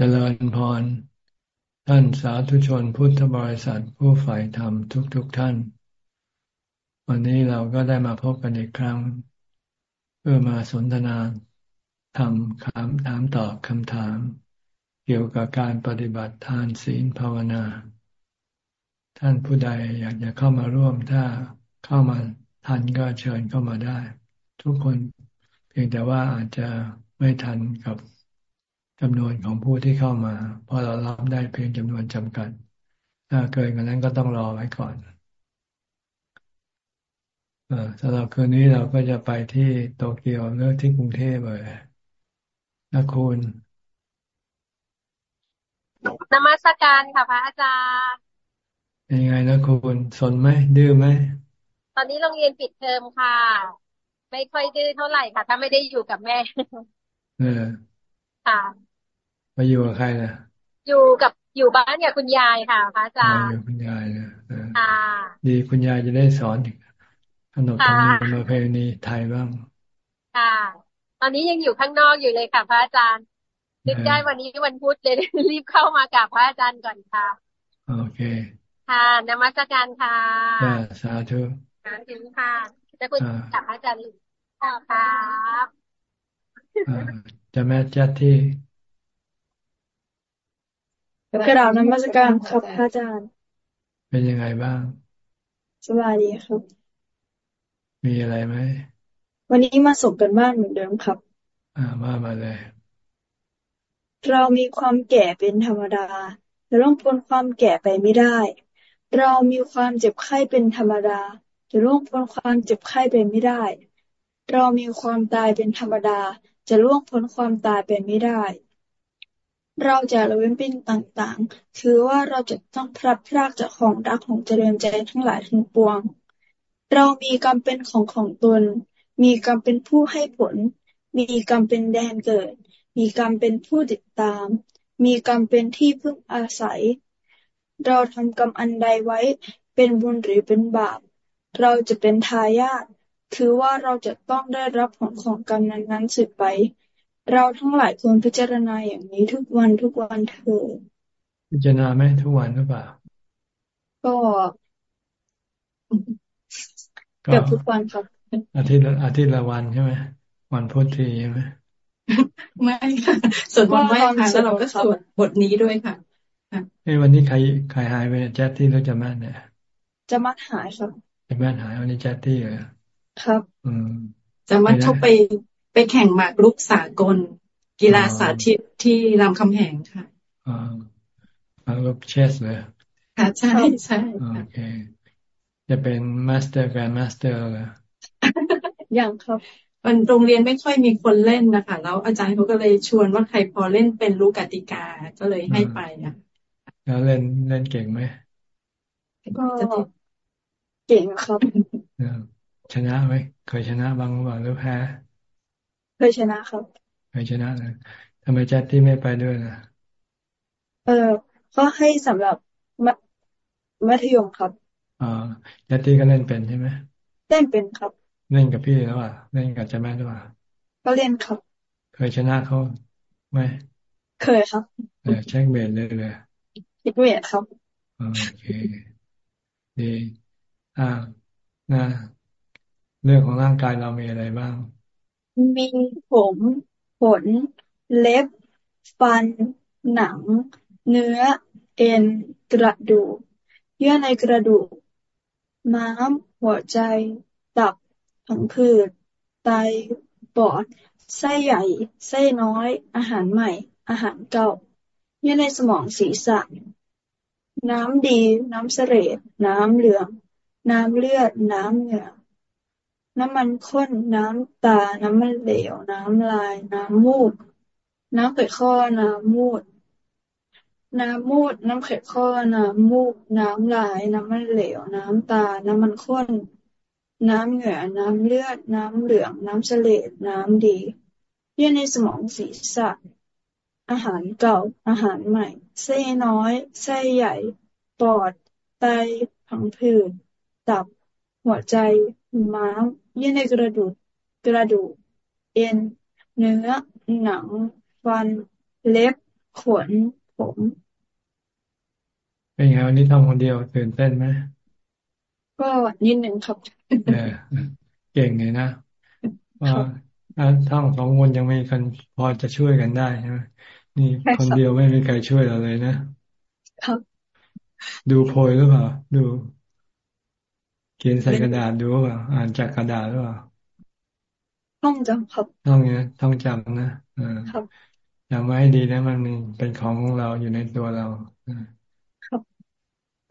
เจริญพร ท่านสาธุชนพุทธบริษัทผู้ฝ่ายธรรมทุกๆทท่าน วันนี้เราก็ได้มาพบกันอีกครั้ง เพื่อมาสนทนาทำคำถามตอบคำถาม เกี่ยวกับการปฏิบัติทานศีลภาวนา ท่านผู้ใดอยากจะเข้ามาร่วมถ้าเข้ามาทันก็เชิญเข้ามาได้ ทุกคนเพียงแต่ว่าอาจจะไม่ทันกับ จำนวนของผู้ที่เข้ามา เพราะเรารับได้เพียงจำนวนจำกัด ถ้าเกินกว่านั้นก็ต้องรอไว้ก่อนสำหรับคืนนี้เราก็จะไปที่โตเกียวเลือกที่กรุงเทพเลยนะคุณนมัสการค่ะพระอาจารย์เป็นยังไงนะคุณสนไหมดื้อไหมตอนนี้โรงเรียนปิดเทอมค่ะ ไม่ค่อยดื้อเท่าไหร่ค่ะ ถ้าไม่ได้อยู่กับแม่ เออค่ะ มาอยู่กับใครนะอยู่กับอยู่บ้านกับคุณยายค่ะพระอาจารย์อยู่คุณยายนะค่ะดีคุณยายจะได้สอนขนบธรรมเนียมประเพณีไทยบ้างค่ะตอนนี้ยังอยู่ข้างนอกอยู่เลยค่ะพระอาจารย์นึกได้วันนี้วันพุธเลยรีบเข้ามากับพระอาจารย์ก่อนค่ะโอเค ค่ะนมัสการค่ะสาธุสาธุค่ะจะคุยกับพระอาจารย์ครับจะแม่จัดที่ กราบนมัสการครับพระอาจารย์ เป็นยังไงบ้าง สบายดีครับ มีอะไรไหม วันนี้มาส่งกันบ้านเหมือนเดิมครับ อ่ามามาเลย เรามีความแก่เป็นธรรมดาจะล่วงพ้นความแก่ไปไม่ได้ เรามีความเจ็บไข้เป็นธรรมดาจะล่วงพ้นความเจ็บไข้ไปไม่ได้ เรามีความตายเป็นธรรมดา จะล่วงพ้นความตายไปไม่ได้ เราจะละเว้นเป็นต่างๆ คือว่าเราจะต้องพลัดพรากจากของรักของเจริญใจทั้งหลายทั้งปวง เรามีกรรมเป็นของของตน มีกรรมเป็นผู้ให้ผล มีกรรมเป็นแดนเกิด มีกรรมเป็นผู้ติดตาม มีกรรมเป็นที่พึ่งอาศัย เราทำกรรมอันใดไว้เป็นบุญหรือเป็นบาป เราจะเป็นทายาทคือว่าเราจะต้องได้รับผลของกรรมนั้นๆสืบไป เราทั้งหลายควรพิจารณาอย่างนี้ทุกวันทุกวันเถิดพิจารณาไหมทุกวันหรือเปล่า ก็เกือบทุกวันครับอาทิตย์อาทิตย์ละวันใช่ไหมวันพุธทีใช่ไหมไม่ค่ะส่วนวันไม่ค่ะแล้วเราก็สวดบทนี้ด้วยค่ะเอ้วันนี้ใครใครหายไปแจ๊ตที่แล้วจะมาเนี่ยจะมัดหายครับจะมาหายวันนี้แจ๊ตที่เหรอครับ อืมจะมัดเข้าไปไป แข่งหมากรุกสากล กีฬาสาธิตที่รามคำแหงค่ะอ่าหมากรุกเชสเลยค่ะใช่ใช่โอเค จะเป็น master grandmaster เลยอย่างครับมันโรงเรียนไม่ค่อยมีคนเล่นนะคะแล้วอาจารย์เขาก็เลยชวนว่าใครพอเล่นเป็นรู้กติกาก็เลยให้ไปอะแล้วเล่นเล่นเก่งไหมก็เก่งครับชนะไหมเคยชนะบ้างหรือเปล่าหรือแพ้ เคยชนะครับเคยชนะเลยทำไมแจ๊ที่ไม่ไปด้วยนะเออก็ให้สำหรับมัมัธยมครับอ๋อแจ๊ที่ก็เล่นเป็นใช่ไหมเล่นเป็นครับ เล่นกับพี่แล้วอะเล่นกับเจ้าแม่ด้วยอะก็เล่นครับ เคยชนะเขาไหมเคยครับเออเช็คเบสเลยเลยเช็คเบสครับโอเคดีอ่านะเรื่องของร่างกายเรามีอะไรบ้าง มีผมขนเล็บ ฟัน หนัง เนื้อ เอ็น กระดูก เยื่อในกระดูก ม้าม หัวใจ ตับ ผังผืด ไต ปอด ไส้ใหญ่ ไส้น้อย อาหารใหม่ อาหารเก่า เยื่อในสมองศีรษะ น้ำดี น้ำเสลดน้ำเหลือง น้ำเลือด น้ำเหงื่อ น้ำมันข้น น้ำตา น้ำมันเหลว น้ำลาย น้ำมูกน้ำเผ็ดข้อ น้ำมูด น้ำมูด น้ำเผ็ดข้อ น้ำมูก น้ำลาย น้ำมันเหลว น้ำตา น้ำมันข้น น้ำเหงื่อ น้ำเลือด น้ำเหลือง น้ำเสลดน้ำดี เยื่อในสมองศีรษะ อาหารเก่า อาหารใหม่ ไส้น้อย ไส้ใหญ่ ปอด ไต ผังผืด ตับ หัวใจ ม้าม เยื่อในกระดูกกระดูกเอ็นเนื้อหนังฟันเล็บขขนผมเป็นไงวันนี้ทำคนเดียวตื่นเต้นไหมก็นิดหนึ่งครับเออเก่งเลยนะว่าท่องสองคนยังไม่คนพอจะช่วยกันได้ใช่ไหมนี่คนเดียวไม่มีใครช่วยเราเลยนะครับดูโพยหรือเปล่าดู เขียนใส่กระดาษดูหรือเปล่าอ่านจากกระดาษหรือเปล่าท่องจำครับท่องเนี้ยท่องจำนะอครับจำไว้ดีนะมันเป็นของของเราอยู่ในตัวเราครับ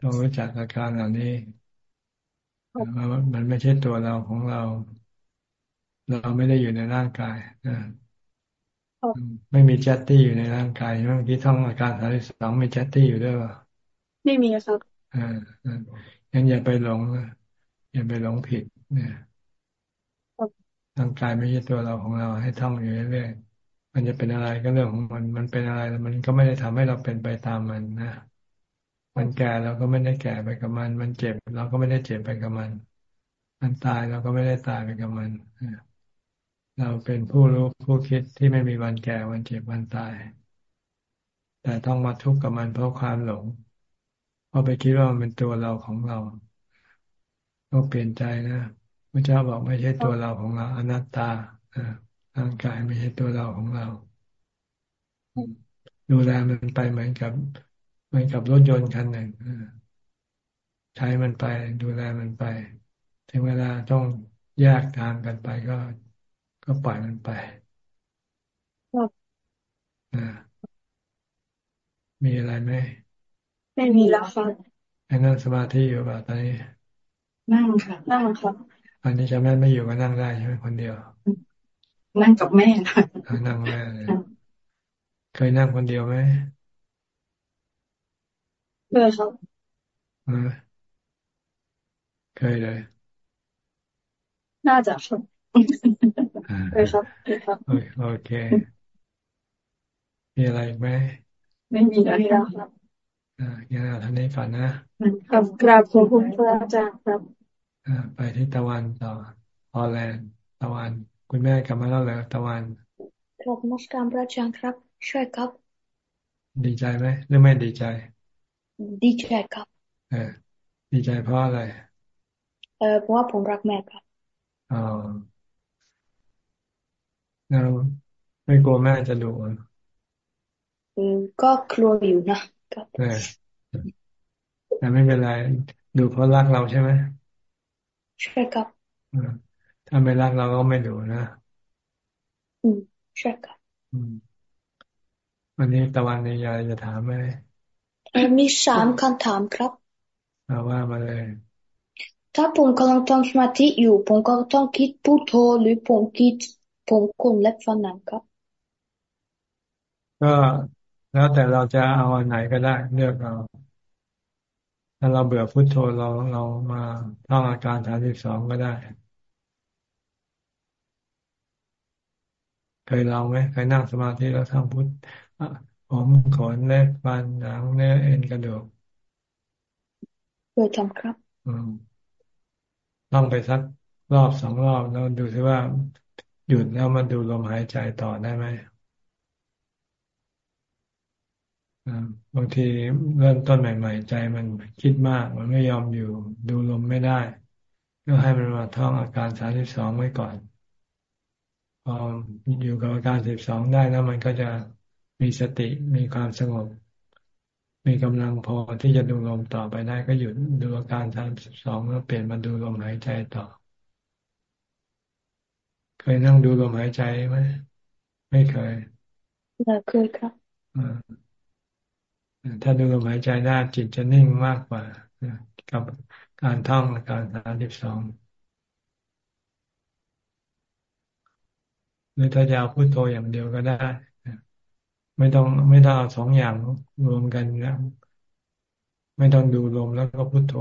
ต้องรู้จักอาการเหล่านี้มันไม่ใช่ตัวเราของเรา เราไม่ได้อยู่ในร่างกายไม่มีจัตตี้อยู่ในร่างกายเมื่อกี้ท่องอาการสามสิบสองมีจัตตี้อยู่ด้วยป่ะไม่มีครับอ่างั้นอย่าไปหลง อย่าไปหลงผิดเนี่ยร่างกายไม่ใช่ตัวเราของเราให้ท่องอยู่เรื่อยๆมันจะเป็นอะไรก็เรื่องของมัน มันเป็นอะไรแล้วมันก็ไม่ได้ทำให้เราเป็นไปตามมันนะมันแก่เราก็ไม่ได้แก่ไปกับมัน มันเจ็บเราก็ไม่ได้เจ็บไปกับมัน มันตายเราก็ไม่ได้ตายไปกับมันเราเป็นผู้รู้ผู้คิดที่ไม่มีวันแก่วันเจ็บวันตาย แต่ต้องมาทุกข์กับมันเพราะความหลงเพราะไปคิดว่ามันเป็นตัวเราของเรา ต้องเปลี่ยนใจนะพระเจ้าบอกไม่ใช่ตัวเราของเราอนัตตาร่างกายไม่ใช่ตัวเราของเรา ดูแลมันไปเหมือนกับเหมือนกับรถยนต์คันหนึ่งใช้มันไป ดูแลมันไป ถึงเวลาต้องแยกทางกันไปก็ ก็ปล่อยมันไปมีอะไรไหมไม่มีแล้วค่ะให้นั่งสมาธิอยู่ป่ะตอนนี้ นั่งค่ะ นั่งค่ะอันนี้จะแม่ไม่อยู่ก็นั่งได้ใช่ไหมคนเดียว นั่งกับแม่ค่ะนั่งแม่เลยเคยนั่งคนเดียวไหมเคยครับเคยเลย น่าจะครับเคยครับเคยครับโอเคมีอะไรไหมไม่มีแล้วครับอ่างั้นเอาท่านนี้ก่อนนะกับกราบขอบคุณพระอาจารย์ครับ ไปที่ตะวันต่อฮอลแลนด์ ตะวัน คุณแม่กลับมาแล้วเหรอตะวันครับมัสการพระอาจารย์ครับ ช่วยครับ ดีใจไหมหรือไม่ดีใจ ดีใจครับเออดีใจเพราะอะไร เออเพราะว่าผมรักแม่ครับอ๋อแล้วไม่กลัวแม่จะดุอืมก็กลัวอยู่นะครับแต่ไม่เป็นไรดูเพราะรักเราใช่ไหม ใช่ครับถ้าไม่รักเราก็ไม่ดูนะอืมใช่ครับวันนี้ตะวันในยายจะถามไหมมีสามคำถามครับเอาว่ามาเลย ถ้าผมกำลังทำสมาธิอยู่ ผมก็ต้องคิดพุทโธหรือผมคิด ผมคนเล็บฟันหนังครับ ก็แล้วแต่เราจะเอาอันไหนก็ได้เลือกเอา ถ้าเราเบื่อพุทโธเราเรามาท่องอาการฐานที่สองก็ได้ เคยลองไหมเคยนั่งสมาธิแล้วท่องพุทผมขนเล็บฟันหนังเนื้อเอ็นกระดูกเคยทำครับ อืมต้องไปสักรอบสองรอบแล้วดูซิว่าหยุดแล้วมาดูลมหายใจต่อได้ไหม บางทีเริ่มต้นใหม่ ๆ ใจมันคิดมาก มันไม่ยอมอยู่ ดูลมไม่ได้ก็ให้มันมาท่องอาการสามสิบสองไว้ก่อน พออยู่กับอาการสิบสองได้แล้วมันก็จะมีสติมีความสงบ มีกำลังพอที่จะดูลมต่อไปได้ก็หยุดดูอาการสามสิบสองแล้วเปลี่ยนมาดูลมหายใจต่อ เคยนั่งดูลมหายใจไหมไม่เคยเคยครับ ถ้าดูลมหายใจได้จิตจะนิ่งมากกว่ากับการท่องการสามสิบสองหรือถ้าจะเอาพุทโธอย่างเดียวก็ได้ ไม่ต้องไม่ต้องเอาสองอย่างรวมกันนะไม่ต้องดูลมแล้วก็พุทโธ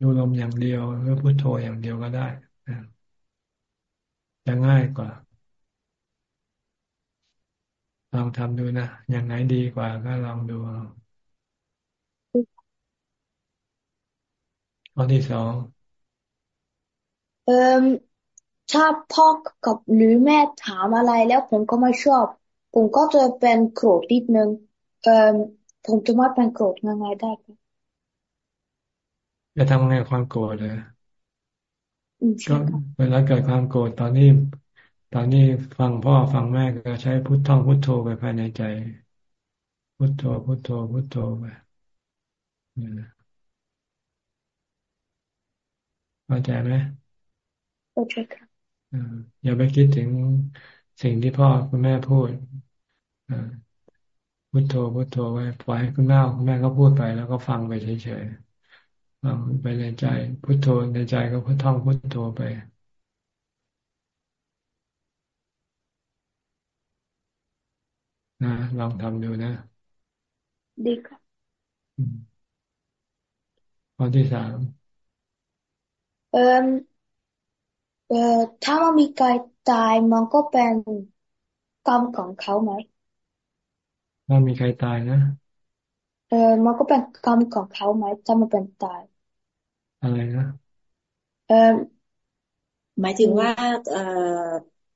ดูลมอย่างเดียว หรือพุทโธอย่างเดียวก็ได้จะง่ายกว่าลองทำดูนะอย่างไหนดีกว่าก็ลองดู ข้อที่สองเอ่อถ้าพ่อกับหรือแม่ถามอะไรแล้วผมก็ไม่ชอบ ผมก็จะเป็นโกรธนิดนึงเอ่อผมจะไม่เป็นโกรธง่ายๆได้ครับจะทำไงความโกรธเลยอืมก็เวลาเกิดความโกรธตอนนี้ ตอนนี้ฟังพ่อฟังแม่ก็ใช้พุทท่องพุทโธไปภายในใจ พุทโธพุทโธพุทโธไป เข้าใจไหมเข้าใจครับอย่าไปคิดถึงสิ่งที่พ่อคุณแม่พูดพุทโธพุทโธไว้ปล่อยให้คุณแม่คุณแม่ก็พูดไป แล้วก็ฟังไปเฉยๆฟังไปในใจ พุทโธในใจก็พุทท่องพุทโธไปนะลองทำดูนะ ดีครับข้อที่สาม เอ่อเอ่อถ้ามันมีใครตายมันก็เป็นกรรมของเขาไหมถ้ามีใครตายนะเออมันก็เป็นกรรมของเขาไหมถ้ามันเป็นตาย อะไรนะเออหมายถึงว่าเอ่อ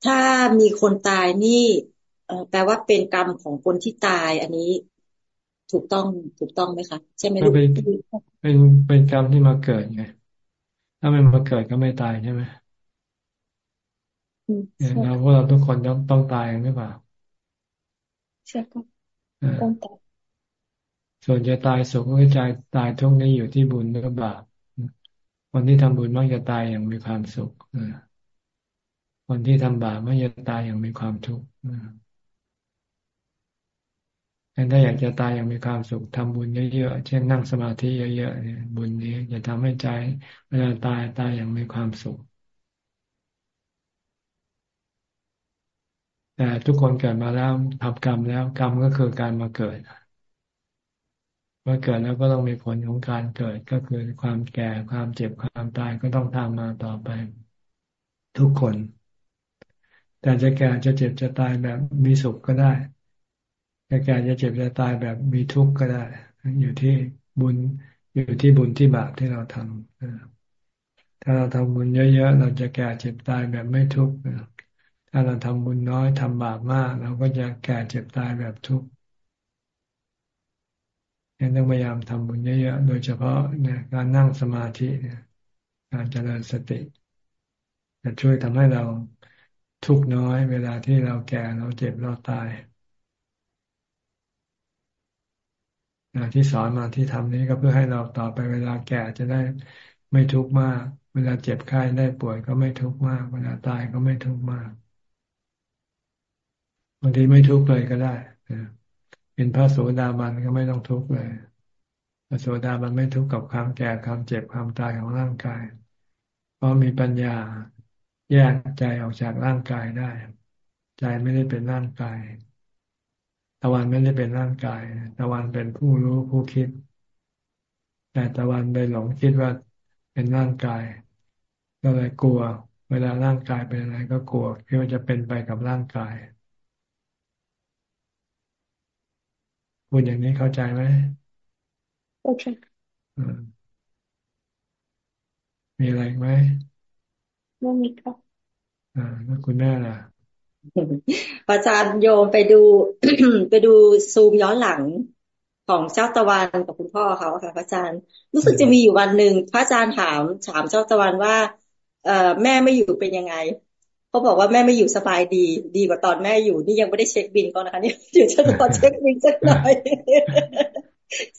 ถ้ามีคนตายนี่ เอ่อแปลว่าเป็นกรรมของคนที่ตายอันนี้ ถูกต้องถูกต้องไหมคะใช่ไหมลูกเป็นเป็นเป็นกรรมที่มาเกิดไง ถ้ามันมาเกิดก็ไม่ตายใช่ไหมเราพวกเราทุกคนต้องต้องตายหรือเปล่าใช่ครับต้องตายส่วนจะตายสุขหรือใจตายทุกข์นี้อยู่ที่บุญหรือบาปคนที่ทำบุญมักจะตายอย่างมีความสุขคนที่ทำบาปมักจะตายอย่างมีความทุกข์ ถ้าอยากจะตายอย่างมีความสุขทำบุญเยอะๆ เช่นนั่งสมาธิเยอะๆเนี่ยบุญนี้จะทำให้ใจเวลาตายตายอย่างมีความสุข แต่ทุกคนเกิดมาแล้วทำกรรมแล้วกรรมก็คือการมาเกิดเมื่อเกิดแล้วก็ต้องมีผลของการเกิดก็คือความแก่ความเจ็บความตายก็ต้องตามาต่อไป ทุกคน แต่จะแก่จะเจ็บจะตายแบบมีสุขก็ได้ จะแก่จะเจ็บจะตายแบบมีทุกข์ก็ได้ อยู่ที่บุญอยู่ที่บุญที่บาปที่เราทำถ้าเราทำบุญเยอะๆ เราจะแก่เจ็บตายแบบไม่ทุกข์ถ้าเราทำบุญน้อยทำบาปมาก เราก็จะแก่เจ็บตายแบบทุกข์ยังต้องพยายามทำบุญเยอะๆ โดยเฉพาะเนี่ยการนั่งสมาธิเนี่ยการเจริญสติจะช่วยทำให้เราทุกข์น้อย เวลาที่เราแก่เราเจ็บเราตาย ที่สอนมาที่ทำนี้ก็เพื่อให้เราต่อไปเวลาแก่จะได้ไม่ทุกข์มาก เวลาเจ็บไข้ได้ป่วยก็ไม่ทุกข์มาก เวลาตายก็ไม่ทุกข์มากบางทีไม่ทุกข์เลยก็ได้เป็นพระโสดาบันก็ไม่ต้องทุกข์เลยพระโสดาบันไม่ทุกข์กับความแก่ความเจ็บความตายของร่างกาย เพราะมีปัญญาแยกใจออกจากร่างกายได้ ใจไม่ได้เป็นร่างกาย ตะวันไม่ได้เป็นร่างกาย ตะวันเป็นผู้รู้ผู้คิด แต่ตะวันไปหลงคิดว่าเป็นร่างกาย ก็เลยกลัว เวลาร่างกายเป็นอะไรก็กลัวคิดว่าจะเป็นไปกับร่างกายพูดอย่างนี้เข้าใจไหมโอเคมีอะไรไหมไม่มีครับอ่าแล้วคุณแม่ล่ะ อาจารย์โยมไปดูไปดูซูมย้อนหลังของเจ้าตะวันกับคุณพ่อเขาค่ะพระอาจารย์ รู้สึกจะมีอยู่วันหนึ่งพระอาจารย์ถามถามเจ้าตะวันว่าเออแม่ไม่อยู่เป็นยังไงเขาบอกว่าแม่ไม่อยู่สบายดี ดีกว่าตอนแม่อยู่นี่ยังไม่ได้เช็คบินก็นนะคะนี่เดี๋ยวจะรอเช็คบินสักหน่อย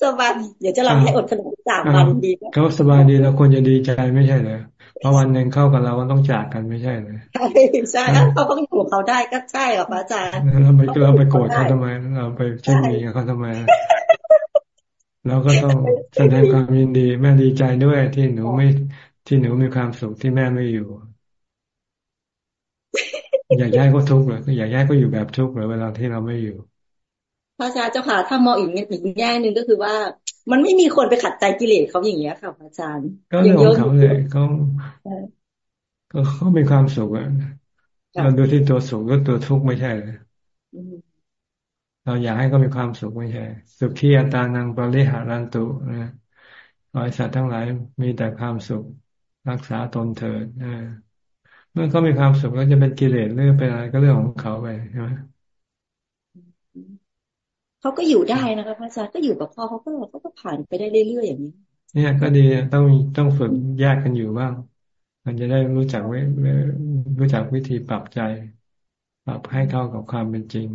สบายเดี๋ยวจะรับให้อดขนมสามวันดีเขาสบายดีแล้วควรจะดีใจไม่ใช่เหรอ เพราะวันหนึ่งเข้ากับเราก็ต้องจากกันไม่ใช่เลย ใช่ใช่เขาต้องอยู่เขาได้ก็ใช่หรอพระอาจารย์เราไปเราไปโกรธเขาทำไมเราไปเช็คบินกับเขาทำไมเราก็ต้องแสดงความยินดี แม่ดีใจด้วยที่หนูไม่ที่หนูมีความสุขที่แม่ไม่อยู่ อยากย้ายก็ทุกข์เลยอยากย้ายก็อยู่แบบทุกข์เลยเวลาที่เราไม่อยู่ พระอาจารย์เจ้าค่ะถ้ามองอีกอีกแง่หนึ่งก็คือว่า มันไม่มีคนไปขัดใจกิเลสเขาอย่างเงี้ยค่ะพระอาจารย์ ก็เรื่องของเขาเลยเขาก็เขามีความสุขอะเราดูที่ตัวสุขก็ตัวทุกข์ไม่ใช่เลยเราอยากให้เขามีความสุขไม่ใช่ สุขีอัตานังปริหารันตุนะขอให้สัตว์ทั้งหลายมีแต่ความสุขรักษาตนเถิดนะเมื่อเขามีความสุขก็จะเป็นกิเลสเรื่องเป็นอะไรก็เรื่องของเขาไปใช่ไหม เขาก็อยู่ได้นะคะพระอาจารย์ก็อยู่กับพ่อเขาก็เขาก็ผ่านไปได้เรื่อยๆอย่างนี้ เนี่ยก็ดีต้องต้องฝึกแยกกันอยู่บ้าง มันจะได้รู้จักวิรู้จักวิธีปรับใจ ปรับให้เข้ากับความเป็นจริง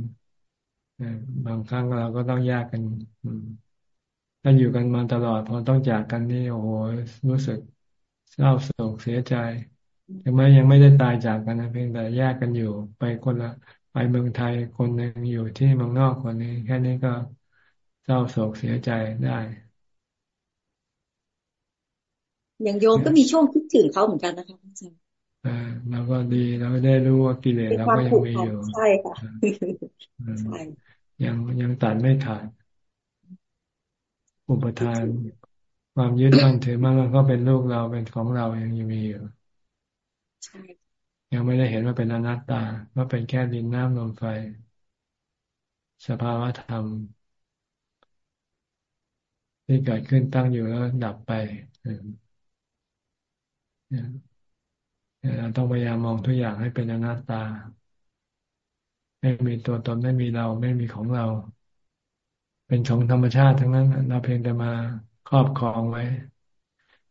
บางครั้งเราก็ต้องแยกกันถ้าอยู่กันมาตลอด พอต้องจากกันนี่โอ้โหรู้สึกเศร้าโศกเสียใจยังไม่ยังไม่ได้ตายจากกันนะเพียงแต่แยกกันอยู่ ไปคนละ ไปเมืองไทยคนหนึ่งอยู่ที่เมืองนอกคนนี้แค่นี้ก็เศร้าโศกเสียใจได้ อย่างโยมก็มีช่วงคิดถึงเขาเหมือนกันนะคะอาจารย์อ่าเราก็ดีเราก็ได้รู้ว่ากิเลสเราก็ยังมีอยู่ใช่ค่ะใช่ยังยังตัดไม่ขาดอุปทาน ความยึดมั่นถือมั่นมันก็เป็นลูกเราเป็นของเรายังยังมีอยู่ใช่ ยังไม่ได้เห็นว่าเป็นอนัตตา ว่าเป็นแค่ดินน้ำลมไฟ สภาวะธรรม ที่เกิดขึ้นตั้งอยู่แล้วดับไปเราต้องพยายามมองทุกอย่างให้เป็นอนัตตา ไม่มีตัวตนไม่มีเราไม่มีของเรา เป็นของธรรมชาติทั้งนั้น เราเพียงแต่มาครอบครองไว้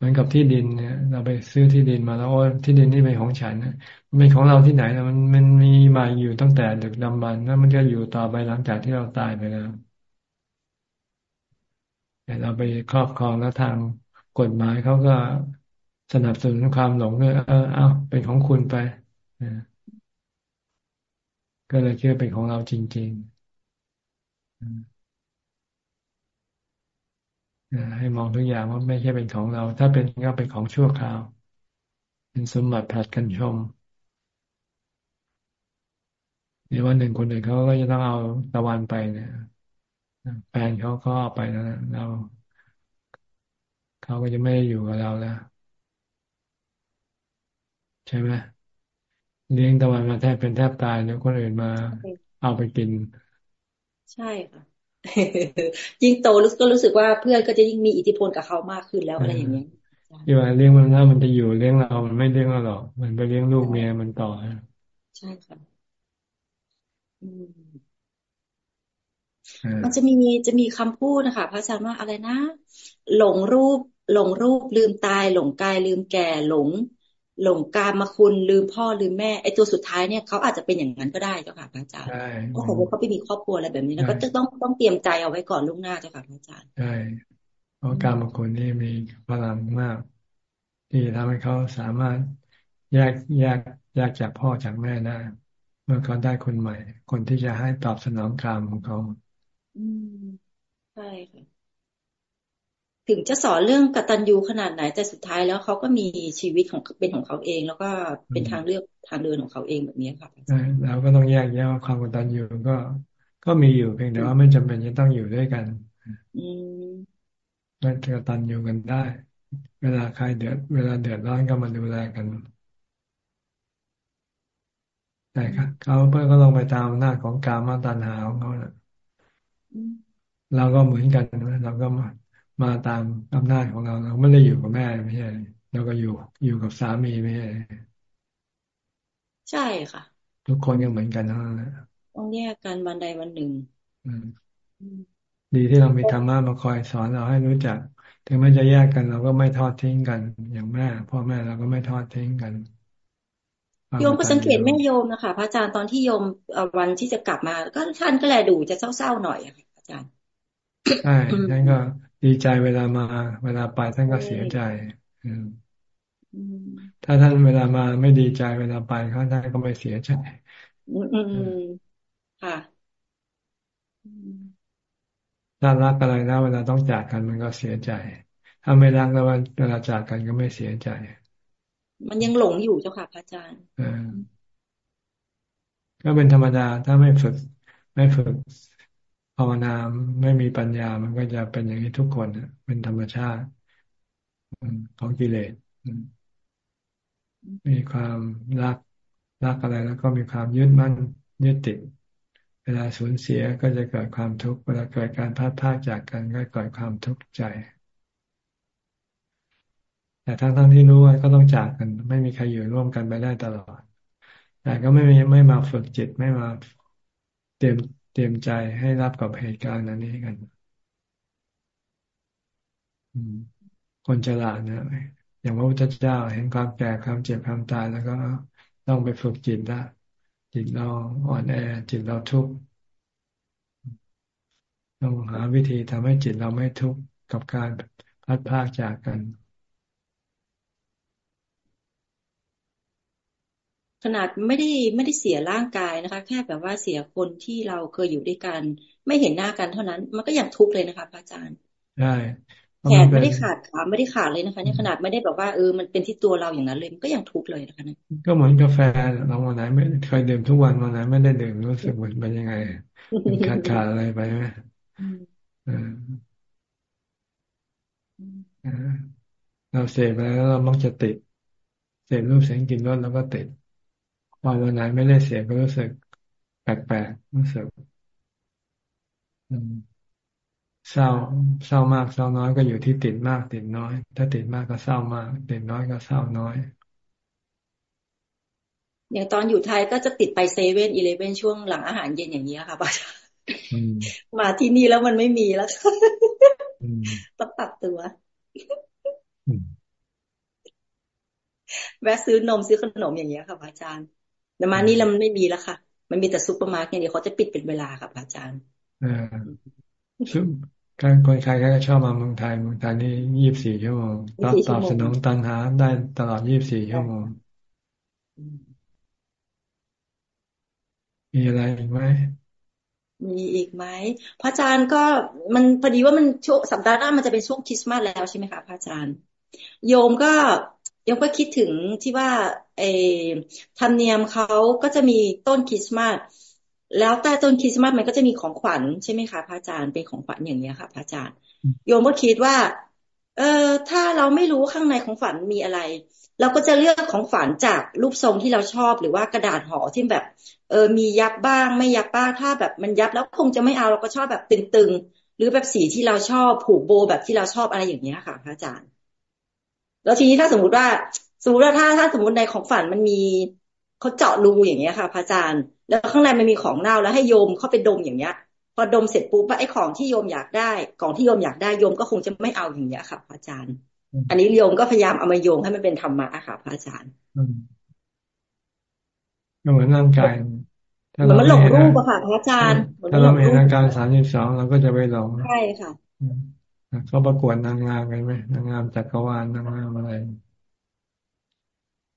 เหมือนกับที่ดินเนี่ย เราไปซื้อที่ดินมาแล้วโอ้ที่ดินนี่เป็นของฉันนะมันเป็นของเราที่ไหนนะมันมันมีมาอยู่ตั้งแต่ดึกดำบรรพ์แล้วมันจะอยู่ต่อไปหลังจากที่เราตายไปแล้วแต่เราไปครอบครองแล้วทางกฎหมายเขาก็สนับสนุนความหลงเลยเออเอาเป็นของคุณไปก็เลยเชื่อเป็นของเราจริง ๆ ให้มองทุกอย่างว่าไม่ใช่เป็นของเรา ถ้าเป็นก็เป็นของชั่วคราว เป็นสมบัติผัดกันชมเดี๋ยววันหนึ่งคนอื่นเขาก็จะต้องเอาตะวันไปเนี่ยแฟนเขาก็เอาไปแล้วเราเขาก็จะไม่ได้อยู่กับเราแล้วใช่ไหมเลี้ยงตะวันมาแทบเป็นแทบตายแล้วคนอื่นมา เอาไปกิน ใช่ค่ะ ยิ่งโตรู้ก็รู้สึกว่าเพื่อนก็จะยิ่งมีอิทธิพลกับเขามากขึ้นแล้วอะไรอย่างเงี้ยที่ว่าเลี้ยงมันแล้วมันจะอยู่เลี้ยงเรา มันไม่เลี้ยงเราหรอก มันไปเลี้ยงลูกเมียมันต่อใช่ค่ะมันจะมีจะมีคำพูดนะคะพระอาจารย์ว่าอะไรนะ หลงรูป หลงรูปลืมตาย หลงกายลืมแก่ หลง หลงกามมาคุณลืมพ่อลืมแม่ไอ้ตัวสุดท้ายเนี่ยเขาอาจจะเป็นอย่างนั้นก็ได้เจ้าค่ะพระอาจารย์เพราะสมมติเขาไปมีครอบครัวอะไรแบบนี้แล้วก็จะต้องต้องเตรียมใจเอาไว้ก่อนล่วงหน้าเจ้าค่ะพระอาจารย์ใช่เพราะกามมาคุณนี่มีพลังมาก ที่ทำให้เขาสามารถแยกแยกแยกจากพ่อจากแม่ได้เมื่อเขาได้คนใหม่ คนที่จะให้ตอบสนองกามของเขาอืมใช่ค่ะ ถึงจะสอนเรื่องกตัญญูขนาดไหน แต่สุดท้ายแล้วเขาก็มีชีวิตของเป็นของเขาเอง แล้วก็เป็นทางเลือกทางเดินของเขาเองแบบนี้ค่ะเราก็ต้องแยกแยะว่าความกตัญญูก็ ก็มีอยู่เพียงแต่ว่าไม่จำเป็นจะต้องอยู่ด้วยกัน อืมก็กตัญญูกันได้ เวลาใครเดือดเวลาเดือดร้อนก็มาดูแลกันแต่เขาเพื่อก็ลงไปตามหน้าของกามาตัณหาของเขาเราก็เหมือนกันเราก็ มามาตามอำนาจของเราเราไม่ได้อยู่กับแม่ไม่ใช่เราก็อยู่อยู่กับสามีไม่ใช่ใช่ค่ะ ทุกคนยังเหมือนกันทั้งนั้นต้องแยกกันวันใดวันหนึ่งดีที่เรามีธรรมะมาคอยสอนเราให้รู้จัก ถึงแม้จะแยกกันเราก็ไม่ทอดทิ้งกัน อย่างแม่พ่อแม่เราก็ไม่ทอดทิ้งกันโยมก็สังเกตแม่โยมนะคะพระอาจารย์ตอนที่โยมวันที่จะกลับมา ก็ท่านก็แลดูจะเศร้าๆหน่อยค่ะอาจารย์ใช่ท่านก็ ดีใจเวลามา เวลาไปท่านก็เสียใจถ้าท่านเวลามาไม่ดีใจเวลาไปเขาท่านก็ไม่เสียใจอืมค่ะถ้ารักอะไรแล้วเวลาต้องจากกันมันก็เสียใจ ถ้าไม่รักแล้วเวลาจากกันก็ไม่เสียใจ มันยังหลงอยู่เจ้าค่ะพระอาจารย์ก็เป็นธรรมดา ถ้าไม่ฝึก ไม่ฝึก ภาวนาไม่มีปัญญามันก็จะเป็นอย่างนี้ทุกคนเป็นธรรมชาติของกิเลสมีความรักรักอะไรแล้วก็มีความยึดมั่นยึดติด เวลาสูญเสียก็จะเกิดความทุกข์เวลาเกิดการพลาดพลาดจากกันก็เกิดความทุกข์ใจแต่ทั้งทั้งที่รู้ว่าก็ต้องจากกัน ไม่มีใครอยู่ร่วมกันไปได้ตลอด แต่ก็ไม่มีไม่มาฝึกจิตไม่มาเตรียม รียมใจให้รับกับเหตุการณ์นั้นนี้กันคนฉลาดนี่ยอย่างพระพุทธเจ้าเห็นความแก่ความเจ็บความตายแล้วก็ต้องไปฝึกจิตละจิตเราอ่อนแอจิตเราทุกข์ต้องหาวิธีทำให้จิตเราไม่ทุกข์กับการพัดพากจากกัน ขนาดไม่ได้ไม่ได้เสียร่างกายนะคะ แค่แบบว่าเสียคนที่เราเคยอยู่ด้วยกัน ไม่เห็นหน้ากันเท่านั้น มันก็ยังทุกข์เลยนะคะพระอาจารย์ใช่แขนไม่ได้ขาดขาไม่ได้ขาดเลยนะคะนี่ขนาดไม่ได้แบบว่าเออมันเป็นที่ตัวเราอย่างนั้นเลยมันก็ยังทุกข์เลยนะคะนี่ก็เหมือนกาแฟเราวันไหนไม่เคยดื่มทุกวันวันไหนไม่ได้ดื่มรู้สึกเหมือนเป็นยังไงขาดขาดอะไรไปไหมเราเสพแล้วเรามักจะติดเสพรูปเสียงกลิ่นรสแล้วก็ติด พอวันไหนไม่ได้เสพก็รู้สึกแปลกๆรู้สึกเศร้าเศร้ามากเศร้าน้อยก็อยู่ที่ติดมากติดน้อย ถ้าติดมากก็เศร้ามาก ติดน้อยก็เศร้าน้อยอย่างตอนอยู่ไทยก็จะติดไปเซเว่นอีเลฟเว่นช่วงหลังอาหารเย็นอย่างนี้ค่ะป้ามาที่นี่แล้วมันไม่มีแล้วต้องปรับตัวแวะซื้อนมซื้อขนมอย่างเงี้ยค่ะอาจารย์ แต่มานี่เราไม่มีแล้วค่ะ มันมีแต่ซุปเปอร์มาร์เก็ตเดี๋ยวเขาจะปิดเป็นเวลาค่ะอาจารย์ซึ่งการคนใครก็ชอบมาเมืองไทยเมืองไทยนี่ยี่บสี่ชั่วโมงตอบตอบสนองตันหาได้ตลอดยี่บสี่ชั่วโมงมีอะไรอีกไหมมีอีกไหมพระอาจารย์ก็มันพอดีว่ามันช่วงสัปดาห์หน้ามันจะเป็นช่วงคริสต์มาสแล้วใช่ไหมคะพระอาจารย์ โยมก็ โยมก็คิดถึงที่ว่าเอธรรมเนียมเขาก็จะมีต้นคริสต์มาสแล้วใต้ต้นคริสต์มาสมันก็จะมีของขวัญใช่ไหมคะพระอาจารย์เป็นของขวัญอย่างเนี้ยค่ะพระอาจารย์ โยมก็คิดว่า เออถ้าเราไม่รู้ข้างในของฝันมีอะไร เราก็จะเลือกของฝันจากรูปทรงที่เราชอบหรือว่ากระดาษห่อที่แบบ เออมียับบ้าง ไม่ยับบ้างถ้าแบบมันยับแล้วคงจะไม่เอาเราก็ชอบแบบตึงๆหรือแบบสีที่เราชอบผูกโบแบบที่เราชอบอะไรอย่างเนี้ยค่ะพระอาจารย์ แล้วทีนี้ถ้าสมมติว่าสมมติว่าถ้าถ้าสมมติในของฝันมันมีเขาเจาะรูอย่างเงี้ยค่ะพระอาจารย์ แล้วข้างในมันมีของเน่าแล้วให้โยมเข้าไปดมอย่างเงี้ย พอดมเสร็จปุ๊บว่าไอ้ของที่โยมอยากได้ ของที่โยมอยากได้โยมก็คงจะไม่เอาอย่างเงี้ยค่ะพระอาจารย์ อันนี้โยมก็พยายามเอามาโยงให้มันเป็นธรรมะค่ะพระอาจารย์ก็เหมือนร่างกายเหมือนมันหลงรูปอะค่ะพระอาจารย์ถ้าเราเห็นร่างกายสามสิบสองเราก็จะไปหลงใช่ค่ะ เขาประกวดนางงามกันไหมนางงามจักรวาลนางงามอะไร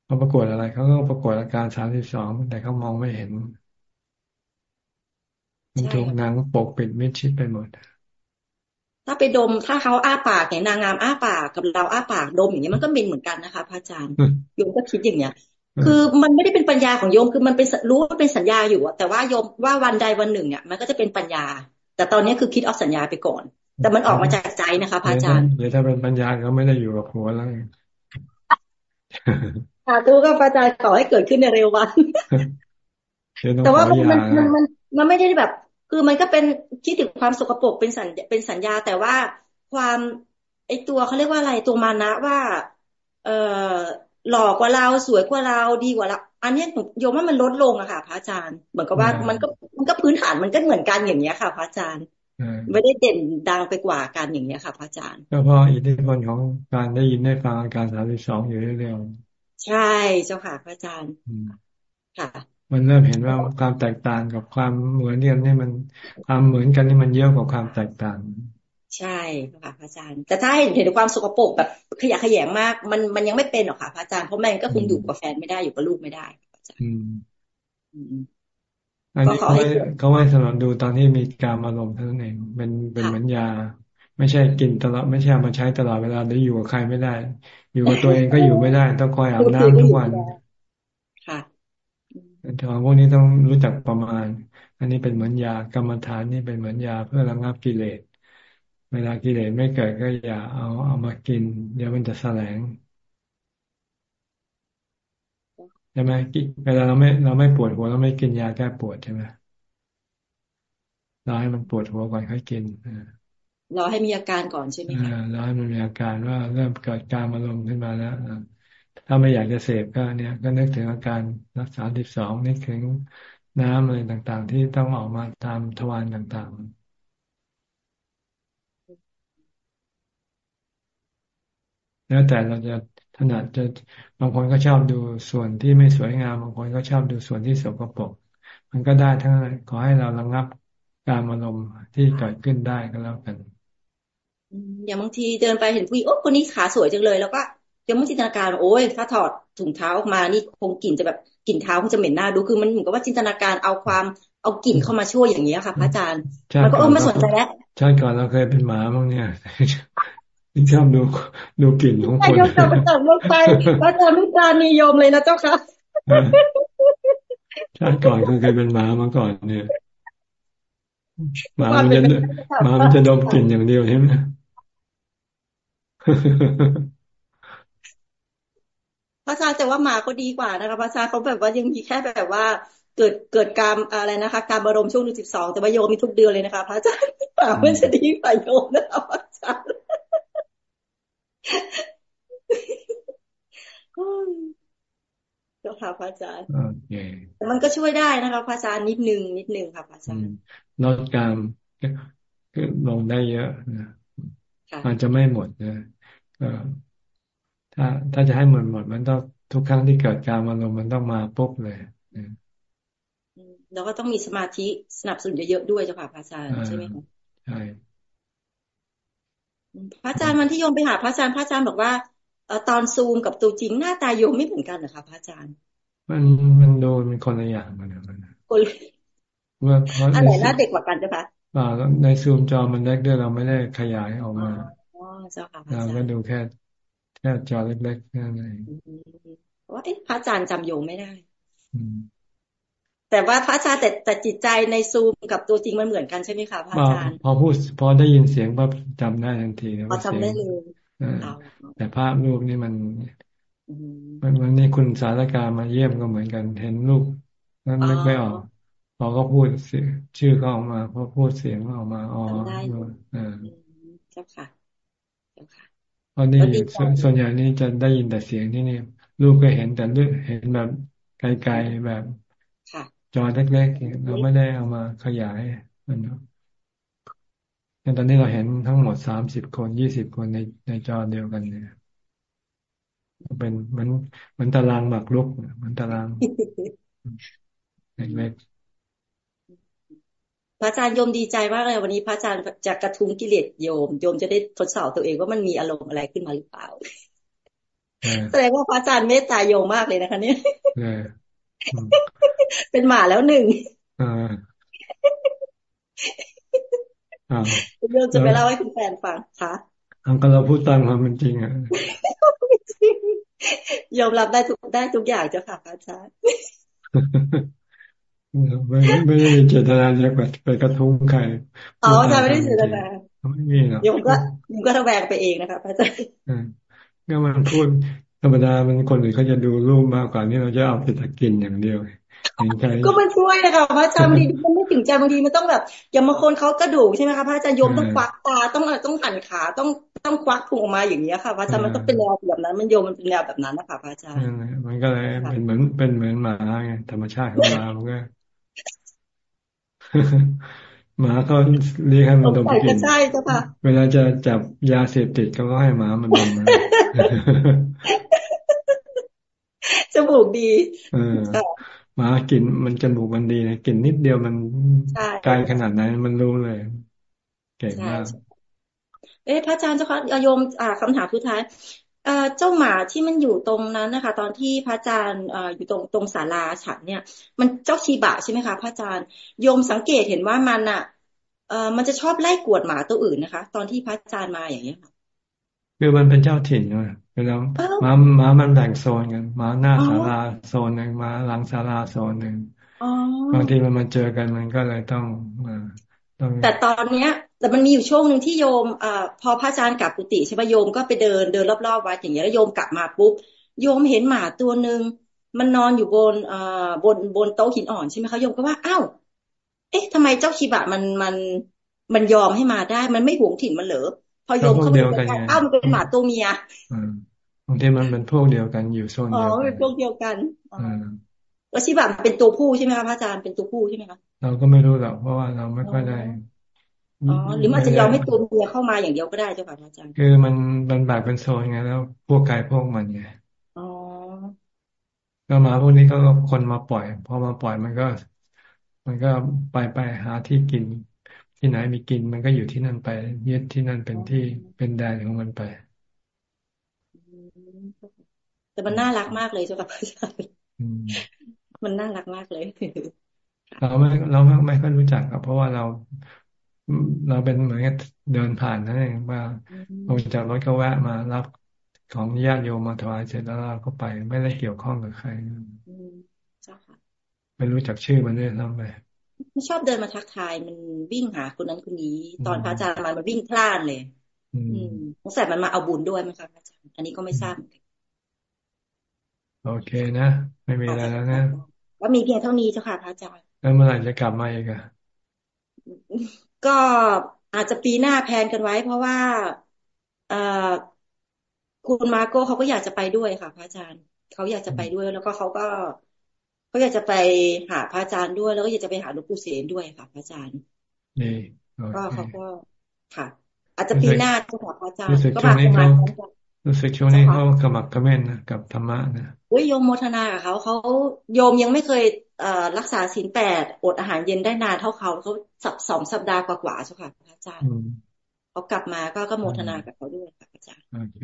เขาประกวดอะไรเขาก็ประกวดอาการสามสิบสองแต่เขามองไม่เห็นมันถูกนางปกปิดมิดชิดไปหมดถ้าไปดมถ้าเขาอ้าปากอย่างนางงามอ้าปากกับเราอ้าปากดมอย่างนี้มันก็เป็นเหมือนกันนะคะพระอาจารย์โยมก็คิดอย่างเนี้ย คือมันไม่ได้เป็นปัญญาของโยมคือมันเป็นรู้ว่าเป็นสัญญาอยู่แต่ว่าโยมว่าวันใดวันหนึ่งเนี่ยมันก็จะเป็นปัญญา แต่ตอนนี้คือคิดเอาสัญญาไปก่อน แต่มันออกมาจากใจนะคะพระอาจารย์หรือถ้าเป็นปัญญาก็ไม่ได้อยู่กับหัวแล้วสาธุก็พระอาจารย์ขอให้เกิดขึ้นในเร็ววัน แต่ว่ามันมันมันมันไม่ได้แบบ คือมันก็เป็นคิดถึงความสกปรกเป็นสัญเป็นสัญญา แต่ว่าความไอตัวเขาเรียกว่าอะไรตัวมานะว่า เออหล่อกว่าเราสวยกว่าเราดีกว่าเราอันนี้โยมว่ามันลดลงอะค่ะพระอาจารย์ เหมือนกับว่ามันก็มันก็พื้นฐานมันก็เหมือนกันอย่างเนี้ยค่ะพระอาจารย์ ไม่ได้เด่นดังไปกว่ากันอย่างเนี้ยค่ะพระอาจารย์ก็เพราะอิทธิพลของการได้ยินได้ฟังอาการสามสิบสองอยู่เรื่อยใช่เจ้าค่ะพระอาจารย์ค่ะ มันเริ่มเห็นว่าความแตกต่างกับความเหมือนกันนี่มันความเหมือนกันนี่มันเยอะกว่าความแตกต่าง ใช่ค่ะพระอาจารย์ แต่ถ้าเห็นเห็นความสกปรกแบบขยะขยงมาก มันมันยังไม่เป็นหรอกค่ะพระอาจารย์เพราะแม่ก็คงอยู่กับแฟนไม่ได้อยู่กับลูกไม่ได้อืม อันนี้เขาไม่เขาไม่สำหรับดูตอนที่มีการอารมณ์เท่านั้นเองเป็นเป็นเหมือนยา ไม่ใช่กินตลอดไม่ใช่มาใช้ตลอดเวลาได้อยู่กับใครไม่ได้ อยู่กับตัวเองก็อยู่ไม่ได้ ต้องคอยอาบน้ำทุกวันค่ะทองพวกนี้ต้องรู้จักประมาณ อันนี้เป็นเหมือนยากรรมฐานนี่เป็นเหมือนยาเพื่อระงับกิเลสเวลากิเลสไม่เกิดก็อย่าเอาเอามากิน เดี๋ยวมันจะแสลง ใช่ไหมเวลาเราไม่เราไม่ปวดหัวเราไม่กินยาแก้ปวดใช่ไหมเราให้มันปวดหัวก่อนค่อยกินอ่รอให้มีอาการก่อนใช่ไหมคะรอให้มันมีอาการว่าเริ่มเกิดการอารมณ์ขึ้นมาแล้วถ้าไม่อยากจะเสพก็เนี่ย ก็นึกถึงอาการรักษาสิบสองนึกถึงน้ำอะไรต่างๆ ที่ต้องออกมาตามทวารต่างๆแล้วแต่เราจะ ถนัดจะบางคนก็ชอบดูส่วนที่ไม่สวยงาม บางคนก็ชอบดูส่วนที่สกปรกมันก็ได้ทั้งนั้นขอให้เราระงับการอารมณ์ที่เกิดขึ้นได้ก็แล้วกันอย่างบางทีเดินไปเห็นผู้หญิงโอ้คนนี้ขาสวยจังเลย แล้วก็ยังไม่จินตนาการโอ้ยถ้าถอดถุงเท้าออกมานี่คงกลิ่นจะแบบกลิ่นเท้าคงจะเหม็นหน้าดูคือมันเหมือนกับว่าจินตนาการเอาความเอากลิ่นเข้ามาช่วยอย่างนี้ค่ะพระอาจารย์มันก็เออไม่สนใจแล้วชาติก่อนเราเคยเป็นหมาบ้างเนี่ย ชอบดูดูกลิ่นของคนโยกจะมาตัดลงไปพระอาจารย์ไม่ปราณีโยมเลยนะเจ้าค่ะชาติก่อนเคยเป็นหมามาก่อนเนี่ยหมามันจะหมามันจะดมกลิ่นอย่างเดียวใช่ไหมพระอาจารย์แต่ว่าหมาก็ดีกว่านะคะพระอาจารย์เขาแบบว่ายังมีแค่แบบว่าเกิดเกิดการอะไรนะคะ การบรมช่วงเดือนสิบสองแต่ว่าโยมมีทุกเดือนเลยนะคะ พระอาจารย์หมามันจะดีกว่าโยมนะคะพระอาจารย์ เจ้าค่ะพระอาจารย์โอเคแต่มันก็ช่วยได้นะคะพระอาจารย์นิดนึงนิดนึงค่ะพระอาจารย์ลดการลงได้เยอะนะมันจะไม่หมดนะถ้าถ้าจะให้หมดหมด มันต้องทุกครั้งที่เกิดการอารมณ์มันต้องมาปุ๊บเลยแล้วก็ต้องมีสมาธิสนับสนุนเยอะๆด้วยเจ้าค่ะพระอาจารย์ใช่ไหมคะใช่ พระอาจารย์วันที่โยมไปหาพระอาจารย์พระอาจารย์บอกว่าตอนซูมกับตัวจริงหน้าตาโยมไม่เหมือนกันเหรอคะพระอาจารย์ มันมันโดนเป็นคนละอย่างกันมันคนว่าอันไหนหน้าเด็กกว่ากันจ้ะคะอ่าในซูมจอมันเล็กด้วยเราไม่ได้ขยายออกมาเราก็ดูแค่แค่จอเล็กๆนั่นเองว่าเอ๊ะพระอาจารย์จำโยมไม่ได้ แต่ว่าพระอาจารย์แต่แต่จิตใจในซูมกับตัวจริงมันเหมือนกันใช่ไหมคะพระอาจารย์พอพูดพอได้ยินเสียงปั๊บจำได้ทันทีนะว่าเสียงแต่ภาพรูปนี่มันมันวันนี้คุณสารการมาเยี่ยมก็เหมือนกัน เห็นรูปนั้นนึกไม่ออกพอก็พูดชื่อเขาออกมาพอพูดเสียงออกมาอ๋อเออเจ้าค่ะเจ้าค่ะพอนี่ส่วนใหญ่นี่จะได้ยินแต่เสียงที่นี่รูปก็เห็นแต่เลือกเห็นแบบไกลๆแบบ จอเล็กๆเราไม่ได้เอามาขยายมันเนาะตอนนี้เราเห็นทั้งหมดสามสิบคนยี่สิบคนในในจอเดียวกันเนี่ยเป็นเหมือนเหมือนตารางหมากรุกเหมือนตารางเล็กพระอาจารย์โยมดีใจมากเลยวันนี้พระอาจารย์จะกระทุ้งกิเลสโยมโยมจะได้ทดสอบตัวเองว่ามันมีอารมณ์อะไรขึ้นมาหรือเปล่าแสดงว่าพระอาจารย์เมตตาโยมมากเลยนะคะ เนี่ย เป็นหมาแล้วหนึ่งโยมจะไปเล่าให้คุณแฟนฟังค่ะอังก็เราพูดตามความเป็นจริงอะยอมรับได้ทุกได้ทุกอย่างเจ้าค่ะอาจารย์ไม่ไม่ได้เจตนาจะไปกระทุ้งใครอ๋ออาจารย์ไม่ได้เจตนาไม่มีหรอกยมก็ยมก็ระแวงไปเองนะคะอาจารย์ก็มันพูด ธรรมดามันคนอื่นเขาจะดูรูปมากกว่านี่เราจะเอาไปตะกินอย่างเดียวก็มันช่วยนะคะพระอาจารย์บางทีมันไม่ถึงใจบางทีมันต้องแบบอย่างบางคนเขากระดูกใช่ไหมคะพระอาจารย์โยมต้องควักตาต้องต้องหันขาต้องต้องควักพุงออกมาอย่างนี้ค่ะพระอาจารย์มันต้องเป็นแนวแบบนั้น มันโยมมันเป็นแนวแบบนั้นนะคะพระอาจารย์มันก็เลยเป็นเหมือนเป็นเหมือนหมาไงธรรมชาติของหมามันก็หมาเขาเรียกให้มันดมกลิ่นใช่จ้ะค่ะเวลาจะจับยาเสพติดเขาก็ให้หมามันดม จมูกดีหมากลิ่นมันจมูกมันดีนะกลิ่นนิดเดียวมันไกลขนาดไหนมันรู้เลย เก่งมากเอ๊ะพระอาจารย์เจ้าค่ะโยมอ่าคำถามสุดท้ายเอ่อเจ้าหมาที่มันอยู่ตรงนั้นนะคะ ตอนที่พระอาจารย์อ่าอยู่ตรงตรงศาลาฉันเนี่ย มันเจ้าชีบะใช่ไหมคะพระอาจารย์โยมสังเกตเห็นว่ามันอะเอ่อมันจะชอบไล่กวดหมาตัวอื่นนะคะ ตอนที่พระอาจารย์มาอย่างเงี้ยค่ะ คือมันเป็นเจ้าถิ่นเลยเวลาม้าม้ามันแบ่งโซนกันม้าหน้าศาลาโซนหนึ่งม้าหลังศาลาโซนหนึ่งบางทีมันมาเจอกันมันก็เลยต้องต้อง แต่ตอนเนี้ย แต่มันมีอยู่ช่วงหนึ่งที่โยมอ่าพอพระอาจารย์กลับกุฏิใช่ไหมโยมก็ไปเดินเดินรอบๆวัดอย่างเงี้ยแล้วโยมกลับมาปุ๊บโยมเห็นหมาตัวหนึ่งมันนอนอยู่บนอ่าบนบนโต๊ะหินอ่อนใช่ไหมคะโยมก็ว่าอ้าวเอ๊ะทำไมเจ้าชิบะมันมันมันยอมให้มาได้ มันไม่หวงถิ่นมันเหรอ พอโยมเข้าไปอ้าวมันเป็นหมาตัวเมียบางทีมันเป็นพวกเดียวกันอยู่โซนเดียวกันอ๋อเป็นพวกเดียวกันวชิบะเป็นตัวผู้ใช่ไหมคะพระอาจารย์เป็นตัวผู้ใช่ไหมคะเราก็ไม่รู้หรอกเพราะว่าเราไม่ค่อยได้อ๋อหรือมันจะยอมให้ตัวเมียเข้ามาอย่างเดียวก็ได้เจ้าค่ะอาจารย์ คือมันมันแบ่งเป็นโซนไงแล้ว พวกกายพวกมันไงอ๋อก็มาพวกนี้ก็คนมาปล่อย พอมาปล่อยมันก็ มันก็ไปไปหาที่กิน ที่ไหนมีกินมันก็อยู่ที่นั่นไปยึดที่นั่นเป็นที่เป็นแดนของมันไปแต่มันน่ารักมากเลยเจ้าค่ะอาจารย์มันน่ารักมากเลยเราไม่เราไม่ไม่ค่อยรู้จักครับ เพราะว่าเราเราเป็นเหมือนกับเดินผ่านนั่นเองว่าลงจากรถก็แวะมารับของญาติโยมมาถวายเสร็จแล้วเราก็ไป ไม่ได้เกี่ยวข้องกับใครไม่รู้จักชื่อมันด้วยซ้ำไป ไม่ชอบเดินมาทักทายมันวิ่งหาคนนั้นคนนี้ ตอนพระอาจารย์มามันวิ่งพล่านเลย อืมสงสัยมันมาเอาบุญด้วยไหมครับอาจารย์อันนี้ก็ไม่ทราบโอเคนะ ไม่มีอะไรแล้วนะก็มีเพียงเท่านี้เจ้าค่ะพระอาจารย์แล้วเมื่อไหร่จะกลับมาอีกอะก็อาจจะปีหน้าแพนกันไว้ เพราะว่าเอคุณมาโก้เขาก็อยากจะไปด้วยค่ะ พระอาจารย์เขาอยากจะไปด้วย แล้วก็เขาก็ เขาอยากจะไปหาพระอาจารย์ด้วย แล้วก็อยากจะไปหาหลวงปู่เสนด้วยค่ะพระอาจารย์นี่ก็เขาก็ค่ะ อาจจะปีหน้าจะขอพระอาจารย์ก็มาประมาณรู้สึกช่วงนี้เขากำมักกระเม่นนะกับธรรมะนะอุ้ยโยมโมทนากับเขาเขาโยมยังไม่เคยเอ่อรักษาศีลแปดอดอาหารเย็นได้นานเท่าเขาเขาสับสองสัปดาห์กว่าๆใช่ค่ะอาจารย์เขากลับมาก็ก็โมทนากับเขาด้วยค่ะอาจารย์โอเค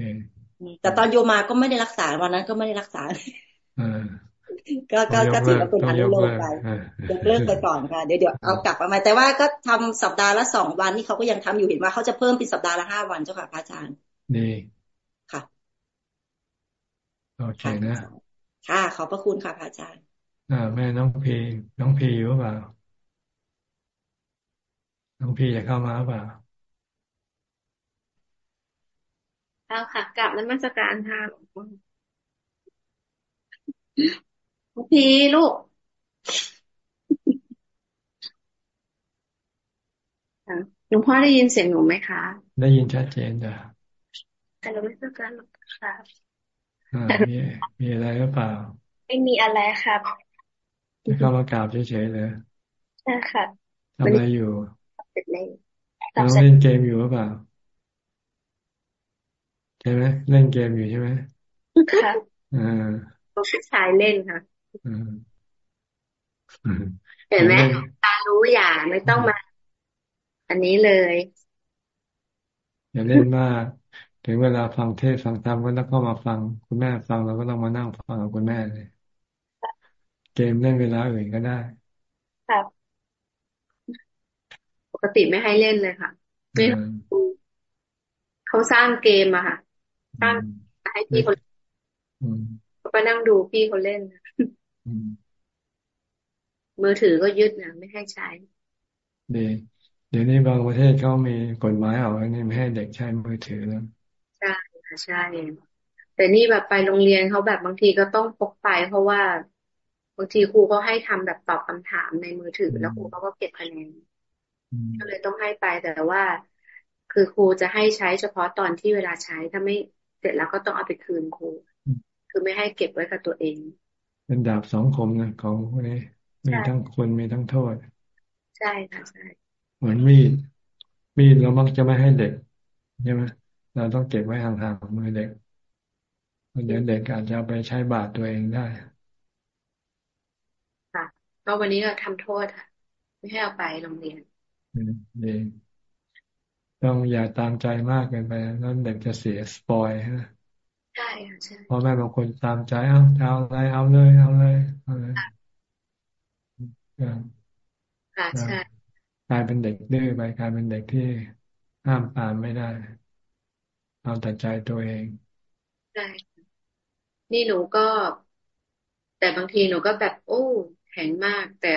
แต่ตอนโยมาก็ไม่ได้รักษาวันนั้นก็ไม่ได้รักษา ก็ก็ก็ถือว่าเป็นอนุโลมไปยกเลิกไปก่อนค่ะเดี๋ยวเดี๋ยวเอากลับมาใหม่แต่ว่าก็ทำสัปดาห์ละสองวันนี่เขาก็ยังทำอยู่เห็นว่าเขาจะเพิ่มเป็นสัปดาห์ละห้าวันเจ้าค่ะพระอาจารย์ดีค่ะโอเคนะค่ะขอบพระคุณค่ะพระอาจารย์อ่า แม่น้องพีน้องพีอยู่เปล่าน้องพีจะเข้ามาเปล่าเอาค่ะกลับนมัสการค่ะหลวงพ่อ พีลูกหลวงพ่อได้ยินเสียงหนูไหมคะ ได้ยินชัดเจนจ้ะแต่เราไม่ต้องการหรอกค่ะมีมีอะไรหรือเปล่า ไม่มีอะไรครับจะเข้ามากราบเฉยๆเลยใช่ค่ะทำอะไรอยู่เสร็จเลยน้องเล่นเกมอยู่หรือเปล่าใช่ไหมเล่นเกมอยู่ใช่ไหมค่ะอ่าผู้ชายเล่นค่ะ เห็นไหมตารู้อย่าไม่ต้องมา อันนี้เลยอย่าเล่นมากถึงเวลาฟังเทศฟังธรรมก็ต้องเข้ามาฟัง คุณแม่ฟังเราก็ต้องมานั่งฟังกับคุณแม่เลยเกมเล่นเวลาอื่นก็ได้ครับปกติไม่ให้เล่นเลยค่ะไม่เขาสร้างเกมอะค่ะ สร้างให้พี่เขาก็ไปนั่งดูพี่เขาเล่น มือถือก็ยึดนะไม่ให้ใช้ดีเดี๋ยวนี้บางประเทศเขามีกฎหมายเอาไว้นี่ไม่ให้เด็กใช้มือถือแล้วใช่ค่ะใช่ แต่นี่แบบไปโรงเรียนเขาแบบบางทีก็ต้องพกไปเพราะว่าบางทีครูเขาให้ทำแบบตอบคำถามในมือถือ แล้วครูเขาก็เก็บคะแนนก็เลยต้องให้ไปแต่ว่า คือครูจะให้ใช้เฉพาะตอนที่เวลาใช้ถ้าไม่เสร็จแล้วก็ต้องเอาไปคืนครู คือไม่ให้เก็บไว้กับตัวเอง เป็นดาบสองคมนะของพวกนี้มีทั้งคนมีทั้งโทษ ใช่ค่ะใช่เหมือนมีดมีดเรามักจะไม่ให้เด็กใช่ไหมเราต้องเก็บไว้ห่างๆมือเด็กเดี๋ยวเด็กอาจจะไปใช้บาดตัวเองได้ค่ะก็วันนี้ก็ทำโทษค่ะไม่ให้เอาไปโรงเรียนดีต้องอย่าตามใจมากเกินไป นั่นเด็กจะเสียสปอยนะ ใช่ค่ะใช่พอแม่บางคนตามใจเอาเอาอะไรเอาเลยเอาเลยเอาเลยค่ะใช่กลายเป็นเด็กดื้อไปกลายเป็นเด็กที่ห้ามปามไม่ได้เอาแต่ใจตัวเองใช่นี่หนูก็ แต่บางทีหนูก็แบบโอ้แข็งมาก แต่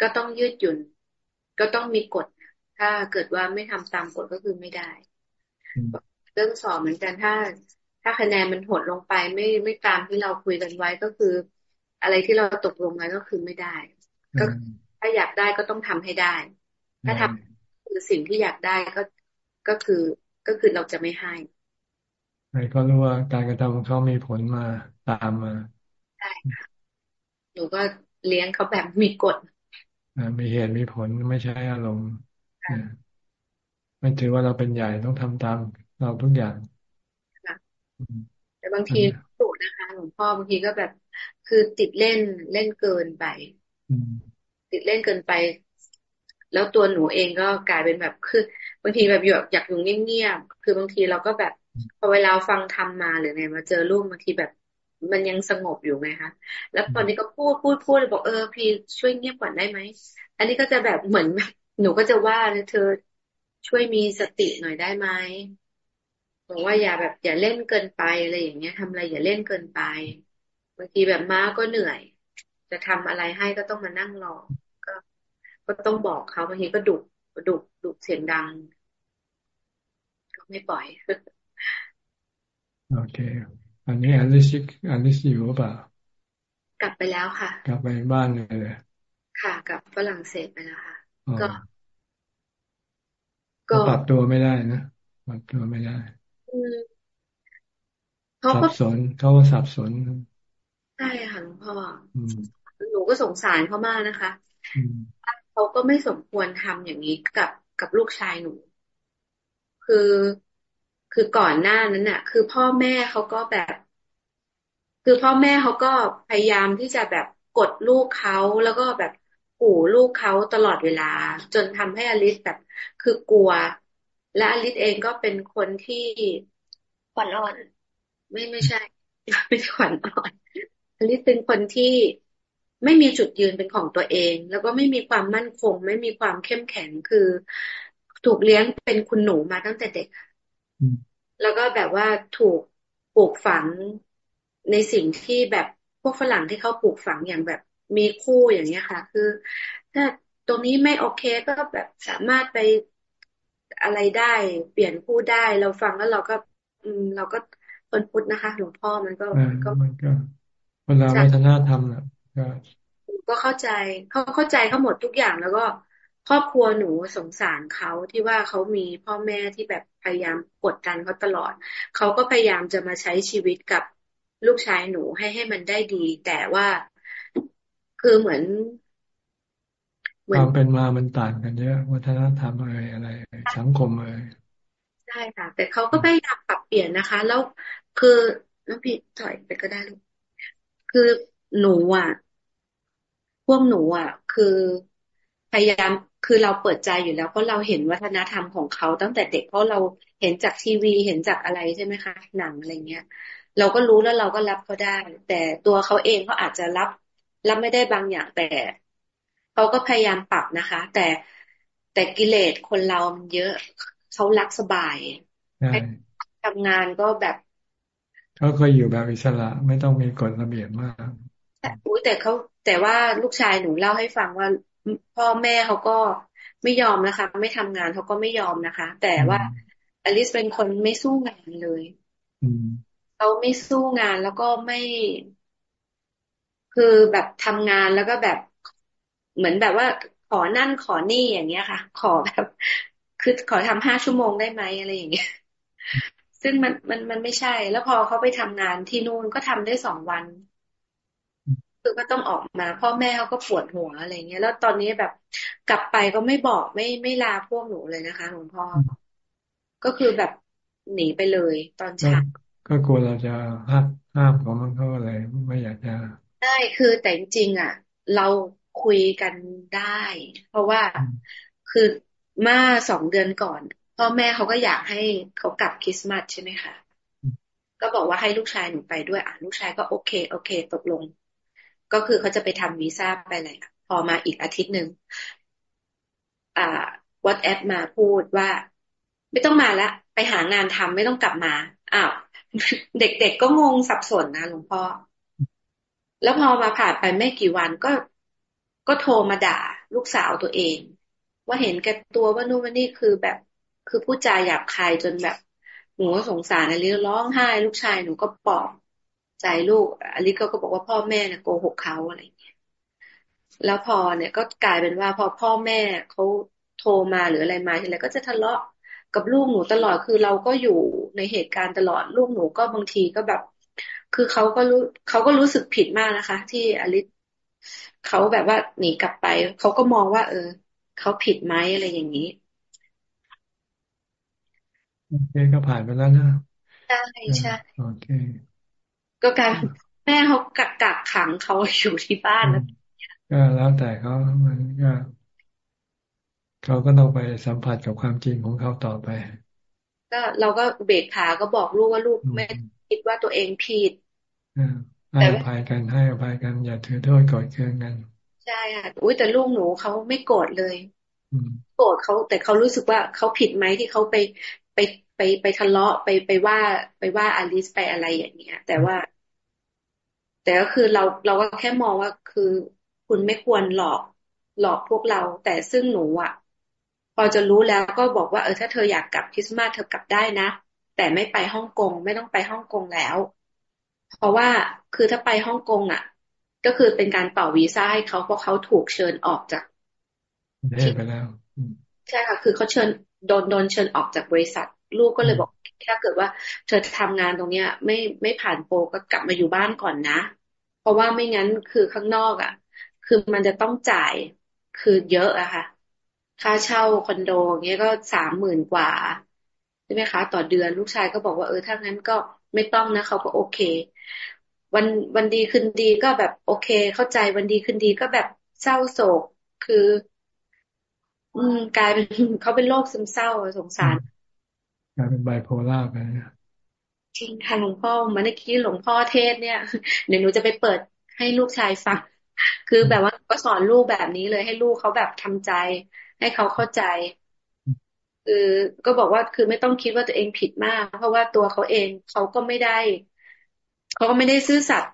ก็ต้องยืดหยุ่น ก็ต้องมีกฎถ้าเกิดว่าไม่ทำตามกฎก็คือไม่ได้ เรื่องสอบเหมือนกันถ้า ถ้าคะแนนมันหดลงไปไม่ไม่ตามที่เราคุยกันไว้ก็คือ อะไรที่เราตกลงไว้ก็คือไม่ได้ ก็ถ้าอยากได้ก็ต้องทำให้ได้ ถ้าทำคือสิ่งที่อยากได้ก็ก็คือก็คือเราจะไม่ให้ใครก็รู้ว่าการกระทำของเขามีผลมาตามมาใช่ค่ะหนูก็เลี้ยงเขาแบบมีกฎมีเหตุมีผลไม่ใช่อารมณ์ไม่ถือว่าเราเป็นใหญ่ต้องทำตามเราทุกอย่าง แต่บางทีสูนะคะหลวงพ่อบางทีก็แบบคือติดเล่นเล่นเกินไปติดเล่นเกินไป แล้วตัวหนูเองก็กลายเป็นแบบคือบางทีแบบอยากอยากอยู่เงียบๆคือบางทีเราก็แบบพอเวลาฟังทำมาหรือไงมาเจอลูกบางทีแบบมันยังสงบอยู่ไงคะ แล้วตอนนี้ก็พูดพูดพูดบอกเออพี่ช่วยเงียบก่อนได้ไหม อันนี้ก็จะแบบเหมือนหนูก็จะว่าเธอช่วยมีสติหน่อยได้ไหม บอกว่าอย่าแบบอย่าเล่นเกินไปอะไรอย่างเงี้ยทำอะไรอย่าเล่นเกินไปบางทีแบบม้าก็เหนื่อย จะทำอะไรให้ก็ต้องมานั่งรอก็ ก็ต้องบอกเขาบางทีก็ดุดุดุเสียงดัง ก็ไม่ปล่อยโอเค อันนี้อลิซิอลิซิอยู่หรือเปล่ากลับไปแล้วค่ะ กลับไปบ้านเลยค่ะกลับฝรั่งเศสไปแล้วค่ะ ก็ ก็ปรับตัวไม่ได้นะปรับตัวไม่ได้ สับสนเขาว่าสับสนใช่ค่ะหลวงพ่อหนูก็สงสารเขามากนะคะเขาก็ไม่สมควรทำอย่างนี้กับกับลูกชายหนู คือคือก่อนหน้านั้นน่ะ คือพ่อแม่เขาก็แบบ คือพ่อแม่เขาก็พยายามที่จะแบบกดลูกเขาแล้วก็แบบขู่ลูกเขาตลอดเวลา จนทำให้อลิสแบบ คือกลัว และอลิสเองก็เป็นคนที่ขวัญอ่อน ไม่ไม่ใช่ไม่ขวัญอ่อนอลิสเป็นคนที่ไม่มีจุดยืนเป็นของตัวเอง แล้วก็ไม่มีความมั่นคง ไม่มีความเข้มแข็งคือถูกเลี้ยงเป็นคุณหนูมาตั้งแต่เด็กแล้วก็แบบว่าถูกปลูกฝังในสิ่งที่แบบพวกฝรั่งที่เขาปลูกฝังอย่างแบบมีคู่อย่างเงี้ยค่ะ คือ ถ้าตรงนี้ไม่โอเคก็แบบสามารถไป อะไรได้ เปลี่ยนคู่ได้ เราฟังแล้วเราก็ อืม เราก็คนพุทธนะคะหลวงพ่อมันก็ก็มันก็เวลาวัฒนธรรมอะก็ก็เข้าใจเขาเข้าใจเขาหมดทุกอย่างแล้วก็ครอบครัวหนูสงสารเขาที่ว่าเขามีพ่อแม่ที่แบบพยายามกดดันเขาตลอด เขาก็พยายามจะมาใช้ชีวิตกับลูกชายหนูให้ให้มันได้ดี แต่ว่าคือเหมือน ความเป็นมามันต่างกันเยอะ วัฒนธรรมอะไรอะไร สังคมอะไรใช่ค่ะ แต่เขาก็พยายามปรับเปลี่ยนนะคะ แล้วคือน้องพี่ถอยไปก็ได้ลูกคือหนูอะ พวกหนูอะ คือพยายามคือเราเปิดใจอยู่แล้วเพราะเราเห็นวัฒนธรรมของเขาตั้งแต่เด็กเพราะเราเห็นจากทีวีเห็นจากอะไรใช่ไหมคะหนังอะไรเงี้ย เราก็รู้แล้วเราก็รับเขาได้ แต่ตัวเขาเองเขาอาจจะรับรับไม่ได้บางอย่างแต่ เขาก็พยายามปรับนะคะ แต่แต่กิเลสคนเรามันเยอะเขารักสบายทำงานก็แบบเขาเคยอยู่แบบอิสระ ไม่ต้องมีกฎระเบียบมากแต่อุ้ยแต่เขาแต่ว่าลูกชายหนูเล่าให้ฟังว่าพ่อแม่เขาก็ไม่ยอมนะคะ ไม่ทำงานเขาก็ไม่ยอมนะคะ แต่ว่าอลิสเป็นคนไม่สู้งานเลยเขาไม่สู้งานแล้วก็ไม่ คือแบบทำงานแล้วก็แบบ เหมือนแบบว่าขอนั่นขอนี่อย่างเงี้ยค่ะ ขอแบบคือขอทำห้าชั่วโมงได้ไหมอะไรอย่างเงี้ยซึ่งมันมันมันไม่ใช่ แล้วพอเขาไปทำงานที่นู่นก็ทำได้สองวัน คือก็ต้องออกมา พ่อแม่เขาก็ปวดหัวอะไรเงี้ยแล้วตอนนี้แบบกลับไปก็ไม่บอกไม่ไม่ลาพวกหนูเลยนะคะหลวงพ่อ ก็คือแบบหนีไปเลยตอนเช้าก็กลัวเราจะห้ามห้ามของมันเขาอะไรไม่อยากจะได้คือแต่จริงอะ เรา คุยกันได้ เพราะว่าคือเมื่อสองเดือนก่อน พ่อแม่เขาก็อยากให้เขากลับคริสต์มาสใช่ไหมคะก็บอกว่าให้ลูกชายหนูไปด้วยอะลูกชายก็โอเค โอเค ตกลง ก็คือเขาจะไปทำวีซ่าไปอะไรพอมาอีกอาทิตย์หนึ่งอ่าวัดแอปมาพูดว่า ไม่ต้องมาละไปหางานทำไม่ต้องกลับมาอ้าวเด็กๆก็งงสับสนนะหลวงพ่อแล้วพอมาผ่านไปไม่กี่วันก็ ก็โทรมาด่าลูกสาวตัวเอง ว่าเห็นแก่ตัวว่านู่นว่านี่คือแบบ คือพูดจาหยาบคายจนแบบหนูสงสารอะไรร้องไห้ ลูกชายหนูก็ปลอบใจลูกอลิก็ก็บอกว่าพ่อแม่เนี่ยโกหกเขาอะไรอย่างเงี้ยแล้วพอเนี่ยก็กลายเป็นว่าพอพ่อแม่เขาโทรมาหรืออะไรมาทีไรก็จะทะเลาะกับลูกหนูตลอดคือเราก็อยู่ในเหตุการณ์ตลอดลูกหนูก็บางทีก็แบบ คือเขาก็รู้เขาก็รู้สึกผิดมากนะคะ ที่อลิ เขาแบบว่าหนีกลับไป เขาก็มองว่า เออเขาผิดไหมอะไรอย่างนี้โอเคก็ผ่านไปแล้วนะใช่ใช่โอเค ก็การแม่เขากักกักขังเขาอยู่ที่บ้านแล้วก็แล้วแต่เขามันก็เขาก็ต้องไปสัมผัสกับความจริงของเขาต่อไป ก็เราก็เบรกขาก็บอกลูกว่าลูกไม่คิดว่าตัวเองผิด ให้อภัยกันให้อภัยกันอย่าถือโทษกอดเคืองกันใช่ค่ะอุ้ยแต่ลูกหนูเขาไม่โกรธเลยโกรธเขาแต่เขารู้สึกว่าเขาผิดไหมที่เขาไปไปไปไปทะเลาะไปไปว่าไปว่าอลิสไปอะไรอย่างเงี้ย แต่ว่า แต่ก็คือเราเราก็แค่มองว่าคือคุณไม่ควรหลอกหลอกพวกเรา แต่ซึ่งหนูอะ พอจะรู้แล้วก็บอกว่าเออถ้าเธออยากกลับคริสต์มาสเธอกลับได้นะ แต่ไม่ไปฮ่องกงไม่ต้องไปฮ่องกงแล้ว เพราะว่าคือถ้าไปฮ่องกงอะ ก็คือเป็นการต่อวีซ่าให้เขาเพราะเขาถูกเชิญออกจากได้ไปแล้วใช่ค่ะ คือเขาเชิญโดนโดนเชิญออกจากบริษัท ลูกก็เลยบอกถ้าเกิดว่า เธอทำงานตรงเนี้ย ไม่ไม่ผ่านโปรก็กลับมาอยู่บ้านก่อนนะ เพราะว่าไม่งั้นคือข้างนอกอะ คือมันจะต้องจ่ายคือเยอะอะค่ะ ค่าเช่าคอนโดเงี้ยก็สามหมื่นกว่าใช่ไหมคะ ต่อเดือนลูกชายก็บอกว่าเออถ้างั้นก็ไม่ต้องนะเขาก็โอเค วันวันดีคืนดีก็แบบโอเค เข้าใจวันดีคืนดีก็แบบเศร้าโศกคือ อืมกลายเป็นเขาเป็นโรคซึมเศร้าสงสารกลายเป็นไบโพล่าไปจริงค่ะหลวงพ่อเมื่อกี้หลวงพ่อเทศเนี่ยเดี๋ยวหนูจะไปเปิดให้ลูกชายฟังคือแบบว่าก็สอนลูกแบบนี้เลยให้ลูกเขาแบบทำใจ ให้เขาเข้าใจคือก็บอกว่าคือไม่ต้องคิดว่าตัวเองผิดมาก เพราะว่าตัวเขาเองเขาก็ไม่ได้ เขาก็ไม่ได้ซื่อสัตย์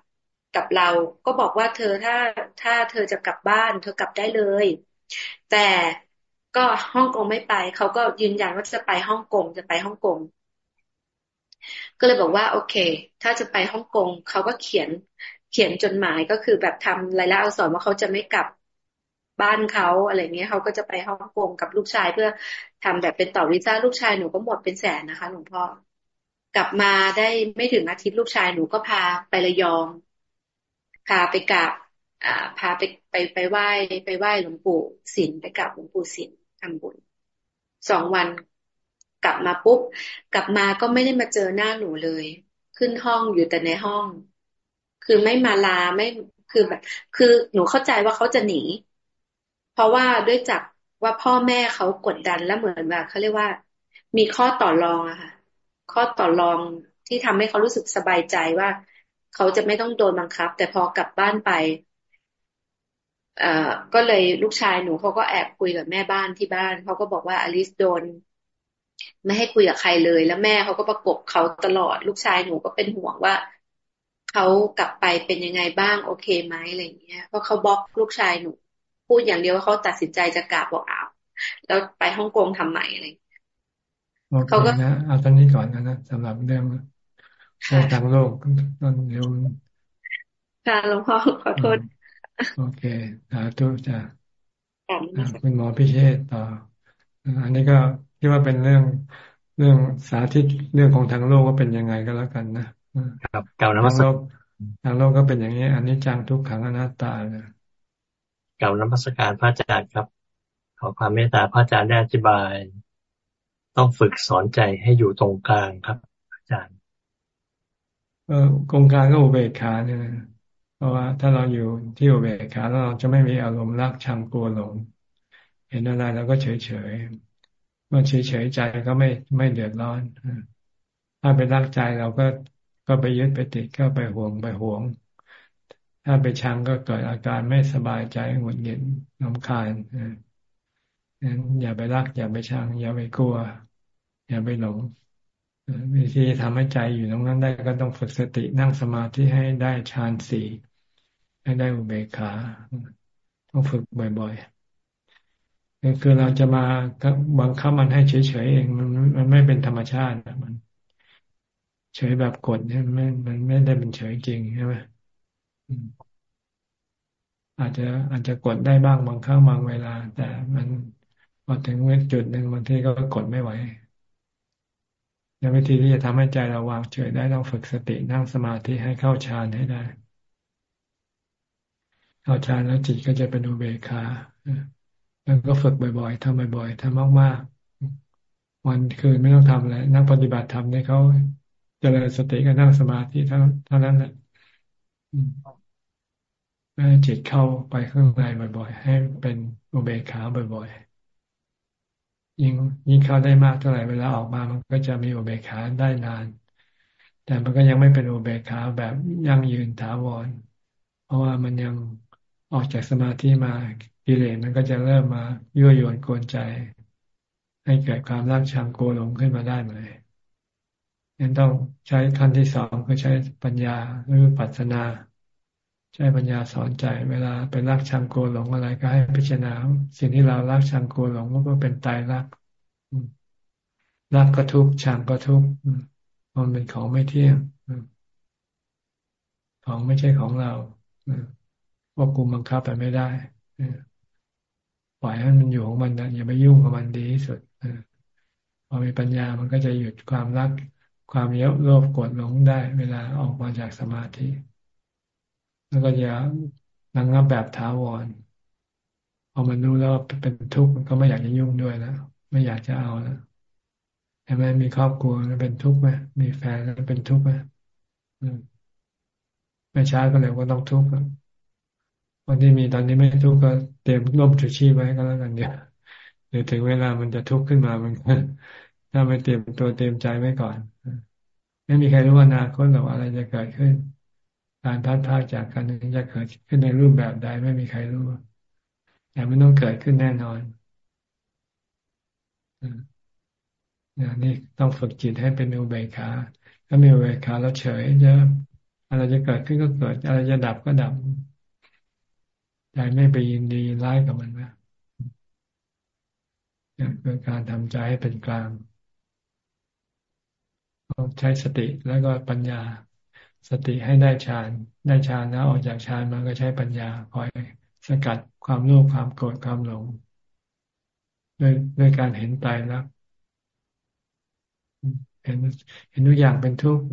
กับเรา ก็บอกว่าเธอถ้าถ้าเธอจะกลับบ้าน เธอกลับได้เลย แต่ก็ฮ่องกงไม่ไป เขาก็ยืนยันว่าจะไปฮ่องกงจะไปฮ่องกงก็เลยบอกว่า โอเค ถ้าจะไปฮ่องกงเขาก็เขียนเขียนจดหมายก็คือแบบทำรายละอักษรว่าเขาจะไม่กลับบ้านเขาอะไรเงี้ยเขาก็จะไปฮ่องกงกับลูกชายเพื่อทำแบบเป็นต่อวีซ่าลูกชายหนูก็หมดเป็นแสนนะคะหลวงพ่อ กลับมาได้ไม่ถึงอาทิตย์ลูกชายหนูก็พาไประยองพาไปกราบอ่า พาไปไปไปไหว้ไปไหว้หลวงปู่ศิลไปกราบหลวงปู่ศิลทำบุญสองวันกลับมาปุ๊บ กลับมาก็ไม่ได้มาเจอหน้าหนูเลย ขึ้นห้องอยู่แต่ในห้อง คือไม่มาลาไม่คือแบบ คือหนูเข้าใจว่าเขาจะหนี เพราะว่าด้วยจากว่าพ่อแม่เขากดดันแล้วเหมือนแบบเขาเรียกว่า มีข้อต่อรองอะค่ะ ข้อต่อรองที่ทำให้เขารู้สึกสบายใจว่า เขาจะไม่ต้องโดนบังคับ แต่พอกลับบ้านไปเอ่อก็เลยลูกชายหนูเขาก็แอบคุยกับแม่บ้านที่บ้านเขาก็บอกว่าอลิสโดน ไม่ให้คุยกับใครเลย แล้วแม่เขาก็ประกบเขาตลอด ลูกชายหนูก็เป็นห่วงว่าเขากลับไปเป็นยังไงบ้างโอเคไหมอะไรเงี้ยเพราะเขาบล็อกลูกชายหนู พูดอย่างเดียวว่าเขาตัดสินใจจะกลับบอกอ้าวแล้วไปฮ่องกงทำไมอะไร เขาก็นะเอาตอนนี้ก่อนนะนะสำหรับเรื่องเรื่องทางโลกตอนเร็วค่ะหลวงพ่อขอโทษ โอเคสาธุจ้ะคุณหมอพิเชษต่อ อันนี้ก็คิดว่าเป็นเรื่องเรื่องสาธิตเรื่องของทางโลกว่าเป็นยังไงก็แล้วกันนะครับเก่าน้ำทางโลกทางโลกก็เป็นอย่างนี้ อันนี้จังทุกขังอนัตตาเนี่ยเก่าน้ำพัสการพระอาจารย์ครับ ขอความเมตตาพระอาจารย์ได้อธิบาย ต้องฝึกสอนใจให้อยู่ตรงกลางครับ อาจารย์ เออกงการก็อุเบกขาเนี่ยเพราะว่าถ้าเราอยู่ที่อุเบกขาแล้วเราจะไม่มีอารมณ์รักชังกลัวหลง เห็นอะไรเราก็เฉยเฉยเมื่อเฉยเฉยใจก็ไม่ไม่เดือดร้อนถ้าไปรักใจเราก็ก็ไปยึดไปติดก็ไปห่วงไปห่วง ถ้าไปชังก็เกิดอาการไม่สบายใจหงุดหงิดน้ำคาญนั้นอย่าไปรัก อย่าไปชัง อย่าไปกลัว อย่าไปหลงวิธีทำให้ใจอยู่ตรงนั้นได้ก็ต้องฝึกสตินั่งสมาธิให้ได้ฌานสี่ให้ได้อุเบกขาต้องฝึกบ่อยๆคือเราจะมาบังคับมันให้เฉยๆเองมันมันไม่เป็นธรรมชาติมัน เฉยแบบกดเนี่ยมันมันไม่ได้เป็นเฉยจริงใช่ไหมอาจจะอาจจะกดได้บ้างบางครั้งบางเวลา แต่มันพอถึงเวจุดหนึ่งบางทีก็กดไม่ไหว ในวิธีที่จะทำให้ใจเราวางเฉยได้ต้องฝึกสตินั่งสมาธิให้เข้าฌานให้ได้ เข้าฌานแล้วจิตก็จะเป็นอุเบกขาแล้วก็ฝึกบ่อยๆทำบ่อยๆทำมากๆ วันคืนไม่ต้องทำอะไรนักปฏิบัติธรรมเนี่ยเขาเจริญสติกับนั่งสมาธิเท่าเท่านั้นแหละให้จิตเข้าไปข้างในบ่อย ๆ ให้เป็นอุเบกขาบ่อย ๆ ยิ่งยิ่งเข้าได้มากเท่าไหร่เวลาออกมามันก็จะมีอุเบกขาได้นาน แต่มันก็ยังไม่เป็นอุเบกขาแบบยั่งยืนถาวร เพราะว่ามันยังออกจากสมาธิมากิเลสมันก็จะเริ่มมายั่วยวนกวนใจ ให้เกิดความรักชังโกหลงขึ้นมาได้เลยยังต้องใช้ขั้นที่สองคือใช้ปัญญาหรือปัสนา ใช้ปัญญาสอนใจ เวลาเป็นรักชังโกหลงอะไรก็ให้พิจารณาสิ่งที่เรารักชังโกหลงก็เป็นตายรักรักก็ทุกชังก็ทุกมันเป็นของไม่เที่ยงของไม่ใช่ของเราควบคุมบังคับไปไม่ได้ปล่อยให้มันอยู่ของมันนะอย่าไปยุ่งกับมันดีที่สุดพอมีปัญญามันก็จะหยุดความรัก ความเยอะโลภโกรธหลงได้ เวลาออกมาจากสมาธิ แล้วก็จะระงับแบบถาวรพอมันรู้แล้วเป็นทุกข์มันก็ไม่อยากจะยุ่งด้วยแล้วไม่อยากจะเอาแล้วใช่ไหมมีครอบครัวแล้วเป็นทุกข์ไหมมีแฟนแล้วเป็นทุกข์ไหมไม่ช้าก็เลยว่าต้องทุกข์คนที่มีตอนนี้ไม่ทุกข์ก็เตรียมร่มชูชีพไว้ก็แล้วกันเดี๋ยวเดี๋ยวถึงเวลามันจะทุกข์ขึ้นมามันถ้าไม่เตรียมตัวเตรียมใจไว้ก่อน ไม่มีใครรู้ว่าอนาคตหรอกอะไรจะเกิดขึ้น การพัดพาจากกันจะเกิดขึ้นในรูปแบบใดไม่มีใครรู้ แต่มันต้องเกิดขึ้นแน่นอนนี่ต้องฝึกจิตให้เป็นอุเบกขาถ้ามีอุเบกขาแล้วเฉยจะอะไรจะเกิดขึ้นก็เกิด อะไรจะดับก็ดับใจไม่ไปยินดีร้ายกับมันนะนี่คือการทำใจให้เป็นกลางต้องใช้สติแล้วก็ปัญญา สติให้ได้ฌานได้ฌานแล้วออกจากฌานมันก็ใช้ปัญญาคอยสกัดความโลภความโกรธความหลงด้วยด้วยการเห็นตายแล้วเห็นเห็นทุกอย่างเป็นทุกข์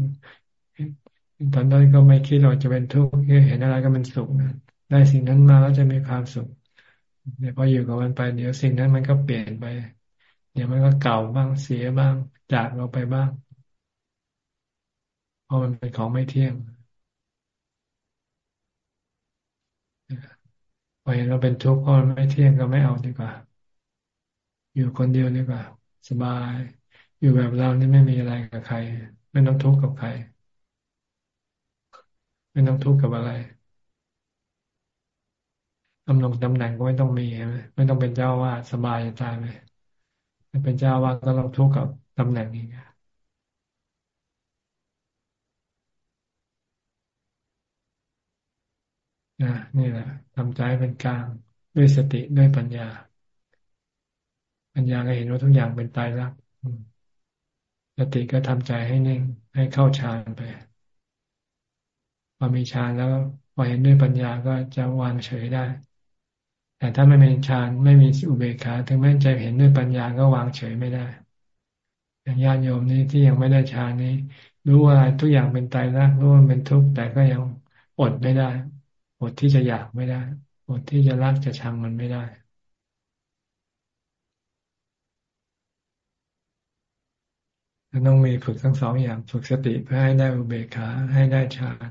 ตอนนั้นก็ไม่คิดว่าจะเป็นทุกข์เห็นอะไรก็เป็นสุขนะได้สิ่งนั้นมาแล้วจะมีความสุขเดี๋ยวพออยู่กับมันไปเดี๋ยวสิ่งนั้นมันก็เปลี่ยนไป เดี๋ยวมันก็เก่าบ้างเสียบ้างจากเราไปบ้าง เพราะมันเป็นของไม่เที่ยงพอเห็นเราเป็นทุกข์เพราะมันไม่เที่ยงก็ไม่เอาดีกว่า อยู่คนเดียวดีกว่า สบาย อยู่แบบเรานี่ไม่มีอะไรกับใคร ไม่ต้องทุกข์กับใคร ไม่ต้องทุกข์กับอะไรตำแหน่งตำแหน่งก็ไม่ต้องมีใช่ไหมไม่ต้องเป็นเจ้าว่าสบายจะตายไหมเป็นเจ้าว่าก็ต้องทุกข์กับตำแหน่งนี้ นะนี่แหละทำใจเป็นกลางด้วยสติด้วยปัญญา ปัญญาก็เห็นว่าทุกอย่างเป็นตายรักสติก็ทำใจให้นิ่ง ให้เข้าฌานไปพอมีฌานแล้วพอเห็นด้วยปัญญาก็จะวางเฉยได้ แต่ถ้าไม่มีฌานไม่มีอุเบกขาถึงแม้จะเห็นด้วยปัญญาก็วางเฉยไม่ได้ อย่างญาติโยมนี้ที่ยังไม่ได้ฌานนี้ รู้ว่าทุกอย่างเป็นตายรักรู้ว่าเป็นทุกข์แต่ก็ยังอดไม่ได้ อดที่จะอยากไม่ได้อดที่จะรักจะชังมันไม่ได้ต้องมีฝึกทั้งสองอย่างฝึกสติเพื่อให้ได้อุเบกขาให้ได้ฌาน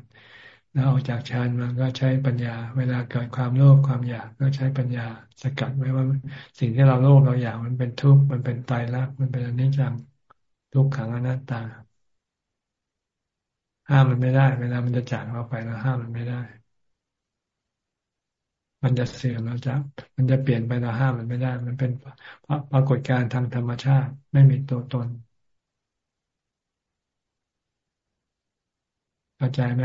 แล้วออกจากฌานมันก็ใช้ปัญญา เวลาเกิดความโลภความอยากก็ใช้ปัญญาสกัดไว้ว่า สิ่งที่เราโลภเราอยากมันเป็นทุกข์มันเป็นตายรักมันเป็นอนิจจังทุกขังอนัตตา ห้ามมันไม่ได้ เวลามันจะจากเราไปเราห้ามมันไม่ได้ มันจะเสื่อมแล้วจะ มันจะเปลี่ยนไปเราห้ามมันไม่ได้ มันเป็นปรากฏการณ์ทางธรรมชาติ ไม่มีตัวตนเข้าใจไหม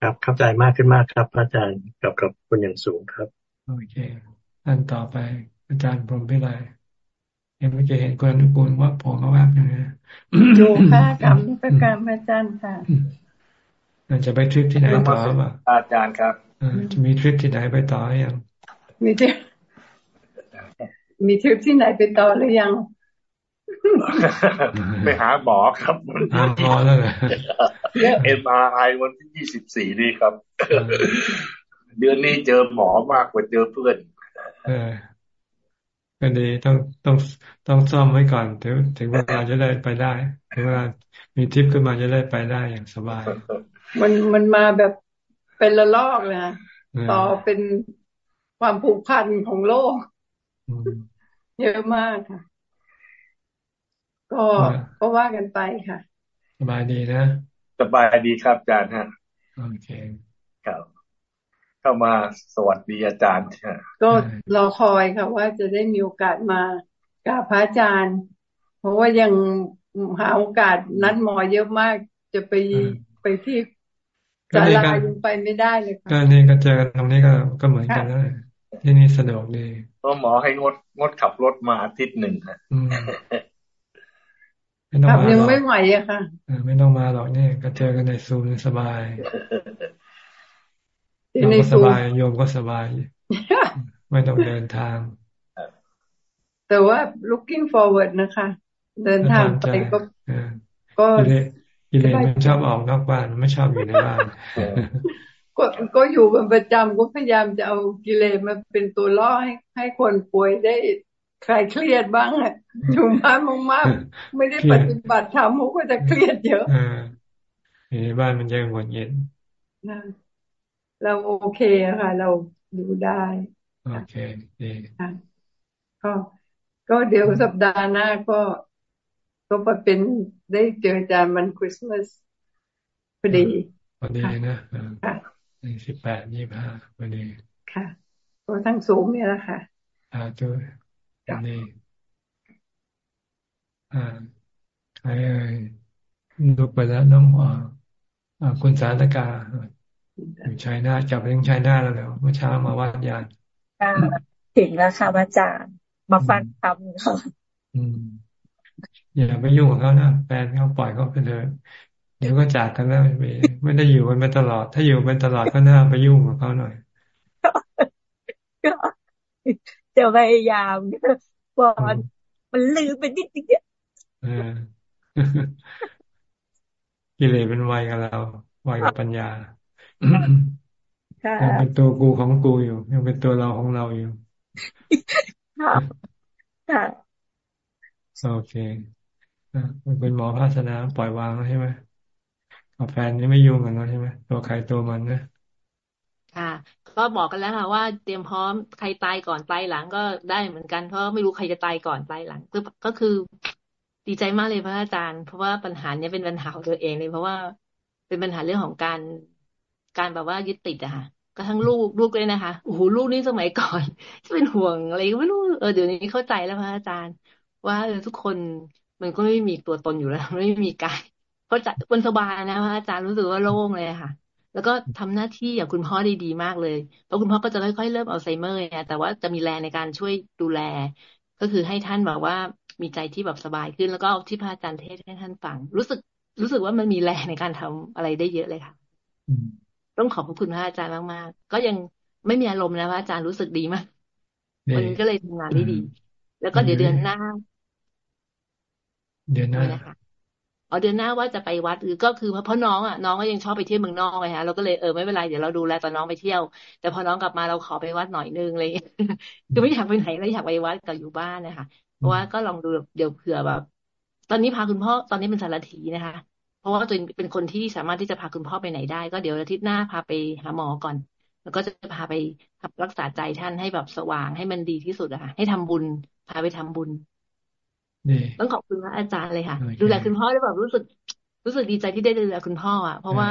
ครับเข้าใจมากขึ้นมากครับอาจารย์กับกับคนอย่างสูงครับโอเคอันต่อไปอาจารย์พรหมพิไลเห็นเมื่อกี้เห็นคนกุลว่าผมมาว่าอย่างนี้อยู่ค่ะกับประการพระอาจารย์ค่ะจะไปทริปที่ไหนต่อป่ะอาจารย์ครับ จะมีทริปที่ไหนไปต่อยัง มีทริปมีทริปที่ไหนไปต่อหรือยัง ไปหาหมอครับหาหมอแล้วเอ็มอาร์ไอวันที่ยี่สิบสี่นี่ครับ เดือนนี้เจอหมอมากกว่าเจอเพื่อนเออก็ดีต้องต้องต้องซ่อมไว้ก่อนถึงถึงเวลาจะได้ไปได้ ถึงเวลามีทริปขึ้นมาจะได้ไปได้อย่างสบาย มันมันมาแบบ เป็นระลอกเลยนะต่อเป็นความผูกพันของโลก เยอะมากค่ะ ก็ก็ว่ากันไปค่ะ สบายดีนะ สบายดีครับอาจารย์ฮะโอเคครับเข้ามาสวัสดีอาจารย์ก็รอคอยค่ะ ว่าจะได้มีโอกาสมากราบพระอาจารย์ เพราะว่ายังหาโอกาสนัดหมอเยอะมากจะไปไปที่ ศาลายังไปไม่ได้เลยค่ะก็นี่ก็เจอกันตรงนี้ก็ก็เหมือนกันแล้วที่นี่สะดวกดีก็หมอให้งดงดขับรถมาอาทิตย์หนึ่งค่ะไม่ต้องมายังไม่ไหวอะค่ะไม่ต้องมาหรอกนี่ก็เจอกันในซูมสบายโยมก็สบายโยมก็สบาย ไม่ต้องเดินทาง แต่ว่า looking forward นะคะ เดินทางไปก็ก็ กิเลสมันชอบออกนอกบ้านไม่ชอบอยู่ในบ้านก็ก็อยู่เป็นประจำก็พยายามจะเอากิเลสมาเป็นตัวล่อให้ให้คนป่วยได้คลายเครียดบ้างอะอยู่บ้านมากๆไม่ได้ปฏิบัติธรรมเขาก็จะเครียดเยอะอยู่ในบ้านมันจะหงุดหงิดเราโอเคค่ะ เราดูได้โอเคดีก็ก็เดี๋ยวสัปดาห์หน้าก็ ก็เป็นได้เจออาจารย์วันคริสต์มาสพอดีพอดีนะสิบแปดยี่ห้าพอดีค่ะก็ทั้งสูงเนี่ยแหละค่ะอ่าตัวพอดีอ่าใครเอ่ยลุกไปแล้วน้องอ่าคุณสารกาอยู่ชัยนาจับเรื่องชัยนาแล้วแล้วเมื่อเช้ามาวัดยานถึงแล้วค่ะอาจารย์มาฟังธรรมค่ะ อย่าไปยุ่งกับเขานะแฟนเขาปล่อยเขาไปเลยเดี๋ยวก็จากกันแล้วไม่ไม่ได้อยู่กันไปตลอด ถ้าอยู่เป็นตลอดก็น่าไปยุ่งกับเขาหน่อยก็จะพยายามบอลมันลืมไปนิดเดียวกิเลสเป็นวัยกับเราวัยกับปัญญายังเป็นตัวกูของกูอยู่ ยังเป็นตัวเราของเราอยู่ค่ะโอเค มันเป็นหมอภาสนาปล่อยวางแล้วใช่ไหมกับแฟนนี่ไม่ยุ่งกันแล้วใช่ไหมตัวใครตัวมันนะค่ะ ก็บอกกันแล้วค่ะว่าเตรียมพร้อมใครตายก่อนตายหลังก็ได้เหมือนกันเพราะไม่รู้ใครจะตายก่อนตายหลังก็คือดีใจมากเลยพระอาจารย์ เพราะว่าปัญหาเนี้ยเป็นปัญหาของตัวเองเลย เพราะว่าเป็นปัญหาเรื่องของการการแบบว่ายึดติดอะค่ะก็ทั้งลูกลูกเลยนะคะโอ้โหลูกนี่สมัยก่อนจะเป็นห่วงอะไรก็ไม่รู้เออเดี๋ยวนี้เข้าใจแล้วพระอาจารย์ ว่าทุกคน มันก็ไม่มีตัวตนอยู่แล้วไม่มีกายเพราะจะคนสบายนะพระอาจารย์รู้สึกว่าโล่งเลยค่ะ แล้วก็ทำหน้าที่อย่างคุณพ่อได้ดีมากเลยแล้วคุณพ่อก็จะค่อยๆเริ่มอัลไซเมอร์เนี่ยแต่ว่าจะมีแรงในการช่วยดูแล ก็คือให้ท่านแบบว่ามีใจที่แบบสบายขึ้น แล้วก็เอาที่พระอาจารย์เทศให้ท่านฟัง รู้สึกรู้สึกว่ามันมีแรงในการทำอะไรได้เยอะเลยค่ะต้องขอบคุณพระอาจารย์มากๆก็ยังไม่มีอารมณ์นะพระอาจารย์รู้สึกดีมากวันนี้ก็เลยทำงานได้ดี แล้วก็เดี๋ยวเดือนหน้า เดือนหน้าอ๋อเดือนหน้าว่าจะไปวัดหรือก็คือเพราะน้องอะน้องก็ยังชอบไปเที่ยวเมืองนอกไงฮะเราก็เลยเออไม่เป็นไรเดี๋ยวเราดูแลตอนน้องไปเที่ยว แต่พอน้องกลับมาเราขอไปวัดหน่อยนึงเลยคือไม่อยากไปไหนเลยอยากไปวัดกับอยู่บ้านนะคะเพราะว่าก็ลองดูเดี๋ยวเผื่อแบบ ตอนนี้พาคุณพ่อตอนนี้เป็นสารถีนะคะ เพราะว่าตัวเองเป็นคนที่สามารถที่จะพาคุณพ่อไปไหนได้ ก็เดี๋ยวอาทิตย์หน้าพาไปหาหมอก่อน แล้วก็จะพาไปรักษาใจท่านให้แบบสว่างให้มันดีที่สุดอะค่ะให้ทำบุญพาไปทำบุญ ต้องขอบคุณพระอาจารย์เลยค่ะ ดูแลคุณพ่อได้แบบรู้สึก รู้สึกดีใจที่ได้ดูแลคุณพ่ออะ เพราะว่า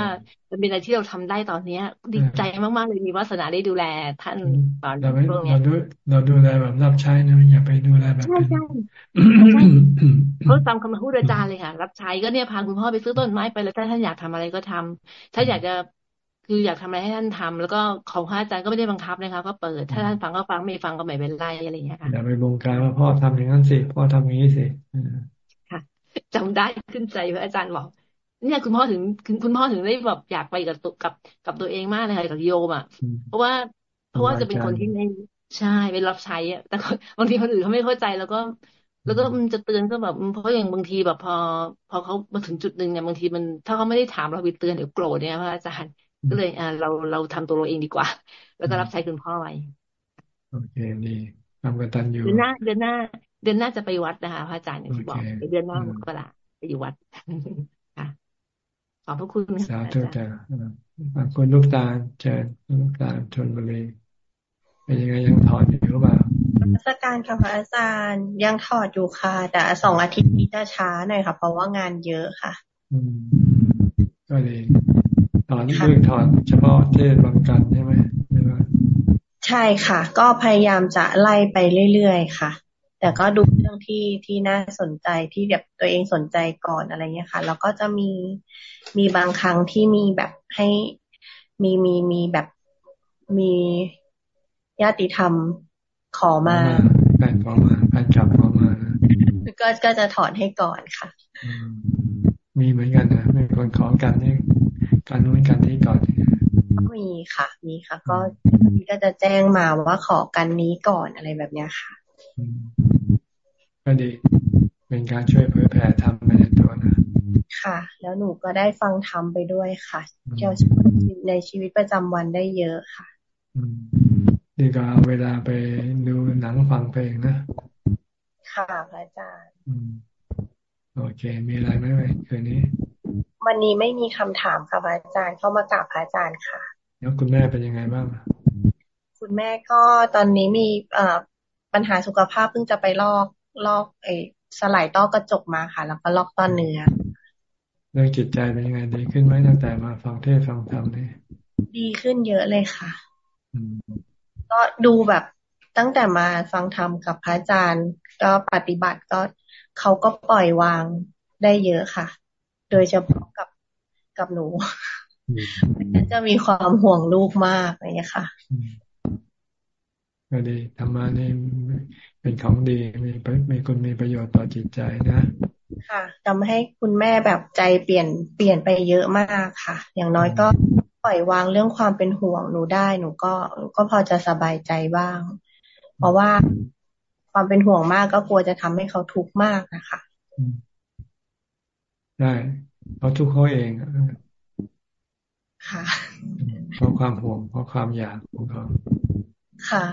มันเป็นอะไรที่เราทำได้ตอนเนี้ย ดีใจมากๆเลยมีวาสนาได้ดูแลท่านตอนช่วงนี้เราดูเราดูแลแบบรับใช้นะอย่าไปดูแลแบบใช่ใช่เขาตามคำพูดอาจารย์เลยค่ะ รับใช้ก็เนี่ยพาคุณพ่อไปซื้อต้นไม้ไปแล้วถ้าท่านอยากทำอะไรก็ทำถ้าอยากจะ คืออยากทำอะไรให้ท่านทำแล้วก็ของพระอาจารย์ก็ไม่ได้บังคับนะคะก็เปิด ถ้าท่านฟังก็ฟังไม่ฟังก็ไม่เป็นไรอะไรอย่างเงี้ยค่ะอย่าไปบงการว่าพ่อทำอย่างนั้นสิพ่อทำอย่างนี้สิค่ะจำได้ขึ้นใจพระอาจารย์บอกเนี่ยคุณพ่อถึงคุณพ่อถึงได้แบบอยากไปกับกับกับตัวเองมากเลยค่ะกับโยมอะเพราะว่าเพราะว่าจะเป็นคนที่ไม่ใช่เป็นรับใช้อะแต่บางทีคนอื่นเขาไม่เข้าใจแล้วก็แล้วก็มันจะเตือนก็แบบเพราะอย่างบางทีแบบพอ พอเขามาถึงจุดหนึ่งเนี่ยบางทีมันถ้าเขาไม่ได้ถามเราไปเตือนเดี๋ยวโกรธเนี่ยพระอาจารย์ ก็เลยอ่าเราเราทำตัวเราเองดีกว่า แล้วก็รับใช้คุณพ่อไว้ โอเคดีทำกันตันอยู่เดือนหน้า เดือนหน้า เดือนหน้าจะไปวัดนะคะพระอาจารย์อย่างที่บอกเดือนหน้ามกราไปอยู่วัดค่ะขอบพระคุณสาธุจ้ะคุณลูกตาเจิญลูกตาชนบุรีเป็นยังไงยังถอดอยู่หรือเปล่าราชการค่ะพระอาจารย์ยังถอดอยู่ค่ะ แต่สองอาทิตย์นี้จะช้าหน่อยค่ะ เพราะว่างานเยอะค่ะ อืมก็ดี ถอนเรื่องถอนเฉพาะเทศบางกันใช่ไหมใช่ค่ะ ก็พยายามจะไล่ไปเรื่อยๆค่ะ แต่ก็ดูเรื่องที่ที่น่าสนใจที่แบบตัวเองสนใจก่อนอะไรเงี้ยค่ะ แล้วก็จะมีมีบางครั้งที่มีแบบให้มีมีมีแบบมีญาติธรรมขอมาแฟนขอมาแฟนจับขอมาก็ก็จะถอนให้ก่อนค่ะ มีเหมือนกันนะมีคนขอกันนี่ การนู้นกันนี้ก่อนมีค่ะ มีค่ะ ก็ก็จะแจ้งมาว่าขอกันนี้ก่อนอะไรแบบเนี้ยค่ะก็ดีเป็นการช่วยเผยแผ่ทำไปในตัวนะค่ะ แล้วหนูก็ได้ฟังทำไปด้วยค่ะเกี่ยวในชีวิตประจำวันได้เยอะค่ะดีก็เอาเวลาไปดูหนังฟังเพลงนะ ค่ะพระอาจารย์โอเค มีอะไรไหมคืนนี้ วันนี้ไม่มีคำถามค่ะพระอาจารย์เข้ามากราบพระอาจารย์ค่ะแล้วคุณแม่เป็นยังไงบ้างคุณแม่ก็ตอนนี้มีเอ่อปัญหาสุขภาพเพิ่งจะไปลอกลอกไอ้สลายต้อกระจกมาค่ะ แล้วก็ลอกต้อนเนื้อเรื่องจิตใจเป็นยังไงดีขึ้นไหมตั้งแต่มาฟังเทศฟังธรรมนี่ดีขึ้นเยอะเลยค่ะก็ดูแบบตั้งแต่มาฟังธรรมกับพระอาจารย์ ก็ปฏิบัติก็เขาก็ปล่อยวางได้เยอะค่ะ โดยเฉพาะกับกับหนูจะมีความห่วงลูกมากอะไรอย่างนี้ค่ะก็ดีธรรมะนี่เป็นของดีมีมีคุณมีประโยชน์ต่อจิตใจนะ ค่ะทำให้คุณแม่แบบใจเปลี่ยนเปลี่ยนไปเยอะมากค่ะ อย่างน้อยก็ปล่อยวางเรื่องความเป็นห่วงหนูได้หนูก็ก็พอจะสบายใจบ้าง เพราะว่าความเป็นห่วงมากก็กลัวจะทำให้เขาทุกข์มากนะคะ ได้เพราะทุกข์เขาเองค่ะเพราะความห่วงเพราะความอยากของเขาค่ะ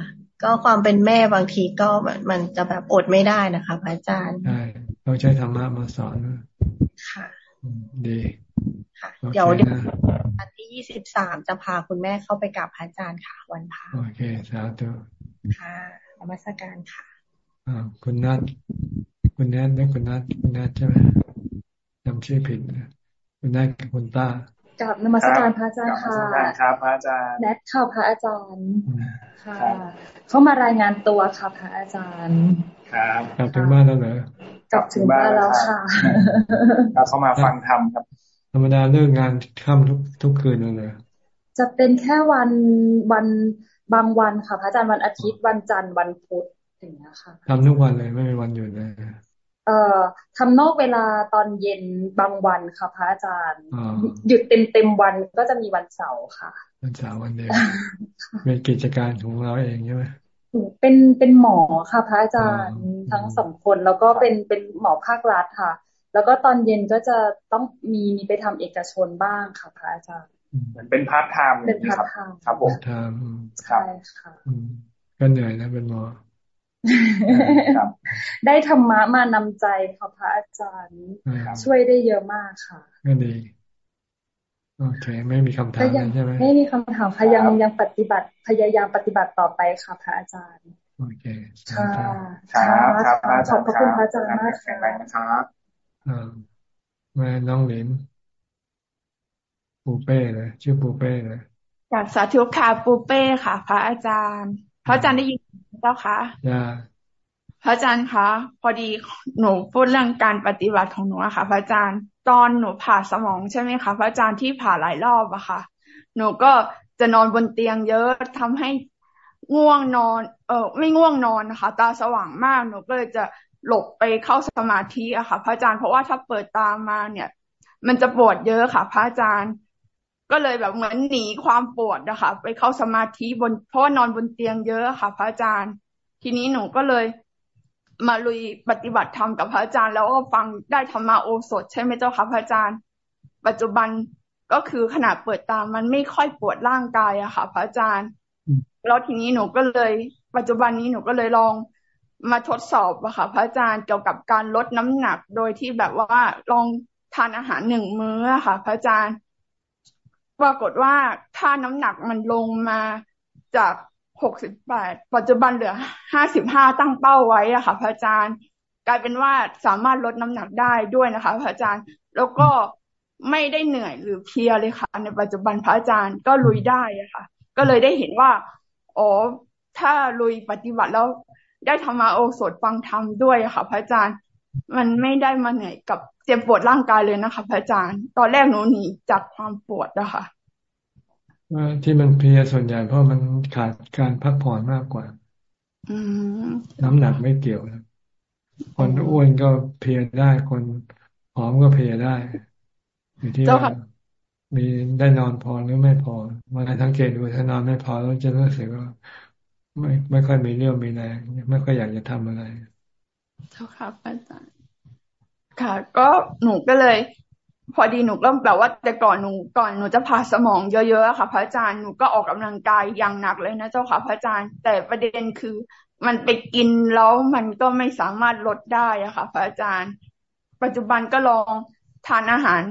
ก็ความเป็นแม่บางทีก็มันจะแบบอดไม่ได้นะคะพระอาจารย์ใช่ต้องใช้ธรรมะมาสอนค่ะดีค่ะเดี๋ยวเดี๋ยววันที่ยี่สิบสามจะพาคุณแม่เข้าไปกราบพระอาจารย์ค่ะ วันพระโอเคสาธุค่ะนมัสการค่ะอ่าคุณนัทคุณแนทนะคุณนัทคุณแนทใช่ไหม จำชื่อผิดนะคุณนัทกับคุณต้ากับนมัสการพระอาจารย์ค่ะครับพระอาจารย์แนทค่ะพระอาจารย์ค่ะเข้ามารายงานตัวค่ะพระอาจารย์ครับกลับถึงบ้านแล้วเหรอกลับถึงบ้านแล้วค่ะเราเข้ามาฟังธรรมครับ ธรรมดาเลิกงานค่ำทุกทุกคืนเลยจะเป็นแค่วันวันบางวันค่ะพระอาจารย์วันอาทิตย์วันจันทร์วันพุธอย่างเงี้ยค่ะทำทุกวันเลยไม่มีวันหยุดเลย เอ่อทำนอกเวลาตอนเย็นบางวันค่ะพระอาจารย์ หยุดเต็มเต็มวันก็จะมีวันเสาร์ค่ะ วันเสาร์วันเดียวเป็นกิจการของเราเองใช่ไหมเป็นเป็นหมอค่ะพระอาจารย์ทั้งสองคนแล้วก็เป็นเป็นหมอภาครัฐค่ะ แล้วก็ตอนเย็นก็จะต้องมีมีไปทำเอกชนบ้างค่ะพระอาจารย์เหมือนเป็นพาร์ทไทม์เป็นพาร์ทไทม์ครับผมทำใช่ค่ะก็เหนื่อยนะเป็นหมอ ได้ธรรมะมานำใจค่ะพระอาจารย์ ช่วยได้เยอะมากค่ะก็ดีโอเคไม่มีคำถามใช่ไหมไม่มีคำถามค่ะยังยังปฏิบัติพยายามปฏิบัติต่อไปค่ะพระอาจารย์โอเคค่ะครับขอบคุณพระอาจารย์มากค่ะอ่าแม่น้องหลินปูเป้เลยชื่อปูเป้เลยจากสาธุค่ะปูเป้ค่ะ พระอาจารย์ พระอาจารย์ได้ยินเจ้าคะพระอาจารย์คะพอดีหนูพูดเรื่องการปฏิบัติของหนูอะค่ะ พระอาจารย์ตอนหนูผ่าสมองใช่ไหมคะพระอาจารย์ที่ผ่าหลายรอบอะค่ะ หนูก็จะนอนบนเตียงเยอะทำให้ง่วงนอน เออไม่ง่วงนอนนะคะ ตาสว่างมากหนูก็เลยจะหลบไปเข้าสมาธิอะค่ะ พระอาจารย์เพราะว่าถ้าเปิดตามาเนี่ย มันจะปวดเยอะค่ะ พระอาจารย์ ก็เลยแบบเหมือนหนีความปวดนะคะไปเข้าสมาธิบนเพราะนอนบนเตียงเยอะค่ะ พระอาจารย์ ทีนี้หนูก็เลยมาลุยปฏิบัติธรรมกับพระอาจารย์ แล้วก็ฟังได้ธรรมโอสถ ใช่ไหมเจ้าคะพระอาจารย์ ปัจจุบันก็คือขณะเปิดตามันไม่ค่อยปวดร่างกายอะค่ะ พระอาจารย์ แล้วทีนี้หนูก็เลย ปัจจุบันนี้หนูก็เลยลองมาทดสอบอะค่ะ พระอาจารย์เกี่ยวกับการลดน้ำหนักโดยที่แบบว่าลองทานอาหารหนึ่งมื้อค่ะ พระอาจารย์ ปรากฏว่าถ้าน้ำหนักมันลงมาจากหกสิบแปดปัจจุบันเหลือห้าสิบห้าตั้งเป้าไว้อะค่ะ พระอาจารย์ กลายเป็นว่าสามารถลดน้ำหนักได้ด้วยนะคะ พระอาจารย์ แล้วก็ไม่ได้เหนื่อยหรือเพียเลยค่ะ ในปัจจุบันพระอาจารย์ก็ลุยได้อะค่ะ ก็เลยได้เห็นว่าอ๋อถ้าลุยปฏิบัติแล้วได้ธรรมาโอสถฟังธรรมด้วยค่ะ พระอาจารย์ มันไม่ได้มาเหนื่อยกับเจ็บปวดร่างกายเลยนะคะพระอาจารย์ ตอนแรกหนูหนีจากความปวดนะคะที่มันเพียส่วนใหญ่เพราะมันขาดการพักผ่อนมากกว่าน้ำหนักไม่เกี่ยวคนอ้วนก็เพียได้คนผอมก็เพียได้อยู่ที่ว่ามีได้นอนพอหรือไม่พอมาสังเกตดูถ้านอนไม่พอแล้วจะรู้สึกว่าไม่ไม่ค่อยมีเรี่ยวมีแรงไม่ค่อยอยากจะทำอะไร เจ้าค่ะอาจารย์ค่ะ ก็หนูก็เลย พอดีหนูก็แบบว่าแต่ก่อนหนูก่อนหนูจะพาสมองเยอะๆค่ะ พระอาจารย์หนูก็ออกกำลังกายอย่างหนักเลยนะเจ้าค่ะพระอาจารย์ แต่ประเด็นคือ มันไปกินแล้วมันก็ไม่สามารถลดได้อะค่ะ พระอาจารย์ ปัจจุบันก็ลองทานอาหาร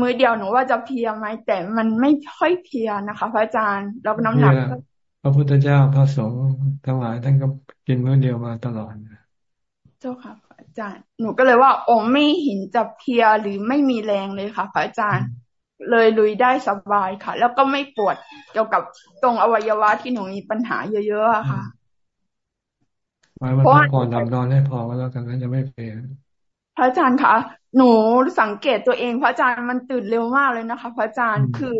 มือเดียวหนูว่าจะเพียไหมแต่มันไม่ค่อยเพียนะคะ พระอาจารย์แล้วน้ำหนักพระพุทธเจ้าพระสงฆ์ทั้งหลายท่านก็กินมื้อเดียวมาตลอด เจ้าค่ะพระอาจารย์ หนูก็เลยว่าโอ้ไม่เห็นจะเพียหรือไม่มีแรงเลยค่ะพระอาจารย์ เลยลุยได้สบายค่ะ แล้วก็ไม่ปวดเกี่ยวกับตรงอวัยวะที่หนูมีปัญหาเยอะๆค่ะเพราะว่าก่อนดับนอนให้พอก็แล้วกันนั้นจะไม่เปลี่ยนพระอาจารย์คะหนูสังเกตตัวเองพระอาจารย์มันตื่นเร็วมากเลยนะคะ พระอาจารย์คือ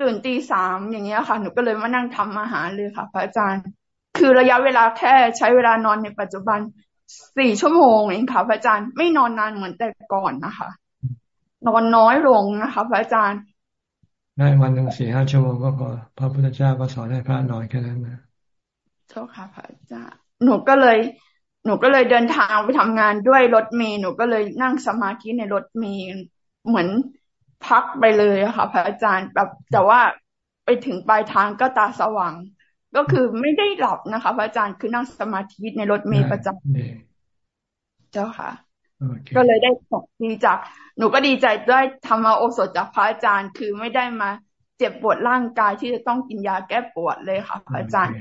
ตื่นตีสามอย่างเงี้ยค่ะ หนูก็เลยมานั่งทำอาหารเลยค่ะ พระอาจารย์ คือระยะเวลาแค่ใช้เวลานอนในปัจจุบัน สี่ชั่วโมงเองค่ะพระอาจารย์ไม่นอนนานเหมือนแต่ก่อนนะคะ นอนน้อยลงนะคะพระอาจารย์ได้วันหนึ่งสี่ห้าชั่วโมงก็พอพระพุทธเจ้าก็สอนให้พระนอนแค่นั้นนะเจ้าค่ะพระอาจารย์หนูก็เลย หนูก็เลยเดินทางไปทำงานด้วยรถเมล์หนูก็เลยนั่งสมาธิในรถเมล์เหมือนพักไปเลยอะค่ะ พระอาจารย์แบบแต่ว่าไปถึงปลายทางก็ตาสว่าง ก็คือไม่ได้หลับนะคะพระอาจารย์คือนั่งสมาธิในรถเมล์ประจำเจ้าค่ะ ก็เลยได้ของดีจาก หนูก็ดีใจได้ทำมาโอสถจากพระอาจารย์ คือไม่ได้มาเจ็บปวดร่างกายที่จะต้องกินยาแก้ปวดเลยค่ะพระอาจารย์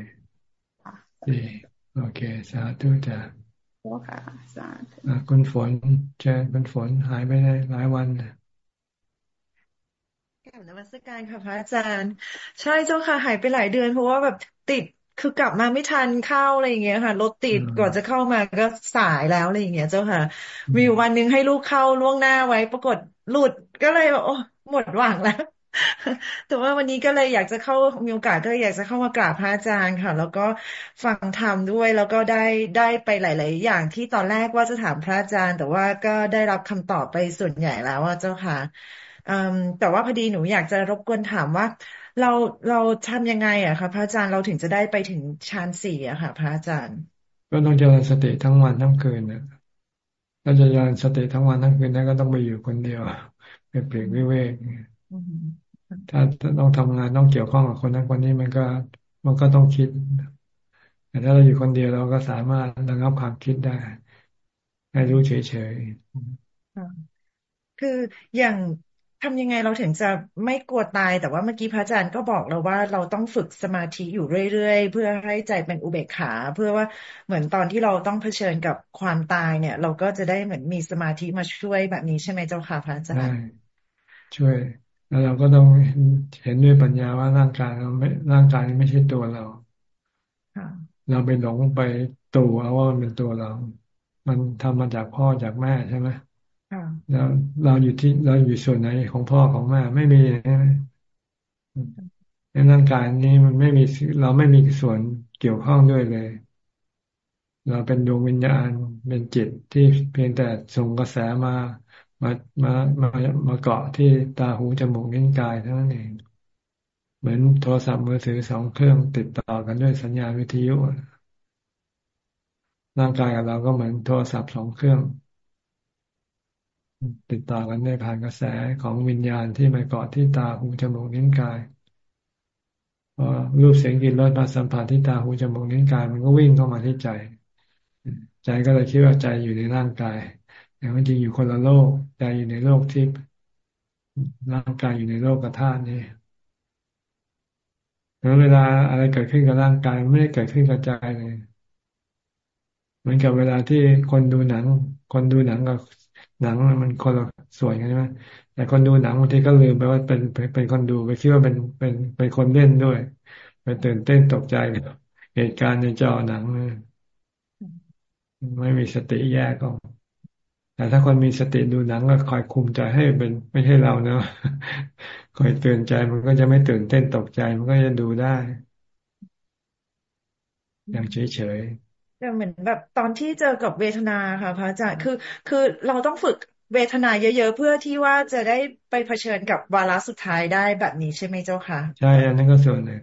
โอเค สาธุจ้ะโอ้ค่ะสาธุคุณฝนเจอคุณฝนหายไปได้หลายวันกลับ นมัสการค่ะพระอาจารย์ ใช่เจ้าค่ะหายไปหลายเดือน เพราะว่าแบบติดคือกลับมาไม่ทันเข้าอะไรอย่างเงี้ยค่ะรถติดก่อนจะเข้ามาก็สายแล้วอะไรอย่างเงี้ย เจ้าค่ะ มีวันหนึ่งให้ลูกเข้าล่วงหน้าไว้ ปรากฏหลุดก็เลยโอ้หมดหวังแล้วแต่ว่าวันนี้ก็เลยอยากจะเข้ามีโอกาสก็เลยอยากจะเข้ามากราบพระอาจารย์ค่ะ แล้วก็ฟังธรรมด้วยแล้วก็ได้ได้ไปหลาย ๆ อย่างที่ตอนแรกว่าจะถามพระอาจารย์ แต่ว่าก็ได้รับคำตอบไปส่วนใหญ่แล้วว่าเจ้าค่ะ แต่ว่าพอดีหนูอยากจะรบกวนถามว่า เราเราทำยังไงอะคะพระอาจารย์เราถึงจะได้ไปถึงฌานสี่อะค่ะ พระอาจารย์ ก็ต้องเจริญสติทั้งวันทั้งคืนนะถ้าจะเจริญสติทั้งวันทั้งคืนนั้นก็ต้องไปอยู่คนเดียวไปเปลี่ยนวิเวกถ้าต้องทำงานต้องเกี่ยวข้องกับคนนั้นคนนี้มันก็มันก็ต้องคิดแต่ถ้าเราอยู่คนเดียวเราก็สามารถระงับความคิดได้ ให้รู้เฉยๆคืออย่าง ทำยังไงเราถึงจะไม่กลัวตาย แต่ว่าเมื่อกี้พระอาจารย์ก็บอกเราว่าเราต้องฝึกสมาธิอยู่เรื่อยๆ เพื่อให้ใจเป็นอุเบกขา เพื่อว่าเหมือนตอนที่เราต้องเผชิญกับความตายเนี่ย เราก็จะได้เหมือนมีสมาธิมาช่วยแบบนี้ใช่ไหมเจ้าค่ะพระอาจารย์ช่วย แล้วเราก็ต้องเห็นด้วยปัญญาว่าร่างกายเราไม่ร่างกายนี้ไม่ใช่ตัวเราเราไปหลงไปตัวเอาว่ามันเป็นตัวเรา มันทำมาจากพ่อจากแม่ใช่ไหม แล้วเราอยู่ที่เราอยู่ส่วนไหนของพ่อของแม่ไม่มีใช่ไหมในร่างกายนี้มันไม่มีเราไม่มีส่วนเกี่ยวข้องด้วยเลย เราเป็นดวงวิญญาณเป็นจิตที่เพียงแต่ส่งกระแสมามามามามาเกาะที่ตาหูจมูกนิ้วกายเท่านั้นเอง เหมือนโทรศัพท์มือถือสองเครื่องติดต่อกันด้วยสัญญาณวิทยุร่างกายกับเราก็เหมือนโทรศัพท์สองเครื่อง ติดต่อกันได้ผ่านกระแสของวิญญาณที่มาเกาะที่ตาหูจมูกนิ้วกายพอรูปเสียงกลิ่นรสมาสัมผัสที่ตาหูจมูกนิ้วกาย มันก็วิ่งเข้ามาที่ใจ ใจก็เลยคิดว่าใจอยู่ในร่างกายแต่มันจริงอยู่คนละโลกใจอยู่ในโลกทิพย์ร่างกายอยู่ในโลกกธาตุนี่แล้วเวลาอะไรเกิดขึ้นกับร่างกายไม่ได้เกิดขึ้นกับใจเลยเหมือนกับเวลาที่คนดูหนัง คนดูหนังกับ หนังมันคนละส่วนกันใช่ไหมแต่คนดูหนังบางทีก็ลืมไปว่าเป็นเป็นคนดูไปคิดว่าเป็นเป็นเป็นคนเล่นด้วยไปตื่นเต้นตกใจเหตุการณ์ในจอหนังไม่มีสติแยกออกแต่ถ้าคนมีสติดูหนังก็คอยคุมใจให้เป็นไม่ใช่เราเนาะคอยเตือนใจมันก็จะไม่ตื่นเต้นตกใจมันก็จะดูได้ อย่างเฉยๆ แต่เหมือนแบบตอนที่เจอกับเวทนาค่ะ พระอาจารย์คือ คือเราต้องฝึกเวทนาเยอะ ๆ เพื่อที่ว่าจะได้ไปเผชิญกับวาระสุดท้ายได้แบบนี้ใช่ไหมเจ้าค่ะ ใช่ อันนั้นก็ส่วนหนึ่ง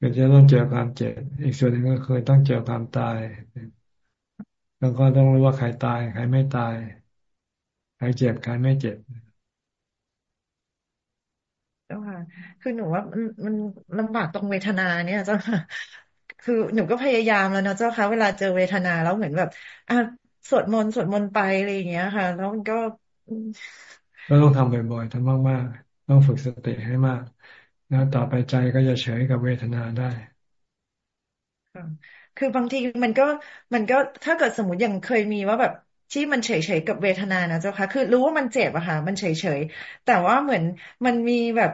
ก็จะต้องเจอความเจ็บอีกส่วนหนึ่งก็คือต้องเจอความตาย แล้วก็ต้องรู้ว่าใครตายใครไม่ตายใครเจ็บใครไม่เจ็บเจ้าค่ะ คือหนูว่ามันมันลำบากตรงเวทนาเนี่ยเจ้าค่ะ คือหนูก็พยายามแล้วเนาะเจ้าค่ะเวลาเจอเวทนาแล้วเหมือนแบบอะสวดมนต์สวดมนต์ไปอะไรอย่างเงี้ยค่ะ แล้วมันก็ ก็ต้องทำบ่อยๆทำมากๆต้องฝึกสติให้มาก แล้วต่อไปใจก็จะเฉยกับเวทนาได้คือบางทีมันก็มันก็ถ้าเกิดสมมติอย่างเคยมีว่าแบบที่มันเฉยๆกับเวทนานะเจ้าค่ะ คือรู้ว่ามันเจ็บอะค่ะ มันเฉยๆ แต่ว่าเหมือนมันมีแบบ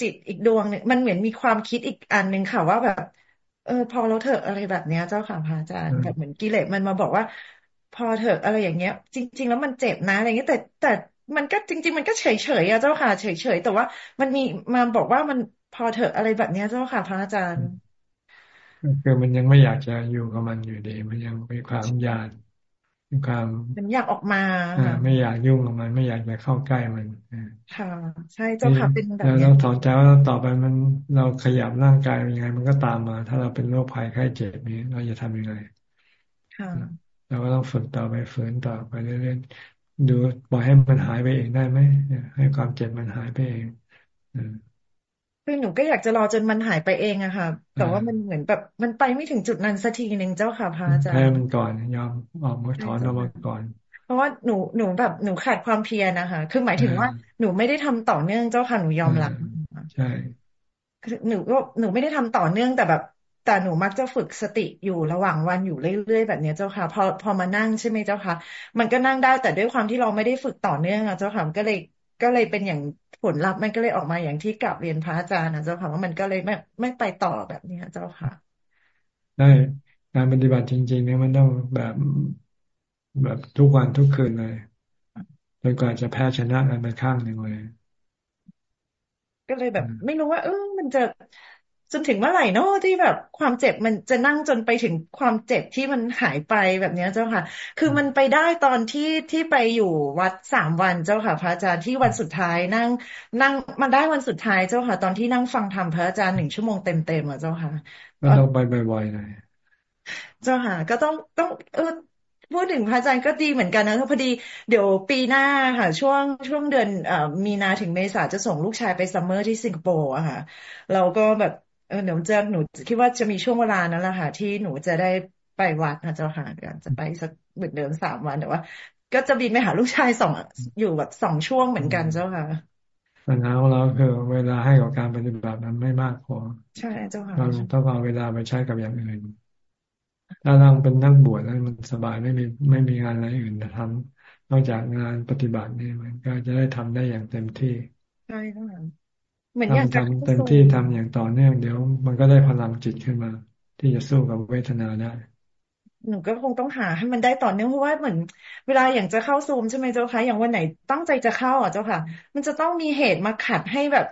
จิตอีกดวงนึงมันเหมือนมีความคิดอีกอันหนึ่งค่ะว่าแบบ เออ พอเราเถอะอะไรแบบเนี้ย เจ้าค่ะพระอาจารย์แบบเหมือนกิเลสมันมาบอกว่า พอเถอะอะไรอย่างเงี้ย จริง ๆ แล้วมันเจ็บนะอะไรเงี้ยแต่แต่มันก็จริง ๆ มันก็เฉยๆอะเจ้าค่ะเฉยๆแต่ว่า มันมีมาบอกว่ามันพอเถอะอะไรแบบเนี้ยเจ้าค่ะพระอาจารย์ คือมันยังไม่อยากจะอยู่กับมันอยู่ดี มันยังมีความอยากมี ความมันอยากออกมาไม่อยากยุ่งกับมัน ไม่อยากจะเข้าใกล้มันค่ะ ใช่เจ้าค่ะเป็นแบบนี้เราถอนใจว่าต่อไปมันเราขยับร่างกายยังไง มันก็ตามมา ถ้าเราเป็นโรคภัยไข้เจ็บนี้ เราจะทำยังไงค่ะเราก็ต้องฝึกต่อไปฝืนต่อไปเรื่อยๆดูปล่อยให้มันหายไปเองได้ไหมให้ความเจ็บมันหายไปเอง คือหนูก็อยากจะรอจนมันหายไปเองอะค่ะ แต่ว่ามันเหมือนแบบมันไปไม่ถึงจุดนั้นสักทีหนึ่งเจ้าค่ะพระอาจารย์แค่มันก่อนยอมออกมาถอนออกมาก่อน เพราะว่าหนูหนูแบบหนูขาดความเพียรนะคะ คือหมายถึงว่าหนูไม่ได้ทำต่อเนื่องเจ้าค่ะหนูยอมรับใช่หนูก็หนูไม่ได้ทำต่อเนื่องแต่แบบ แต่หนูมักจะฝึกสติอยู่ระหว่างวันอยู่เรื่อยๆแบบนี้เจ้าค่ะ พอพอมานั่งใช่ไหมเจ้าค่ะ มันก็นั่งได้แต่ด้วยความที่เราไม่ได้ฝึกต่อเนื่องอะเจ้าค่ะก็เลย ก็เลยเป็นอย่างผลลัพธ์มันก็เลยออกมาอย่างที่กลับเรียนพระอาจารย์นะเจ้าค่ะว่ามันก็เลยไม่ไม่ไปต่อแบบนี้เจ้าค่ะได้การปฏิบัติจริงๆเนี่ยมันต้องแบบแบบทุกวันทุกคืนเลยจนกว่าจะแพ้ชนะกันไปข้างหนึ่งเลยก็เลยแบบ ไม่รู้ว่า เออมันจะ จนถึงเมื่อไหร่เนาะที่แบบความเจ็บมันจะนั่งจนไปถึงความเจ็บที่มันหายไปแบบนี้เจ้าค่ะ คือมันไปได้ตอนที่ที่ไปอยู่วัดสามวันเจ้าค่ะ พระอาจารย์ที่วันสุดท้ายนั่ง นั่งมันได้วันสุดท้ายเจ้าค่ะ ตอนที่นั่งฟังธรรมพระอาจารย์หนึ่งชั่วโมงเต็มเต็มอะเจ้าค่ะก็ต้องไปบ่อยๆหน่อยเจ้าค่ะ ก็ต้องต้องเออพูดถึงพระอาจารย์ก็ดีเหมือนกันนะพอดีเดี๋ยวปีหน้าค่ะ ช่วงช่วงเดือนมีนาถึงเมษาจะส่งลูกชายไปซัมเมอร์ที่สิงคโปร์อะค่ะ เราก็แบบ เออเดี๋ยวจะหนูคิดว่าจะมีช่วงเวลานั้นแหละค่ะ ที่หนูจะได้ไปวัดนะเจ้าค่ะจะไปสักเหมือนเดิมสามวันแต่ว่า ก็จะบินไปหาลูกชายสองอยู่แบบสองช่วงเหมือนกันเจ้าค่ะปัญหาของเราคือเวลาให้กับการปฏิบัติมันไม่มากพอใช่เจ้าค่ะเราต้องเอาเวลาไปใช้กับอย่างอื่นถ้าเราเป็นนักบวชแล้วมันสบายไม่มีไม่มีงานอะไรอื่นทำนอกจากงานปฏิบัตินี่มันก็จะได้ทำได้อย่างเต็มที่ใช่ค่ะ เหมือนอย่างทำเต็มที่ทำอย่างต่อเนื่องเดี๋ยว มันก็ได้พลังจิตขึ้นมา ที่จะสู้กับเวทนาได้หนูก็คงต้องหาให้มันได้ต่อเนื่องเพราะว่าเหมือน เวลาอย่างจะเข้าซูมใช่ไหมเจ้าคะอย่างวันไหนตั้งใจจะเข้าอะเจ้าค่ะ มันจะต้องมีเหตุมาขัดให้แบบ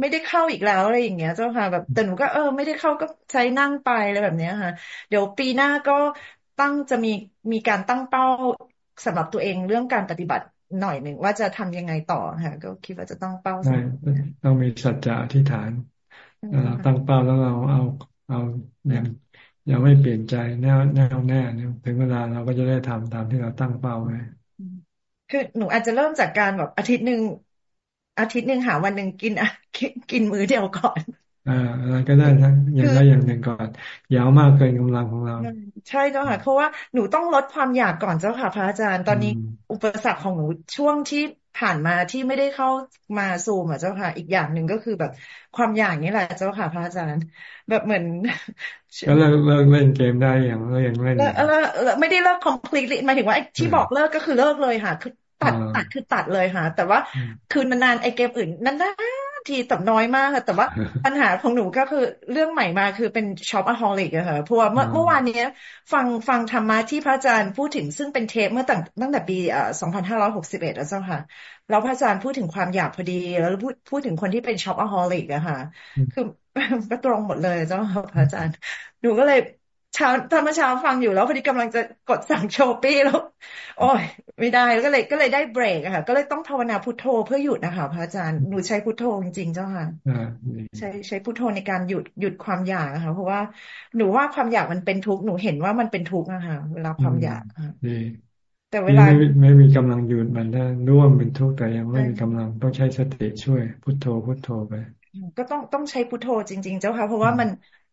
ไม่ได้เข้าอีกแล้วอะไรอย่างเงี้ย เจ้าค่ะ แบบแต่หนูก็เออไม่ได้เข้าก็ใช้นั่งไปอะไรแบบเนี้ยค่ะ เดี๋ยวปีหน้าก็ตั้งจะมีมีการตั้งเป้าสำหรับตัวเองเรื่องการปฏิบัติ หน่อยหนึ่งว่าจะทำยังไงต่อค่ะก็คิดว่าจะต้องเป้าใช่ต้องมีสัจจะอธิษฐานเราตั้งเป้าแล้วเราเอาเอาอย่างอย่าไม่เปลี่ยนใจแน่วแน่วแน่ถึงเวลาเราก็จะได้ทำตามที่เราตั้งเป้าไว้คือหนูอาจจะเริ่มจากการแบบอาทิตย์หนึ่งอาทิตย์หนึ่งหาวันหนึ่งกินอะกินมื้อเดียวก่อน อ่าอะไรก็ได้ทั้งอย่างใดอย่างหนึ่งก่อนยาวมากเกินกำลังของเรา ใช่เจ้าค่ะ เพราะว่าหนูต้องลดความอยากก่อนเจ้าค่ะพระอาจารย์ตอนนี้อุปสรรคของหนูช่วงที่ผ่านมาที่ไม่ได้เข้ามาซูมอะเจ้าค่ะ อีกอย่างหนึ่งก็คือแบบความอยากนี่แหละเจ้าค่ะพระอาจารย์ แบบเหมือนก็เลิกเลิกเล่นเกมได้อย่างเลิกยังเล่นไม่ได้เลิก completely หมายถึงว่าที่บอกเลิกก็คือเลิกเลยค่ะคือตัดตัดคือตัดเลยค่ะ แต่ว่าคือนานๆไอเกมอื่นนาน ทีแต่น้อยมากค่ะแต่ว่าปัญหาของหนูก็คือเรื่องใหม่มาคือเป็น shopaholic อะค่ะเพราะว่าเมื่อเมื่อวานนี้ฟังฟังธรรมะที่พระอาจารย์พูดถึงซึ่งเป็นเทปเมื่อตั้งตั้งแต่ปีอ่า2561แล้วเจ้าค่ะ แล้วพระอาจารย์พูดถึงความอยากพอดี แล้วพูดพูดถึงคนที่เป็น shopaholic อะค่ะ คือก็ตรงหมดเลยเจ้าค่ะพระอาจารย์หนูก็เลย เช้าตอนเมื่อเช้าฟังอยู่แล้วพอดีกำลังจะกดสั่ง Shopee แล้ว โอ้ยไม่ได้แล้วก็เลยก็เลยได้เบรกอะค่ะ ก็เลยต้องภาวนาพุทโธเพื่อหยุดนะคะพระอาจารย์หนูใช้พุทโธจริงๆเจ้าค่ะใช้ใช้พุทโธในการหยุดหยุดความอยากนะคะเพราะว่าหนูว่าความอยากมันเป็นทุกข์หนูเห็นว่ามันเป็นทุกข์อะค่ะเวลาความอยากแต่เวลาไม่ไม่มีกำลังหยุดมันได้ร่วมเป็นทุกข์แต่ยังไม่มีกำลังต้องใช้สติช่วย พุทโธพุทโธไป ก็ต้องต้องใช้พุทโธจริง ๆ เจ้าค่ะ เพราะว่ามัน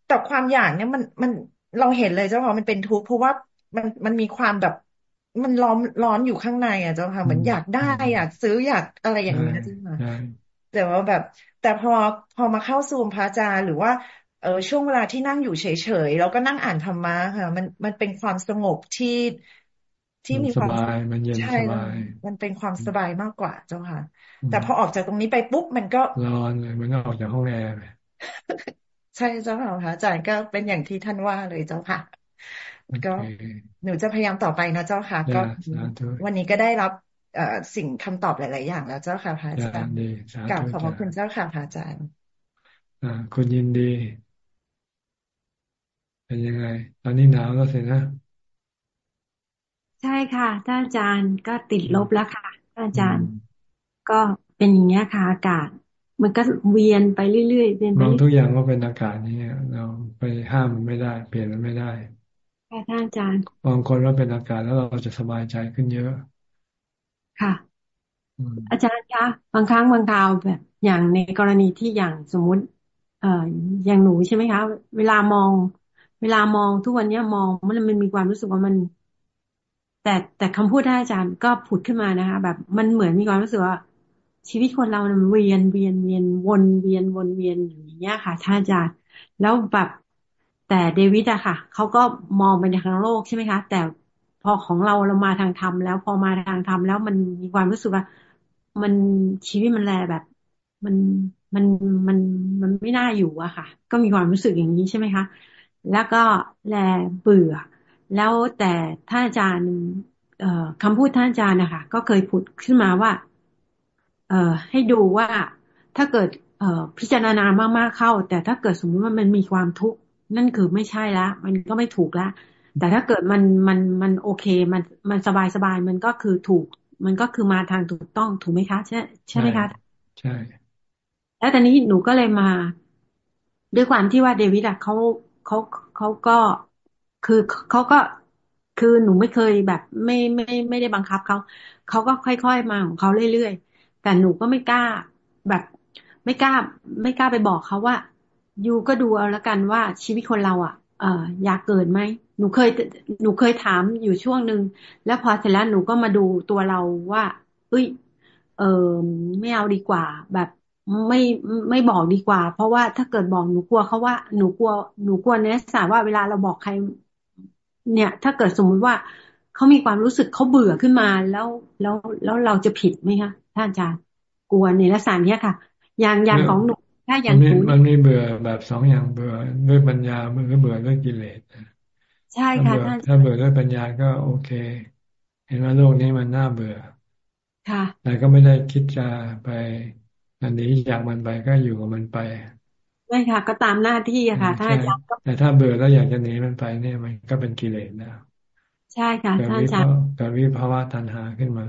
แต่ความอยากเนี่ยมันมัน เราเห็นเลยเจ้าค่ะมันเป็นทุกข์เพราะว่ามันมันมีความแบบ มันร้อนร้อนอยู่ข้างในอะเจ้าค่ะเหมือนอยากได้อยากซื้ออยากอะไรอย่างนี้เจ้าค่ะแต่ว่าแบบ แต่พอพอมาเข้าซูมพระอาจารย์หรือว่าเออช่วงเวลาที่นั่งอยู่เฉยๆแล้วก็นั่งอ่านธรรมะค่ะ มันมันเป็นความสงบที่ที่มีความสบายมันเย็นสบายมันเป็นความสบายมากกว่าเจ้าค่ะ แต่พอออกจากตรงนี้ไปปุ๊บมันก็ร้อนเลยมันก็ออกจากห้องแอร์ ใช่เจ้าค่ะพระอาจารย์ก็เป็นอย่างที่ท่านว่าเลยเจ้าค่ะ ก็หนูจะพยายามต่อไปนะเจ้าค่ะ ก็วันนี้ก็ได้รับสิ่งคำตอบหลาย ๆ อย่างแล้วเจ้าค่ะพระอาจารย์กล่าวขอบคุณเจ้าค่ะพระอาจารย์อ่าคุณยินดี เป็นยังไง ตอนนี้หนาวแล้วสินะ ใช่ค่ะท่านอาจารย์ก็ติดลบแล้วค่ะท่านอาจารย์ ก็เป็นอย่างนี้ค่ะอากาศ มันก็เวียนไปเรื่อยๆเวียนไปมองทุกอย่างก็เป็นอากาศนี่เราไปห้ามมันไม่ได้ เปลี่ยนมันไม่ได้ค่ะท่านอาจารย์มองคนว่าเป็นอากาศแล้วเราจะสบายใจขึ้นเยอะ ค่ะ อาจารย์คะบางครั้งบางคราวแบบ อย่างในกรณีที่อย่างสมมุติ เอ่ออย่างหนูใช่ไหมคะ เวลามอง เวลามองทุกวันนี้มองมันมันมีความรู้สึกว่ามัน แต่แต่คำพูดท่านอาจารย์ก็ผุดขึ้นมานะคะ แบบมันเหมือนมีความรู้สึกว่า ชีวิตคนเรามันเวียนเวียนเวียนวนเวียนวนเวียนอย่างเงี้ยค่ะท่านอาจารย์แล้วแบบแต่เดวิดอะค่ะเขาก็มองไปในทางโลกใช่ไหมคะ แต่พอของเราเรามาทางธรรมแล้วพอมาทางธรรมแล้วมันมีความรู้สึกว่า มันชีวิตมันแลแบบ มันมันมันมันไม่น่าอยู่อะค่ะ ก็มีความรู้สึกอย่างนี้ใช่ไหมคะแล้วก็แลเบื่อ แล้วแต่ท่านอาจารย์คำพูดท่านอาจารย์นะคะก็เคยพูดขึ้นมาว่า เอ่อให้ดูว่าถ้าเกิดเอ่อพิจารณามากๆเข้า แต่ถ้าเกิดสมมติว่ามันมีความทุกข์นั่นคือไม่ใช่ละ มันก็ไม่ถูกละ แต่ถ้าเกิดมันมันมันโอเค มันมันสบายสบายมันก็คือถูก มันก็คือมาทางถูกต้องถูกไหมคะ ใช่ใช่ไหมคะ ใช่ แล้วตอนนี้หนูก็เลยมา ด้วยความที่ว่าเดวิดอะเขาเขาเขาก็คือเขาก็คือหนูไม่เคยแบบ ไม่ไม่ไม่ได้บังคับเขาเขาก็ค่อยๆมาของเขาเรื่อยๆ แต่หนูก็ไม่กล้า แบบไม่กล้า ไม่กล้าไปบอกเขาว่ายูก็ดูเอาละกันว่าชีวิตคนเราอะ เอออยากเกิดไหมหนูเคยหนูเคยถามอยู่ช่วงหนึ่งแล้วพอเสร็จแล้วหนูก็มาดูตัวเราว่า เอ้ย เออไม่เอาดีกว่า แบบไม่ไม่บอกดีกว่า เพราะว่าถ้าเกิดบอกหนูกลัวเขาว่าหนูกลัวหนูกลัวเนื้อสาว่าเวลาเราบอกใคร เนี่ย ถ้าเกิดสมมุติว่าเขามีความรู้สึกเขาเบื่อขึ้นมาแล้วแล้วแล้วเราจะผิดไหมคะ ท่านอาจารย์กลัวในลักษณะนี้ค่ะ อย่างอย่างของหนูถ้าอย่างหนูมันมีเบื่อแบบสองอย่างเบื่อด้วยปัญญามันก็เบื่อด้วยกิเลสใช่ค่ะท่านถ้าเบื่อด้วยปัญญาก็โอเค เห็นว่าโลกนี้มันน่าเบื่อค่ะแต่ก็ไม่ได้คิดจะไปอันนี้อยากมันไปก็อยู่กับมันไปไม่ค่ะ ก็ตามหน้าที่อะค่ะท่านอาจารย์แต่ถ้าเบื่อแล้วอยากจะหนีมันไปเนี่ยมันก็เป็นกิเลสนะใช่ค่ะท่านอาจารย์เกิดวิภาวะตัณหาขึ้นมา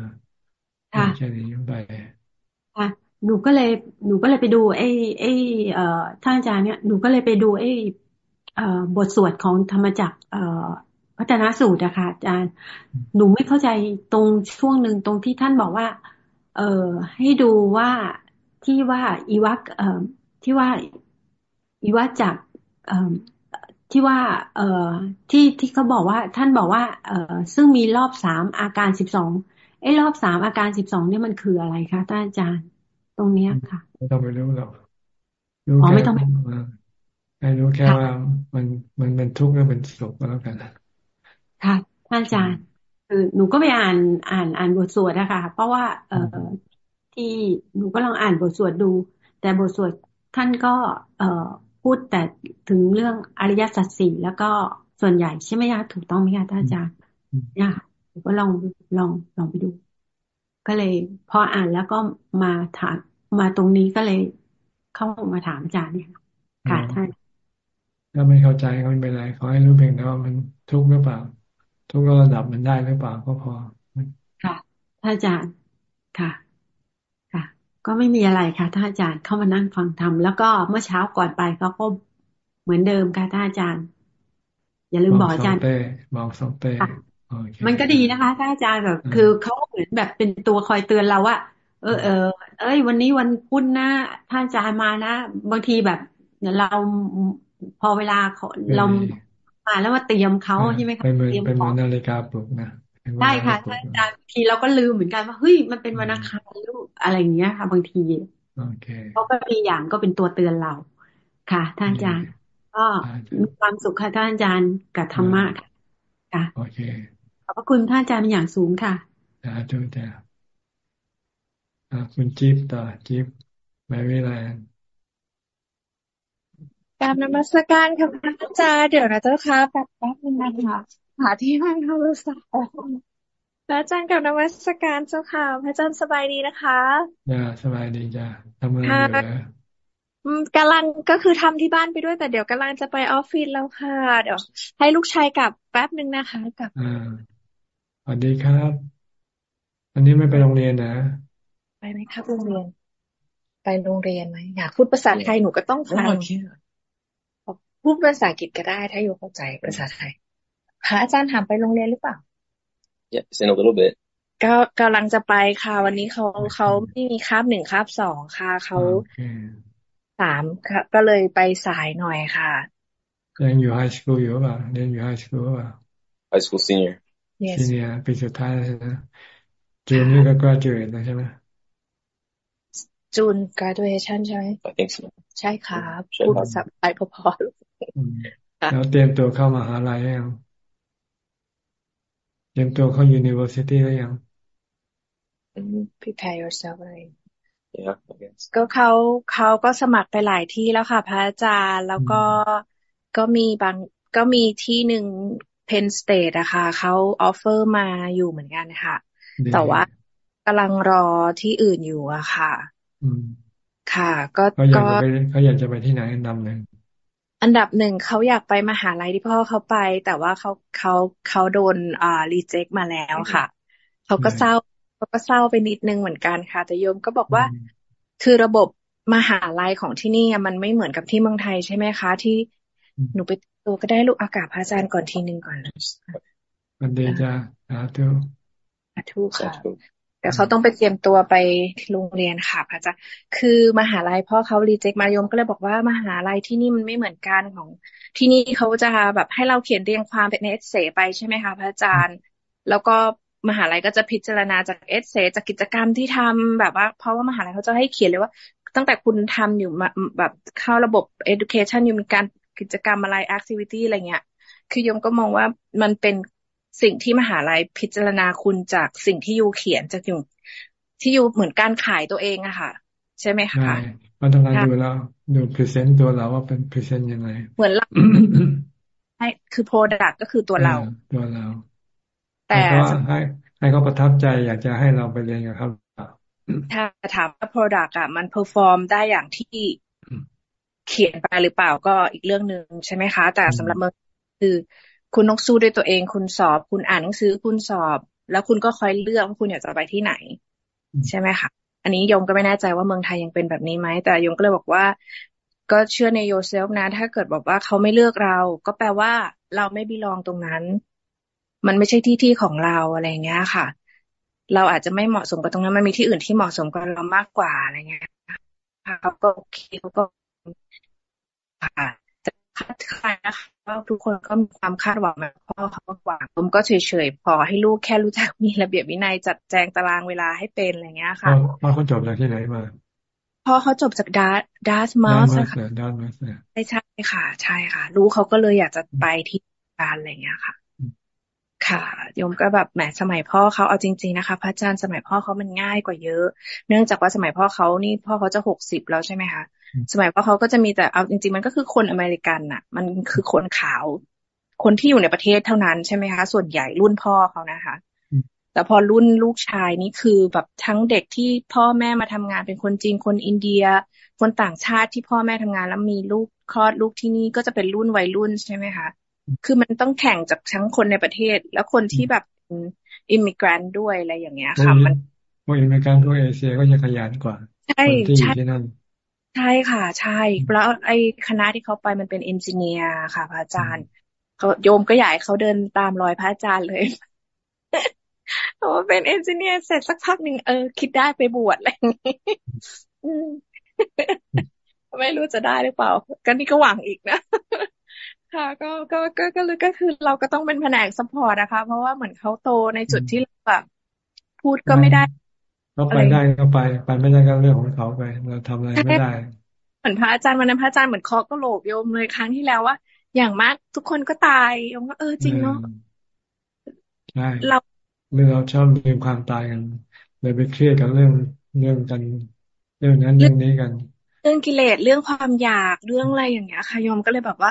ค่ะแค่นี้ไปค่ะหนูก็เลย หนูก็เลยไปดูไอ้ไอ้เอ่อท่านอาจารย์เนี่ยหนูก็เลยไปดูไอ้เอ่อบทสวดของธรรมจักรเอ่อพัฒนาสูตรอะค่ะอาจารย์ หนูไม่เข้าใจตรงช่วงหนึ่งตรงที่ท่านบอกว่า เออให้ดูว่าที่ว่าอีวักเอ่อที่ว่าอีวักจากเอ่อที่ว่า เอ่อที่ที่เขาบอกว่าท่านบอกว่า เอ่อซึ่งมีรอบสามอาการสิบสอง ไอ้รอบสามอาการสิบสองเนี่ยมันคืออะไรคะท่านอาจารย์ ตรงเนี้ยค่ะไม่ต้องไปรู้หรอกรู้แค่ให้รู้แค่ว่ามันมันเป็นทุกข์แล้วเป็นสุขก็แล้วกันค่ะท่านอาจารย์คือหนูก็ไปอ่านอ่านอ่านบทสวดนะคะเพราะว่า เอ่อที่หนูก็ลองอ่านบทสวดดู แต่บทสวดท่านก็ เอ่อพูดแต่ถึงเรื่องอริยสัจสี่แล้วก็ส่วนใหญ่ใช่ไหมคะถูกต้องไหมคะท่านอาจารย์เนี่ยหนู ก็ลองลองลองไปดู ก็เลย พออ่านแล้วก็มาถามมาตรงนี้ก็เลยเข้ามาถามอาจารย์เนี่ยค่ะท่านถ้าไม่เข้าใจก็ไม่เป็นไรขอให้รู้เพียงแต่ว่ามันทุกข์หรือเปล่า ทุกระดับมันได้หรือเปล่าก็พอค่ะท่านอาจารย์ค่ะค่ะ ก็ไม่มีอะไรค่ะท่านอาจารย์เข้ามานั่งฟังธรรมแล้วก็เมื่อเช้าก่อนไปก็ก็เหมือนเดิมค่ะท่านอาจารย์ อย่าลืมบอกอาจารย์บอกสองเต้ มันก็ดีนะคะท่านอาจารย์แบบ คือเขาเหมือนแบบเป็นตัวคอยเตือนเราว่า เออเออเอ้ย วันนี้วันพุธนะท่านอาจารย์มานะ บางทีแบบเราพอเวลาเรามาแล้วมาเตรียมเขาใช่ไหมคะเตรียมของนาฬิกาปลุกนะได้ค่ะท่านอาจารย์ทีเราก็ลืมเหมือนกันว่าเฮ้ยมันเป็นวันอังคารลูกอะไรอย่างเงี้ยค่ะ บางทีเขาก็มีอย่างก็เป็นตัวเตือนเรา ค่ะท่านอาจารย์ ก็มีความสุขค่ะท่านอาจารย์กับธรรมะค่ะโอเคข อบพระคุณท่านอาจารย์เป็นอย่างสูงค่ะสาธุจ้าคุณจิ๊บต่อจิ๊บแมริแลนด์การนมัสการค่ะพระอาจารย์เดี๋ยวนะเจ้าค่ะแป๊บแป๊บนึงนะคะหาที่ให้โทรศัพท์พระอาจารย์กับนมัสการเจ้าค่ะ พระอาจารย์สบายดีนะคะจ้าสบายดีจ้าทำงานอยู่เหรอกำลังก็คือทำที่บ้านไปด้วยแต่เดี๋ยวกำลังจะไปออฟฟิศแล้วค่ะ เดี๋ยว ให้ลูกชายกลับแป๊บหนึ่งนะคะกลับอ่า สวัสดีครับ อันนี้ไม่ไปโรงเรียนนะ ไปไหมครับโรงเรียน ไปโรงเรียนไหมอยากพูดภาษาไทยหนูก็ต้องฟังพูดภาษาอังกฤษก็ได้ ถ้าอยู่เข้าใจภาษาไทยพระอาจารย์ถามไปโรงเรียนหรือเปล่า Yes in a little bit ก็กำลังจะไปค่ะ วันนี้เขาเขาไม่มีคาบหนึ่งคาบสองค่ะเขาสามก็เลยไปสายหน่อยค่ะยังอยู่ไฮสคูลอยู่ป่ะเรียนอยู่ไฮสคูลป่ะ high school senior senior ปีสุดท้ายนะจูนนี่ก็ graduate แล้วใช่ไหมจูน graduation ใช่ไหม I think so ใช่ครับพูดภาษาไทยพอๆแล้วเตรียมตัวเข้ามาหาลัยยังเตรียมตัวเข้า university แล้วยัง prepare yourself อะไร yeah ก็เขาเขาก็สมัครไปหลายที่แล้วค่ะ พระอาจารย์แล้วก็ก็มีบางก็มีที่หนึ่ง Penn State อะค่ะเขา offer มาอยู่เหมือนกันค่ะ แต่ว่ากำลังรอที่อื่นอยู่อะค่ะค่ะ ก็เขาอยากจะไปเขาอยากจะไปที่ไหนอันดับหนึ่งอันดับหนึ่งเขาอยากไปมหาลัยที่พ่อเขาไป แต่ว่าเขาเขาเขาโดนอ่า reject มาแล้วค่ะเขาก็เศร้าเขาก็เศร้าไปนิดนึงเหมือนกันค่ะ แต่โยมก็บอกว่าคือระบบมหาลัยของที่นี่มันไม่เหมือนกับที่เมืองไทยใช่ไหมคะ ที่หนูไป ตัวก็ได้ลูกอากาศพระอาจารย์ก่อนทีหนึ่งก่อนวันดีจ้าสาธุสาธุค่ะแต่เขาต้องไปเตรียมตัวไปโรงเรียนค่ะพระอาจารย์ คือมหาลัยพ่อเขารีเจ็คมายมก็เลยบอกว่ามหาลัยที่นี่มันไม่เหมือนกันของ ที่นี่เขาจะแบบให้เราเขียนเรียงความเป็นเอเซไปใช่ไหมคะพระอาจารย์ แล้วก็มหาลัยก็จะพิจารณาจากเอเซจากกิจกรรมที่ทำแบบว่า เพราะว่ามหาลัยเขาจะให้เขียนเลยว่า ตั้งแต่คุณทำอยู่แบบเข้าระบบ education อยู่มีการ กิจกรรมอะไร activity อะไรเงี้ย คือโยมก็มองว่ามันเป็นสิ่งที่มหาลัยพิจารณาคุณจากสิ่งที่ you เขียนจาก you ที่ you เหมือนการขายตัวเองอะค่ะ ใช่ไหมคะใช่มาทำงานดูแล้วดู present ตัวเราว่าเป็น present ยังไงเหมือนเราให้คือ product ก็คือตัวเรา ตัวเรา แต่ให้ให้เขาประทับใจอยากจะให้เราไปเรียนกับเขาถ้าถามว่า Product อะมัน perform ได้อย่างที่ เขียนไปหรือเปล่าก็อีกเรื่องหนึ่งใช่ไหมคะ แต่สำหรับเมืองคือคุณต้องสู้ด้วยตัวเอง คุณสอบ คุณอ่านหนังสือคุณสอบ แล้วคุณก็คอยเลือกว่าคุณอยากจะไปที่ไหน ใช่ไหมคะอันนี้โยมก็ไม่แน่ใจว่าเมืองไทยยังเป็นแบบนี้ไหมแต่โยมก็เลยบอกว่า ก็เชื่อใน yourself นะ ถ้าเกิดบอกว่าเขาไม่เลือกเรา ก็แปลว่าเราไม่ belong ตรงนั้น มันไม่ใช่ที่ที่ของเราอะไรเงี้ยค่ะ เราอาจจะไม่เหมาะสมกับตรงนั้นมันมีที่อื่นที่เหมาะสมกับเรามากกว่าอะไรเงี้ยเขาก็โอเคเขาก็ ค่ะแต่คาดคะนะคะว่าทุกคนก็มีความคาดหวังแบบพ่อเขาหวังผมก็เฉยๆพอให้ลูกแค่รู้จักมีระเบียบวินัยจัดแจงตารางเวลาให้เป็นอะไรเงี้ยค่ะพ่อเขาจบจากที่ไหนมาพ่อเขาจบจากดาร์ Dartmouthค่ะ Dartmouthใช่ใช่ค่ะ ใช่ค่ะ รู้เขาก็เลยอยากจะไปที่การอะไรเงี้ยค่ะ ค่ะโยมก็แบบแหมสมัยพ่อเขาเอาจริง ๆนะคะ พระอาจารย์สมัยพ่อเขามันง่ายกว่าเยอะ เนื่องจากว่าสมัยพ่อเขานี่พ่อเขาจะหกสิบแล้วใช่ไหมคะ สมัยพ่อเขาก็จะมีแต่เอาจริง ๆ มันก็คือคนอเมริกันน่ะ มันคือคนขาว คนที่อยู่ในประเทศเท่านั้นใช่ไหมคะ ส่วนใหญ่รุ่นพ่อเขานะคะ แต่พอรุ่นลูกชายนี่คือแบบทั้งเด็กที่พ่อแม่มาทำงานเป็นคนจีนคนอินเดีย คนต่างชาติที่พ่อแม่ทำงานแล้วมีลูกคลอดลูกที่นี่ก็จะเป็นรุ่นวัยรุ่นใช่ไหมคะคือมันต้องแข่งจากทั้งคนในประเทศ แล้วคนที่แบบ immigrant ด้วยอะไรอย่างเงี้ยค่ะ มันพวก immigrant พวกเอเชียก็จะขยันกว่าใช่ใช่ ใช่ค่ะ ใช่ แล้วไอ้คณะที่เขาไปมันเป็น engineer ค่ะ พระอาจารย์เขาโยมก็อยากเขาเดินตามรอยพระอาจารย์เลยเพราะว่าเป็น engineer เสร็จสักพักหนึ่งเออ คิดได้ไปบวชอะไรอย่างนี้ไม่รู้จะได้หรือเปล่า ก็นี่ก็หวังอีกนะ ค่ะ ก็ก็ก็ก็เลยก็คือเราก็ต้องเป็นแผนกสปอร์ตนะคะ เพราะว่าเหมือนเขาโตในจุดที่แบบพูดก็ไม่ได้ เขาไปได้ก็ไป ไปไม่ได้ก็เรื่องของเขาไป เราทำอะไรไม่ได้เหมือนพระอาจารย์วันนั้นพระอาจารย์เหมือนเคาะก็โหลกโยมเลยครั้งที่แล้วว่า อย่างมากทุกคนก็ตายโยมก็เออจริงเนาะใช่เราเมื่อเราชอบมีความตายกันเลยไปเครียดกับเรื่องเรื่องกัน เรื่องนั้นเรื่องนี้กัน เรื่องกิเลสเรื่องความอยากเรื่องอะไรอย่างเงี้ยค่ะโยมก็เลยแบบว่า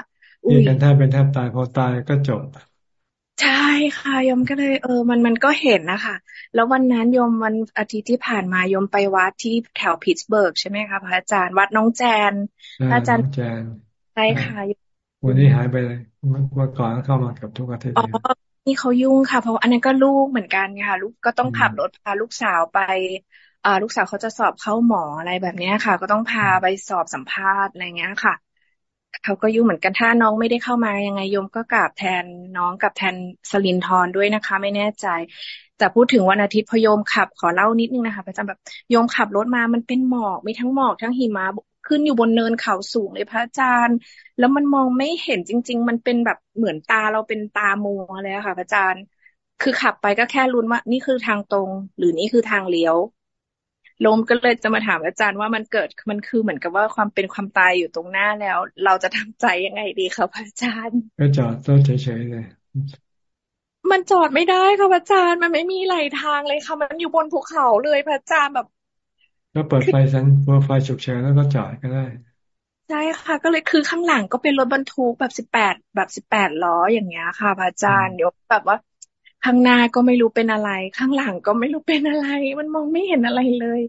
มีกันแทบเป็นแทบตายพอตายก็จบ ใช่ค่ะยมก็เลย เออ มันมันก็เห็นนะคะแล้ววันนั้นยมวันอาทิตย์ที่ผ่านมายมไปวัดที่แถวพิตสเบิร์กใช่ไหมคะพระอาจารย์วัดน้องแจนพระอาจารย์แจนใช่ค่ะวันนี้หายไปเลยเมื่อก่อนเข้ามากับทุกอาทิตย์อ๋อนี่เขายุ่งค่ะ เพราะอันนั้นก็ลูกเหมือนกันค่ะ ลูกก็ต้องขับรถพาลูกสาวไปอ่าลูกสาวเขาจะสอบเข้าหมออะไรแบบนี้ค่ะ ก็ต้องพาไปสอบสัมภาษณ์อะไรเงี้ยค่ะ เขาก็ยุ่งเหมือนกันถ้าน้องไม่ได้เข้ามายังไงโยมก็กราบแทนน้องกับแทนสลินทรด้วยนะคะ ไม่แน่ใจ แต่พูดถึงวันอาทิตย์พโยมขับขอเล่านิดนึงนะคะพระอาจารย์แบบโยมขับรถมามันเป็นหมอกมีทั้งหมอกทั้งหิมะขึ้นอยู่บนเนินเขาสูงเลยพระอาจารย์ แล้วมันมองไม่เห็นจริง ๆ มันเป็นแบบเหมือนตาเราเป็นตามัวเลยค่ะพระอาจารย์ คือขับไปก็แค่รุนว่า นี่คือทางตรง หรือนี่คือทางเลี้ยว ลมก็เลยจะมาถามอาจารย์ว่ามันเกิดมันคือเหมือนกับว่าความเป็นความตายอยู่ตรงหน้าแล้ว เราจะทำใจยังไงดีคะพระอาจารย์ก็จอดต้นเฉยๆเลยมันจอดไม่ได้ค่ะพระอาจารย์มันไม่มีไหลทางเลยค่ะมันอยู่บนภูเขาเลยพระอาจารย์แบบ ก็เปิดไฟสัญเปิดไฟฉุกเฉินแล้วก็จอดก็ได้ใช่ค่ะ ก็เลยคือข้างหลังก็เป็นรถบรรทุกแบบสิบแปดแบบสิบแปดล้ออย่างเงี้ยค่ะพระอาจารย์เดี๋ยวแบบว่า ข้างหน้าก็ไม่รู้เป็นอะไร ข้างหลังก็ไม่รู้เป็นอะไร มันมองไม่เห็นอะไรเลย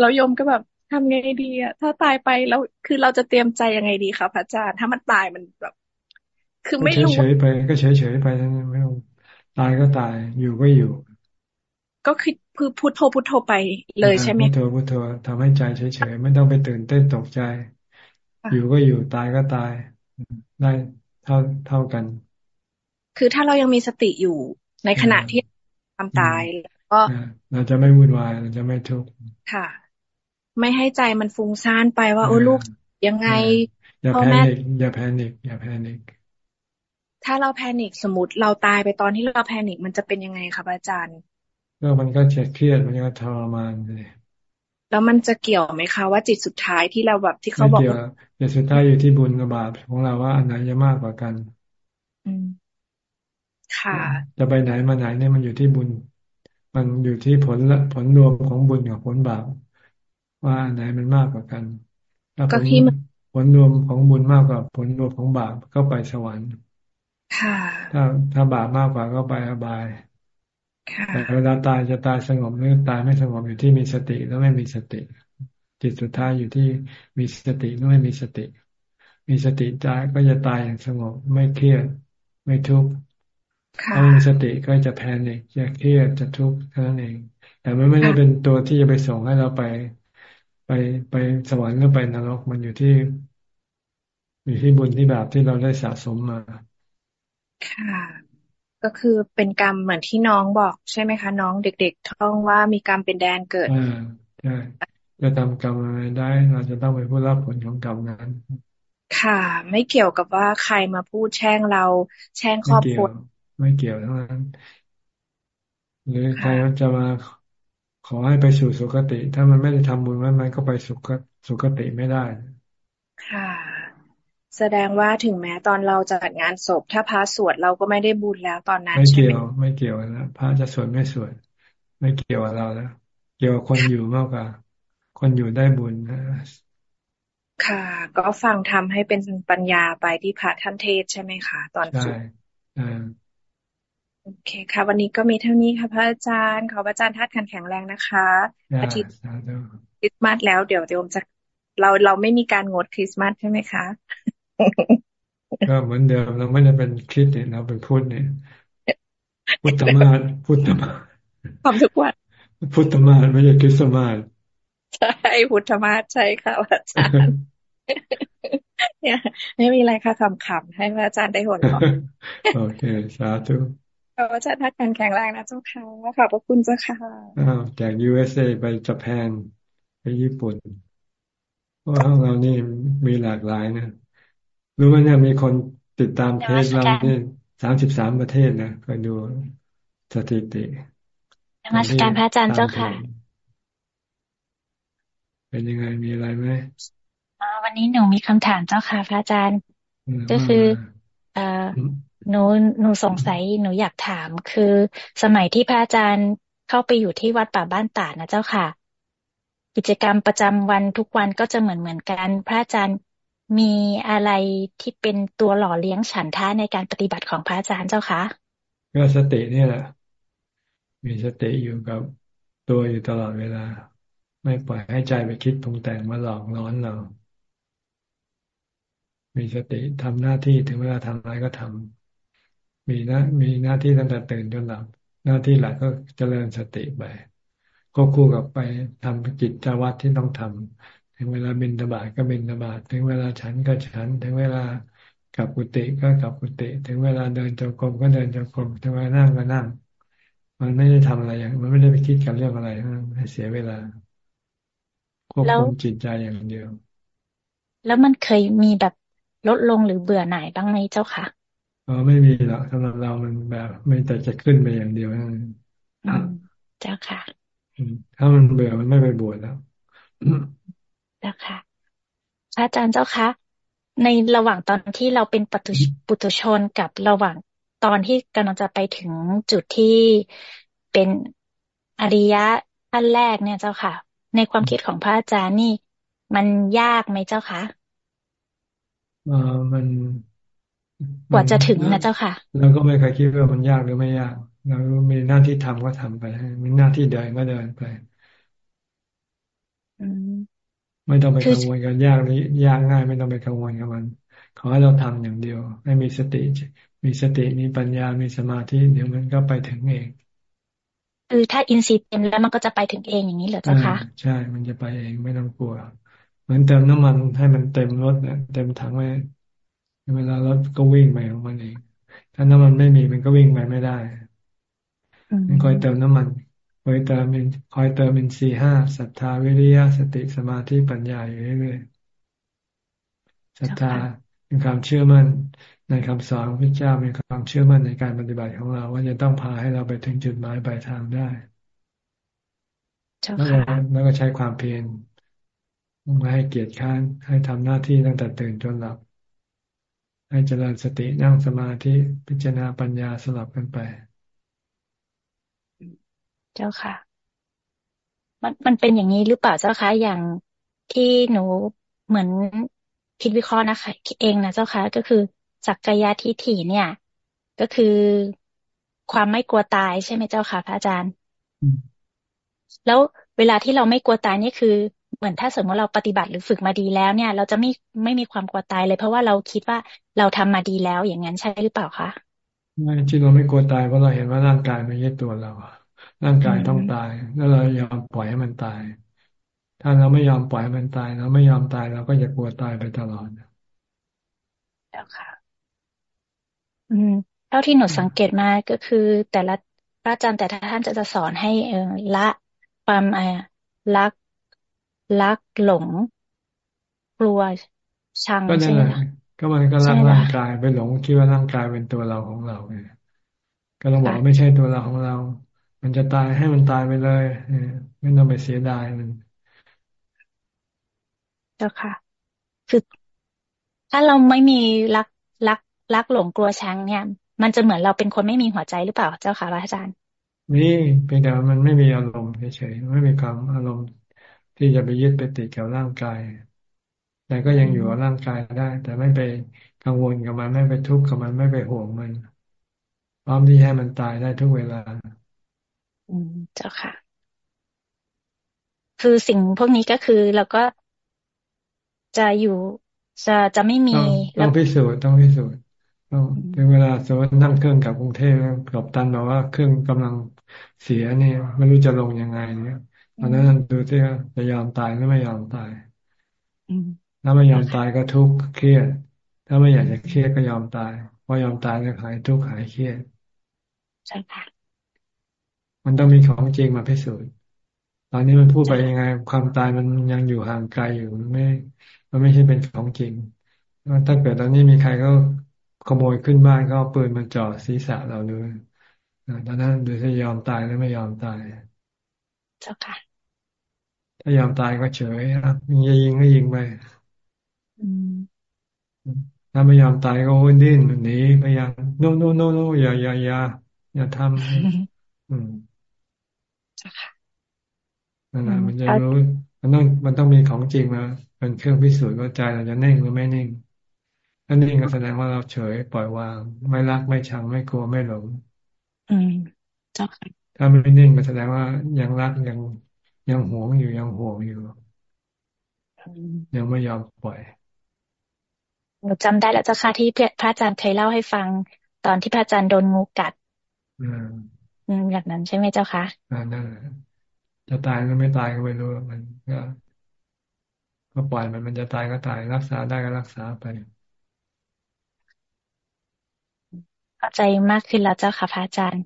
เรายมก็แบบทำไงดีอะถ้าตายไปแล้วคือเราจะเตรียมใจยังไงดีคะพระอาจารย์ถ้ามันตายมันแบบ คือไม่รู้เฉยไป ก็เฉยเฉยไปไม่ต้องตายก็ตาย อยู่ก็อยู่ ก็คือพูพุทโธพุทโธไปเลยใช่ไหมพุทโธพุทโธทำให้ใจเฉยเฉยไม่ต้องไปตื่นเต้นตกใจ อยู่ก็อยู่ตายก็ตาย ได้เท่าเท่ากัน คือถ้าเรายังมีสติอยู่ ในขณะที่ทำตายก็เราจะไม่วุ่นวายเราจะไม่ทุกข์ค่ะ ไม่ให้ใจมันฟุ้งซ่านไปว่า โอ้ลูกยังไงอย่าแพนิคอย่าแพนิคอย่าแพนิคถ้าเราแพนิคสมมติเราตายไปตอนที่เราแพนิคมันจะเป็นยังไงคะอาจารย์ก็มันก็จะเครียดมันก็ทรมานเลยแล้วมันจะเกี่ยวไหมคะว่าจิตสุดท้ายที่เราแบบที่เขาบอกว่าจิตสุดท้ายอยู่ที่บุญกับบาปของเราว่าอันไหนจะมากกว่ากันอืม ค่ะ จะไปไหนมาไหนเนี่ยมันอยู่ที่บุญ มันอยู่ที่ผลละผลรวมของบุญกับผลบาปว่าไหนมันมากกว่ากันถ้าผลผลรวมของบุญมากกว่าผลรวมของบาปก็ไปสวรรค์ค่ะ ถ้าถ้าบาปมากกว่าก็ไปอบายแต่เวลาตายจะตายสงบหรือตายไม่สงบอยู่ที่มีสติแล้วไม่มีสติ จิตสุดท้ายอยู่ที่มีสติหรือไม่มีสติ มีสติใจก็จะตายอย่างสงบไม่เครียดไม่ทุกข์ ถ้ามีสติก็จะแพนิคจะเครียดจะทุกข์เท่านั้นเอง แต่มันไม่ได้เป็นตัวที่จะไปส่งให้เราไป ไปไปสวรรค์หรือไปนรกมันอยู่ที่ อยู่ที่บุญที่บาปที่เราได้สะสมมา ค่ะ ก็คือเป็นกรรมเหมือนที่น้องบอกใช่ไหมคะ น้องเด็ก ๆ ท่องว่ามีกรรมเป็นแดนเกิดอ่าใช่จะทำกรรมอะไรได้ เราจะต้องไปผู้รับผลของกรรมนั้นค่ะ ไม่เกี่ยวกับว่าใครมาพูดแช่งเราแช่งครอบครัว ไม่เกี่ยวทั้งนั้น หรือใครจะมาขอให้ไปสู่สุคติ ถ้ามันไม่ได้ทำบุญมันมันก็ไปสุคสุคติไม่ได้ ค่ะ แสดงว่าถึงแม้ตอนเราจัดงานศพ ถ้าพระสวดเราก็ไม่ได้บุญแล้วตอนนั้น ไม่เกี่ยว ไม่เกี่ยวนะพระจะสวดไม่สวดไม่เกี่ยวกับเราแล้วเกี่ยวกับคนอยู่มากกว่าคนอยู่ได้บุญนะค่ะ ก็ฟังทำให้เป็นปัญญาไปที่พระท่านเทศใช่ไหมคะ ตอนสุดใช่ โอเคค่ะ วันนี้ก็มีเท่านี้ค่ะพระอาจารย์ขอพระอาจารย์ทัดขันแข็งแรงนะคะอาทิตย์คริสต์มาสแล้วเดี๋ยวเดี๋ยวจะเราเราไม่มีการงดคริสต์มาสใช่ไหมคะก็เหมือนเดิมเราไม่ได้เป็นคริสต์เนี่ยเราเป็นพุทธเนี่ยพุทธมาศพุทธมาทำทุกวันพุทธมาศไม่ใช่คริสต์มาศใช่พุทธมาศใช่ค่ะอาจารย์เนี่ยไม่มีอะไรค่ะคำๆให้พระอาจารย์ได้หัวเราะโอเค สาธุ ขอพระอาจารย์ทักกันแข็งแรงนะเจ้าค่ะขอบพระคุณเจ้าค่ะอ้าวจาก USA ไปญี่ปุ่นไปญี่ปุ่นเพราะของเรานี่มีหลากหลายนะ รู้ไหมเนี่ยมีคนติดตามเทสเราเนี่ยสามสิบสามประเทศนะเคยดูสถิตินมัสการพระอาจารย์เจ้าค่ะ เป็นยังไงมีอะไรไหมวันนี้หนูมีคำถามเจ้าค่ะ พระอาจารย์ ก็คือ เอ่อ หนูหนูสงสัยหนูอยากถาม คือสมัยที่พระอาจารย์เข้าไปอยู่ที่วัดป่าบ้านตาดนะเจ้าค่ะ กิจกรรมประจำวันทุกวันก็จะเหมือนเหมือนกัน พระอาจารย์มีอะไรที่เป็นตัวหล่อเลี้ยงฉันท่าในการปฏิบัติของพระอาจารย์เจ้าคะก็สตินี่แหละ มีสติอยู่กับตัวอยู่ตลอดเวลา ไม่ปล่อยให้ใจไปคิดปรุงแต่งมาหลอกล้อนเรา มีสติทำหน้าที่ถึงเวลาทำอะไรก็ทำ มีหน้ามีหน้าที่ตั้งแต่ตื่นจนหลับ หน้าที่หลักก็เจริญสติไปก็คู่กับไปทำกิจวัตรที่ต้องทำถึงเวลาบินตบาทก็บินตบาทถึงเวลาฉันก็ฉัน ถึงเวลากลับกุฏิก็กลับกุฏิถึงเวลาเดินจงกรมก็เดินจงกรมถึงเวลานั่งก็นั่ง มันไม่ได้ทำอะไรอย่าง มันไม่ได้ไปคิดกับเรื่องอะไรให้เสียเวลาควบคุมจิตใจอย่างเดียว แล้วมันเคยมีแบบลดลงหรือเบื่อหน่ายบ้างไหมเจ้าค่ะ อ๋อไม่มีหรอกสำหรับเรามันแบบไม่แต่จะขึ้นไปอย่างเดียวนั่นเจ้าค่ะถ้ามันเบื่อมันไม่ไปบวชแล้วเจ้าค่ะพระอาจารย์เจ้าคะในระหว่างตอนที่เราเป็นปุถุปุถุชนกับระหว่างตอนที่กำลังจะไปถึงจุดที่เป็นอริยะขั้นแรกเนี่ยเจ้าค่ะ ในความคิดของพระอาจารย์นี่ มันยากไหมเจ้าคะอ่ามัน กว่าจะถึงนะเจ้าค่ะเราก็ไม่เคยคิดว่ามันยากหรือไม่ยากเรามีหน้าที่ทำก็ทำไปมีหน้าที่เดินก็เดินไปไม่ต้องไปกังวลกันยากนี้ยากง่ายไม่ต้องไปกังวลกับมัน ขอให้เราทำอย่างเดียว ให้มีสติ มีสติมีปัญญามีสมาธิเดี๋ยวมันก็ไปถึงเองคือถ้าอินทรีย์เต็มแล้วมันก็จะไปถึงเองอย่างนี้เหรอเจ้าคะใช่ มันจะไปเองไม่ต้องกลัว เหมือนเติมน้ำมันให้มันเต็มรถเนี่ยเต็มถังไว้ เวลารถก็วิ่งไปของมันเอง ถ้าน้ำมันไม่มีมันก็วิ่งไปไม่ได้มันคอยเติมน้ำมันคอยเติมมินคอยเติมมินสี่ห้าศรัทธาวิริยะสติสมาธิปัญญาอยู่เรื่อยๆศรัทธาเป็นความเชื่อมั่นในคำสอนพระเจ้าเป็นความเชื่อมั่นในการปฏิบัติของเรา ว่าจะต้องพาให้เราไปถึงจุดหมายปลายทางได้แล้วก็แล้วก็ใช้ความเพียรมาให้เกียรติค้านให้ทำหน้าที่ตั้งแต่ตื่นจนหลับ ให้เจริญสตินั่งสมาธิพิจารณาปัญญาสลับกันไป เจ้าค่ะ มันมันเป็นอย่างนี้หรือเปล่าเจ้าคะอย่างที่หนูเหมือนคิดวิเคราะห์นะคะเองนะเจ้าค่ะก็คือสักกายทิฏฐิเนี่ย ก็คือความไม่กลัวตายใช่ไหมเจ้าค่ะพระอาจารย์ แล้วเวลาที่เราไม่กลัวตายนี่คือ เหมือนถ้าสมมติเราปฏิบัติหรือฝึกมาดีแล้วเนี่ย เราจะไม่ไม่มีความกลัวตายเลย เพราะว่าเราคิดว่าเราทำมาดีแล้วอย่างนั้นใช่หรือเปล่าคะไม่จริงเราไม่กลัวตายเพราะเราเห็นว่าร่างกายมันยึดตัวเราร่างกายต้องตาย แล้วเรายอมปล่อยให้มันตาย ถ้าเราไม่ยอมปล่อยให้มันตายเราไม่ยอมตายเราก็จะกลัวตายไปตลอดแล้วค่ะ อืมเท่าที่หนูสังเกตมาก็คือ แต่ละพระอาจารย์แต่ละท่านจะจะสอนให้เออละความอ่รัก รักหลง กลัวชังใช่ไหมก็มันก็รักร่างกายไปหลงคิดว่าร่างกายเป็นตัวเราของเราไงก็เราบอกไม่ใช่ตัวเราของเรา มันจะตายให้มันตายไปเลยไม่ต้องไปเสียดายมันเจ้าค่ะ คือถ้าเราไม่มีรักรักรักหลงกลัวชังเนี่ย มันจะเหมือนเราเป็นคนไม่มีหัวใจหรือเปล่าเจ้าค่ะพระอาจารย์มีเพียงแต่มันไม่มีอารมณ์เฉยๆไม่มีความอารมณ์ ที่จะไปยึดไปติดกับร่างกาย แต่ก็ยังอยู่กับร่างกายได้ แต่ไม่ไปกังวลกับมันไม่ไปทุกข์กับมันไม่ไปห่วงมันพร้อมที่ให้มันตายได้ทุกเวลา อืมเจ้าค่ะ คือสิ่งพวกนี้ก็คือเราก็จะอยู่จะจะไม่มีต้องพิสูจน์ต้องพิสูจน์ถึงเวลาสมมตินั่งเครื่องกับกรุงเทพกับตันบอกว่าเครื่องกำลังเสียเนี่ยไม่รู้จะลงยังไงเนี่ย ตอนนั้นดูที่จะยอมตายหรือไม่ยอมตายถ้าไม่ยอมตายก็ทุกข์เครียด ถ้าไม่อยากจะเครียดก็ยอมตายพอยอมตายก็หายทุกข์หายเครียดใช่ค่ะมันต้องมีของจริงมาพิสูจน์ตอนนี้มันพูดไปยังไง ความตายมันยังอยู่ห่างไกลอยู่ไม่ มันไม่ใช่เป็นของจริงถ้าเกิดตอนนี้มีใครก็ขโมยขึ้นบ้านก็เอาปืนมาจ่อศีรษะเราเลยตอนนั้นดูจะยอมตายหรือไม่ยอมตาย เจ้าค่ะ ถ้ายอมตายก็เฉยอะยิงยิงก็ยิงไปถ้าไม่ยอมตายก็ดิ้นหนีพยายามโน่โน่โน่โน่อย่าอย่าอย่าอย่าทำอืมนั่นแหละมันจะรู้มันต้องมันต้องมีของจริงมาเป็นเครื่องพิสูจน์ว่าใจเราจะเน่งหรือไม่เน่งถ้านิ่งก็แสดงว่าเราเฉยปล่อยวาง ไม่รักไม่ชังไม่กลัวไม่หลง อืมจ้าค่ะถ้าไม่นิ่งก็แสดงว่ายังรักยัง ยังหวงอยู่ยังห่วงอยู่ ยังไม่ยอมปล่อยหนูจำได้แล้วเจ้าค่ะที่พระอาจารย์เคยเล่าให้ฟัง ตอนที่พระอาจารย์โดนงูกัดอืมอย่างนั้นใช่ไหมเจ้าคะอ่านั่นจะตายหรือไม่ตายก็ไม่รู้มันก็ก็ปล่อยมันมันจะตายก็ตายรักษาได้ก็รักษาไปเข้าใจมากขึ้นแล้วเจ้าค่ะพระอาจารย์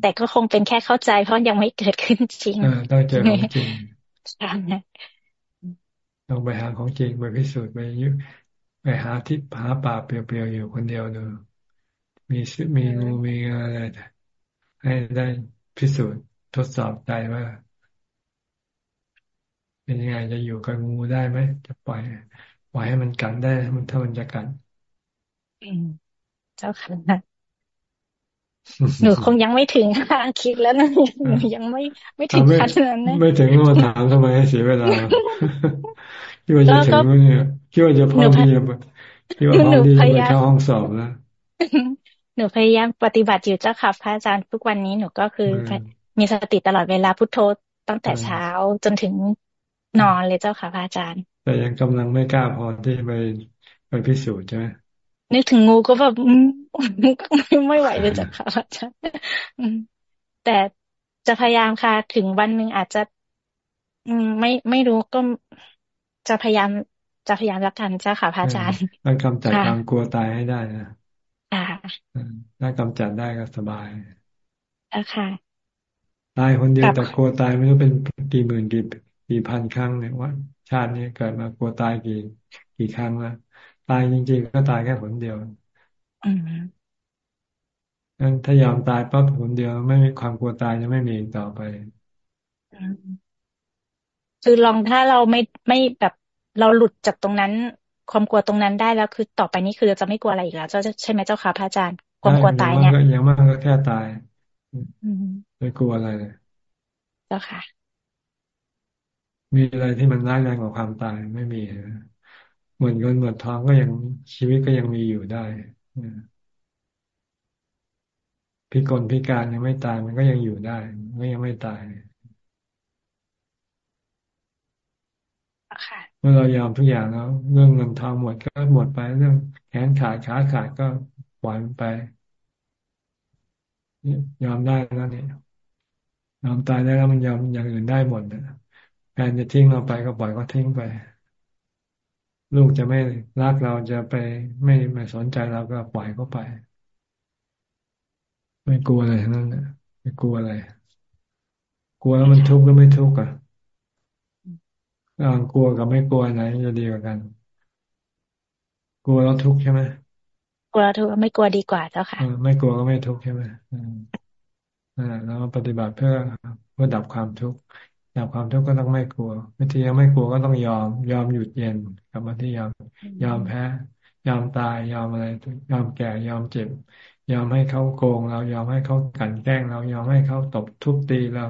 แต่ก็คงเป็นแค่เข้าใจ เพราะยังไม่เกิดขึ้นจริงต้องเจอของจริงใช่ต้องไปหาของจริงไปพิสูจน์ไปยุไปหาที่หาป่าเปลี่ยวๆอยู่คนเดียวดูมีมีงูมีอะไรให้ได้พิสูจน์ทดสอบใจว่าเป็นยังไงจะอยู่กับงูได้ไหมจะปล่อยปล่อยให้มันกัดได้มันถ้ามันจะกัดเจ้าค่ะ หนูคงยังไม่ถึงค่ะคิดแล้วนะหนูยังไม่ไม่ถึงขั้นนั้นนะไม่ถึงก็มาถามทำไมให้เสียเวลาคิดว่าจะถึงเนี่ยคิดว่าจะพร้อมที่จะคิดว่าพร้อมที่จะไปเข้าห้องสอบแล้วหนูพยายามปฏิบัติอยู่เจ้าค่ะพระอาจารย์ทุกวันนี้หนูก็คือ มีสติตลอดเวลาพุทโธตั้งแต่เช้าจนถึงนอนเลยเจ้าค่ะพระอาจารย์ แต่ยังกำลังไม่กล้าพอที่ไปไปพิสูจน์ใช่ไหม นึกถึงงูก็แบบไม่ไหวเลยจ้ะค่ะอาจารย์แต่จะพยายามค่ะ ถึงวันหนึ่งอาจจะอืมไม่ไม่รู้ก็จะพยายามจะพยายามรักกันเจ้าค่ะพระอาจารย์ต้องกำจัดความกลัวตายให้ได้นะค่ะถ้ากำจัดได้ก็สบายอะค่ะ ตายคนเดียวแต่กลัวตายไม่รู้เป็นกี่หมื่นกี่กี่พันครั้งเนี่ยว่าชาตินี้เกิดมากลัวตายกี่กี่ครั้งแล้ว ตายจริงๆก็ตายแค่ผลเดียวงั้นถ้ายอมตายปั๊บผลเดียว ไม่มีความกลัวตายจะไม่มีอีกต่อไปคือลองถ้าเราไม่ไม่แบบเราหลุดจากตรงนั้น ความกลัวตรงนั้นได้แล้วคือต่อไปนี้คือเราจะไม่กลัวอะไรอีกแล้วเจ้าใช่ไหมเจ้าค่ะพระอาจารย์ความกลัวตายเนี่ยอย่างมากก็แค่ตายไม่กลัวอะไรเลยเจ้าค่ะ มีอะไรที่มันร้ายแรงกว่าความตายไม่มีเหมือนเงินเหมือนทองก็ยังชีวิตก็ยังมีอยู่ได้พิกลพิการยังไม่ตายมันก็ยังอยู่ได้มันก็ยังไม่ตายเมื่อเรายอมทุกอย่างแล้ว เรื่องเงินทองหมดก็หมดไปเรื่องแขนขาดขาขาดก็ปล่อยมันไปยอมได้แล้วเนี่ยยอมตายได้แล้วมันยอมอย่างอื่นได้หมดนะแฟนจะทิ้งเราไปก็ปล่อยก็ทิ้งไป ลูกจะไม่รักเราจะไปไม่ไม่สนใจเราก็ปล่อยเขาไป ไม่กลัวอะไรทั้งนั้นนะไม่กลัวอะไร กลัวแล้วมันทุกข์หรือไม่ทุกข์อะกลัวกับไม่กลัวไหนจะดีกว่ากัน กลัวแล้วทุกข์ใช่ไหมกลัวทุกข์ไม่กลัวดีกว่าเจ้าค่ะไม่กลัวก็ไม่ทุกข์ใช่ไหมอ่าแล้วปฏิบัติเพื่อเพื่อดับความทุกข์ ดับความทุกข์ก็ต้องไม่กลัววิธียังไม่กลัวก็ต้องยอม ยอมหยุดเย็นกลับมาที่ยอมยอมแพ้ ยอมตายยอมอะไร ยอมแก่ยอมเจ็บ ยอมให้เขาโกงเรายอมให้เขากันแกล้งเรายอมให้เขาตบทุบตีเรา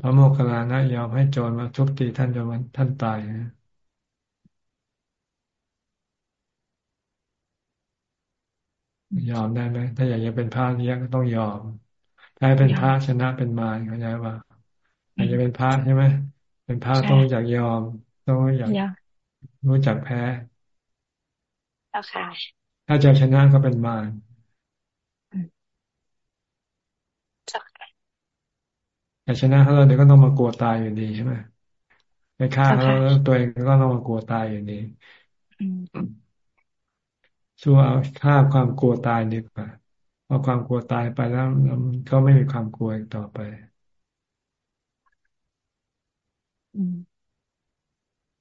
พระโมคคัลลานะยอมให้โจรมาทุบตีท่านจนวันท่านตายนะยอมได้ไหมถ้าอยากจะเป็นพระเนี้ยก็ต้องยอมถ้าเป็นพระชนะเป็นมารเข้าใจว่า อยากจะเป็นพระใช่ไหมเป็นพระต้องรู้จักยอมต้องรู้จักรู้จักแพ้ถ้าจะชนะก็เป็นมารแต่ชนะเขาเราเดี๋ยวก็ต้องมากลัวตายอยู่ดีใช่ไหมไปฆ่าเขาแล้วตัวเองก็ต้องมากลัวตายอยู่ดีสู้เอาฆ่าความกลัวตายดีกว่าพอความกลัวตายไปแล้วก็ไม่มีความกลัวอีกต่อไป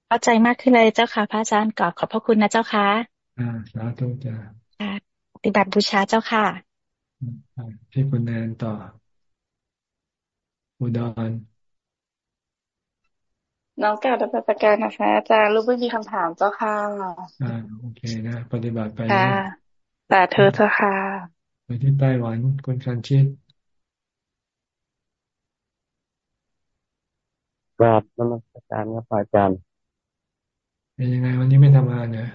เข้าใจมากขึ้นเลยเจ้าค่ะ พระอาจารย์กอขอบพระคุณนะเจ้าค่ะอ่าสาธุจ้าปฏิบัติบูชาเจ้าค่ะที่คุณแนนต่ออุดรน้องกล่าวรับประการนะคะอาจารย์รู้ไม่มีคำถามเจ้าค่ะอ่าโอเคนะปฏิบัติไปค่ะแต่เธอเธอค่ะไปที่ไต้หวันคุณคันชิต กราบนมัสการครับอาจารย์ เป็นยังไงวันนี้ไม่ทำงานเนี่ย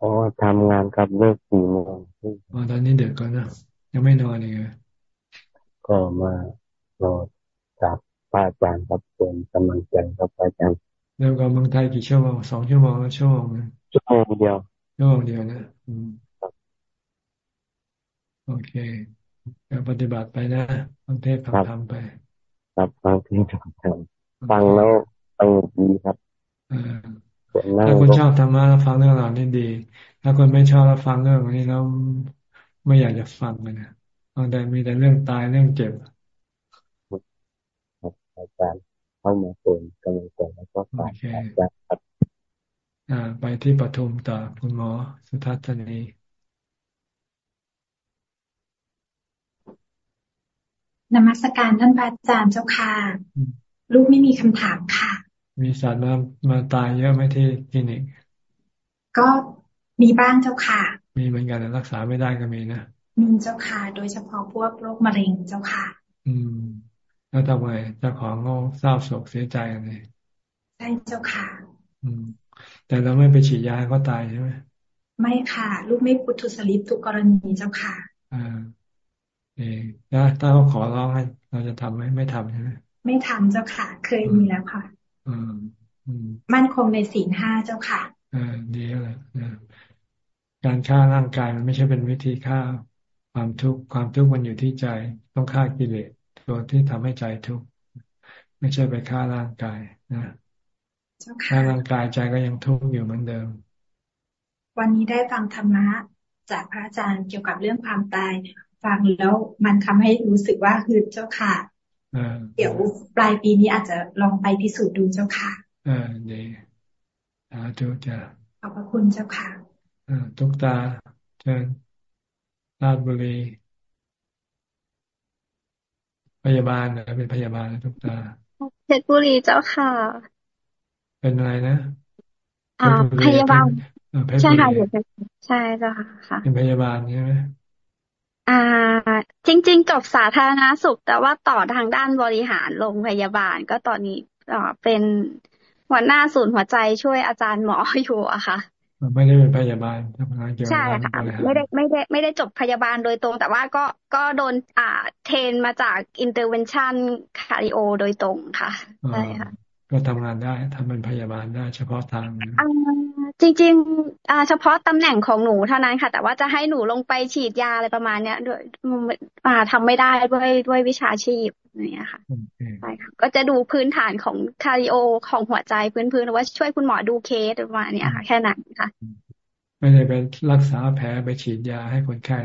อ๋อทำงานกับเลิกสี่โมงอ๋อตอนนี้เด็กก่อนนะยังไม่นอนเลยก็มารอจากพระอาจารย์ครับเป็นกำลังใจครับอาจารย์เร็วกว่าเมืองไทยกี่ชั่วโมงสองชั่วโมงแล้วชั่วโมงนะชั่วโมงเดียวชั่วโมงเดียวนะอืมโอเคปฏิบัติไปนะฟังเทศฟังธรรมไป ครับฟังเทศฟังธรรม ฟังแล้วฟังดีครับถ้าคนชอบธรรมะแล้วฟังเรื่องเหล่านี้ดี ถ้าคนไม่ชอบแล้วฟังเรื่องนี้แล้วไม่อยากจะฟังเลยนะฟังแต่มีแต่เรื่องตายเรื่องเจ็บอาจารย์เข้ามาเป็นกำลังใจแล้วก็ฝากอาจารย์ครับไปที่ปทุมต่อคุณหมอสุทัศนีนมัสการท่านอาจารย์เจ้าค่ะ ลูกไม่มีคำถามค่ะ มีสัตว์มามาตายเยอะไหมที่คลินิก ก็มีบ้างเจ้าค่ะ มีเหมือนกันรักษาไม่ได้ก็มีนะมีเจ้าค่ะ โดยเฉพาะพวกโรคมะเร็งเจ้าค่ะ อืม แล้วทำไมเจ้าของเขาเศร้าโศกเสียใจกันเลยใช่เจ้าค่ะ อืม แต่เราไม่ไปฉีดยาก็ตายใช่ไหมไม่ค่ะ ลูกไม่ปุถุสลิปทุกกรณีเจ้าค่ะ อ่าเออแล้วถ้าเขาขอร้องให้เราจะทำไหมไม่ทำใช่ไหม ไม่ทำเจ้าค่ะ เคยมีแล้วค่ะอืมมั่นคงในศีลห้าเจ้าค่ะอ่าดีแล้วนะการฆ่าร่างกายมันไม่ใช่เป็นวิธีฆ่าความทุกข์ความทุกข์มันอยู่ที่ใจต้องฆ่ากิเลสตัวที่ทำให้ใจทุกข์ไม่ใช่ไปฆ่าร่างกายนะฆ่าร่างกายใจก็ยังทุกข์อยู่เหมือนเดิม วันนี้ได้ฟังธรรมะจากพระอาจารย์เกี่ยวกับเรื่องความตายฟังแล้วมันทำให้รู้สึกว่าคือเจ้าค่ะ เดี๋ยวปลายปีนี้อาจจะลองไปพิสูจน์ดูเจ้าค่ะอ่าดีสาธุจ้าขอบพระคุณเจ้าค่ะอ่าทุกตาเชิญราชบุรีพยาบาลนะเป็นพยาบาลทุกตาเพชรบุรีเจ้าค่ะ เป็นอะไรนะอ่าพยาบาลใช่ค่ะอยู่ใช่เจ้าค่ะเป็นพยาบาลใช่ไหม อ่า จริง ๆ จบสาธารณสุข แต่ว่าต่อทางด้านบริหารโรงพยาบาล ก็ตอนนี้อ่าเป็นหัวหน้าศูนย์หัวใจช่วยอาจารย์หมออยู่อะค่ะไม่ได้เป็นพยาบาลทำงานเกี่ยวกับใช่ค่ะไม่ได้ไม่ได้ไม่ได้จบพยาบาลโดยตรง แต่ว่าก็ก็โดนอ่า train มาจาก intervention cardio โดยตรงค่ะใช่ค่ะก็ทำงานได้ทำเป็นพยาบาลได้เฉพาะทาง จริงๆอ่าเฉพาะตำแหน่งของหนูเท่านั้นค่ะ แต่ว่าจะให้หนูลงไปฉีดยาอะไรประมาณเนี้ยด้วยอ่าทำไม่ได้ด้วยด้วยวิชาชีพนี่ค่ะใช่ค่ะก็จะดูพื้นฐานของคาริโอของหัวใจพื้นๆหรือว่าช่วยคุณหมอดูเคสประมาณเนี้ยค่ะ แค่นั้นค่ะ ไม่ได้ไปรักษาแผลไปฉีดยาให้คนไข้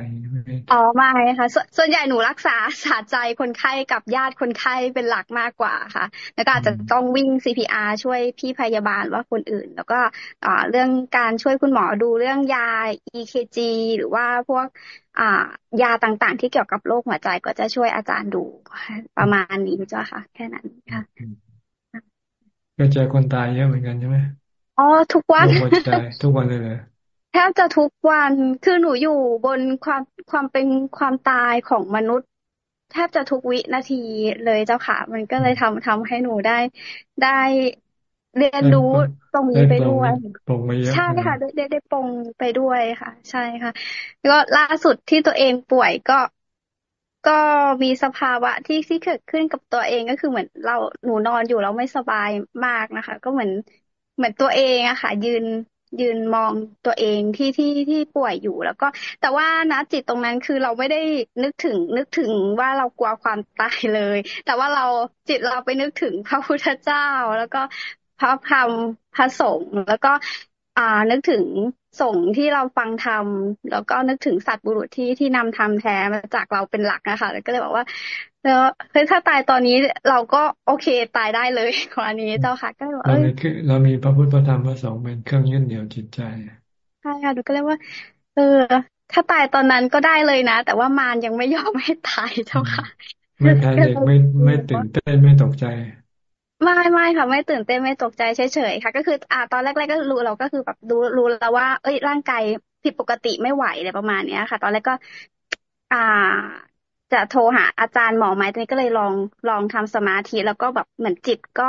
อ๋อไม่ค่ะสส่วนใหญ่หนูรักษาสาใจคนไข้กับญาติคนไข้เป็นหลักมากกว่าค่ะ แล้วก็อาจจะต้องวิ่ง CPR ช่วยพี่พยาบาลว่าคนอื่น แล้วก็เรื่องการช่วยคุณหมอดูเรื่องยา EKG หรือว่าพวกยาต่างๆ ที่เกี่ยวกับโรคหัวใจก็จะช่วยอาจารย์ดูประมาณนี้จ้ะค่ะ แค่นั้นค่ะก็เจอคนตายเยอะเหมือนกันใช่ไหมอ๋อทุกวันทุกวันเลยเลยแท บจะทุกวันคือหนูอยู่บนความความเป็นความตายของมนุษย์แทบจะทุกวินาทีเลยเจ้าค่ะ มันก็เลยทำทำให้หนูได้ได้เรียนรู้ตรงนี้ไปด้วยใช่ค่ะได้ได้ได้ปงไปด้วยค่ะ ใช่ค่ะก็ล่าสุดที่ตัวเองป่วยก็ก็มีสภาวะที่ที่เกิดขึ้นกับตัวเองก็คือเหมือนเราหนูนอนอยู่แล้วไม่สบายมากนะคะ ก็เหมือนเหมือนตัวเองอะค่ะ ยืน ยืนมองตัวเองที่ที่ที่ป่วยอยู่แล้วก็ แต่ว่านะจิตตรงนั้นคือเราไม่ได้นึกถึงนึกถึงว่าเรากลัวความตายเลย แต่ว่าเราจิตเราไปนึกถึงพระพุทธเจ้า แล้วก็พระธรรมพระสงฆ์แล้วก็ อ่านึกถึงส่งที่เราฟังธรรมแล้วก็นึกถึงสัตว์บุรุษที่ที่นำธรรมแท้มาจากเราเป็นหลักนะคะแล้วก็เลยบอกว่า แล้วเฮ้ยถ้าตายตอนนี้เราก็โอเคตายได้เลยกรณีเจ้าค่ะก็เราเรามีพระพุทธพระธรรมพระสงฆ์เป็นเครื่องยึดเหนี่ยวจิตใจใช่ค่ะดูก็เรียกว่า เออ ถ้าตายตอนนั้นก็ได้เลยนะ แต่ว่ามารยังไม่ยอมให้ตายเจ้าค่ะ ไม่แพ้เด็กไม่ไม่ตื่นเต้นไม่ตกใจไม่ไม่ค่ะไม่ตื่นเต้นไม่ตกใจเฉยๆค่ะ ก็คือ อ่า ตอนแรกๆก็รู้เราก็คือแบบรู้รู้แล้วว่า เอ้ยร่างกายผิดปกติไม่ไหวอะไรประมาณเนี้ยค่ะ ตอนแรกก็ อ่า จะโทรหาอาจารย์หมอไหมตอนนี้ก็เลยลองลองทำสมาธิ แล้วก็แบบเหมือนจิตก็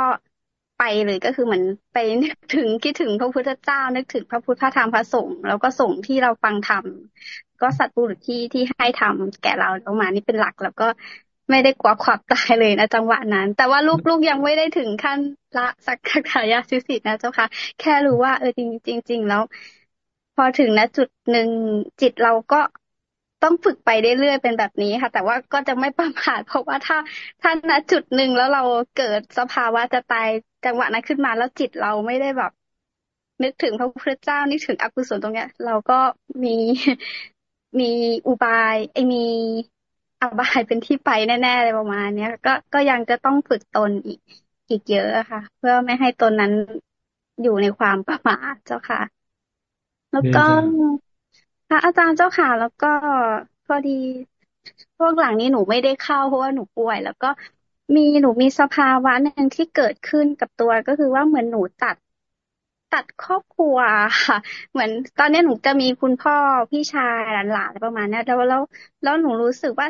ไปเลยก็คือเหมือนไปนึกถึงคิดถึงพระพุทธเจ้า นึกถึงพระพุทธธรรมพระสงฆ์แล้วก็ส่งที่เราฟังธรรมก็สัตว์บุรุษที่ที่ให้ทำแก่เราประมานี้เป็นหลักแล้วก็ไม่ได้กลัวความตายเลยนะจังหวะนั้น แต่ว่าลูกๆยังไม่ได้ถึงขั้นละสักขายาสิสิทธ์นะเจ้าค่ะ แค่รู้ว่าเออจริงจริงแล้ว พอถึงณจุดหนึ่งจิตเราก็ ต้องฝึกไปเรื่อยๆเป็นแบบนี้ค่ะ แต่ว่าก็จะไม่ประมาทเพราะว่าถ้าถ้าณจุดหนึ่งแล้วเราเกิดสภาวะจะตายจังหวะนั้นขึ้นมาแล้วจิตเราไม่ได้แบบ นึกถึงพระพุทธเจ้านึกถึงอกุศลตรงเนี้ย เราก็มีมีอุบายไอ้มีอบายเป็นที่ไปแน่ๆเลยประมาณเนี้ยก็ก็ยังจะต้องฝึกตนอีกอีกเยอะค่ะ เพื่อไม่ให้ตนนั้นอยู่ในความประมาทเจ้าค่ะ แล้วก็ พระอาจารย์เจ้าค่ะ แล้วก็พอดีพวกหลังนี้หนูไม่ได้เข้าเพราะว่าหนูป่วย แล้วก็มีหนูมีสภาวะหนึ่งที่เกิดขึ้นกับตัวก็คือว่าเหมือนหนูตัดตัดครอบครัวค่ะ เหมือนตอนนี้หนูจะมีคุณพ่อพี่ชายหลานๆประมาณนี้แล้วแล้วแล้วหนูรู้สึกว่า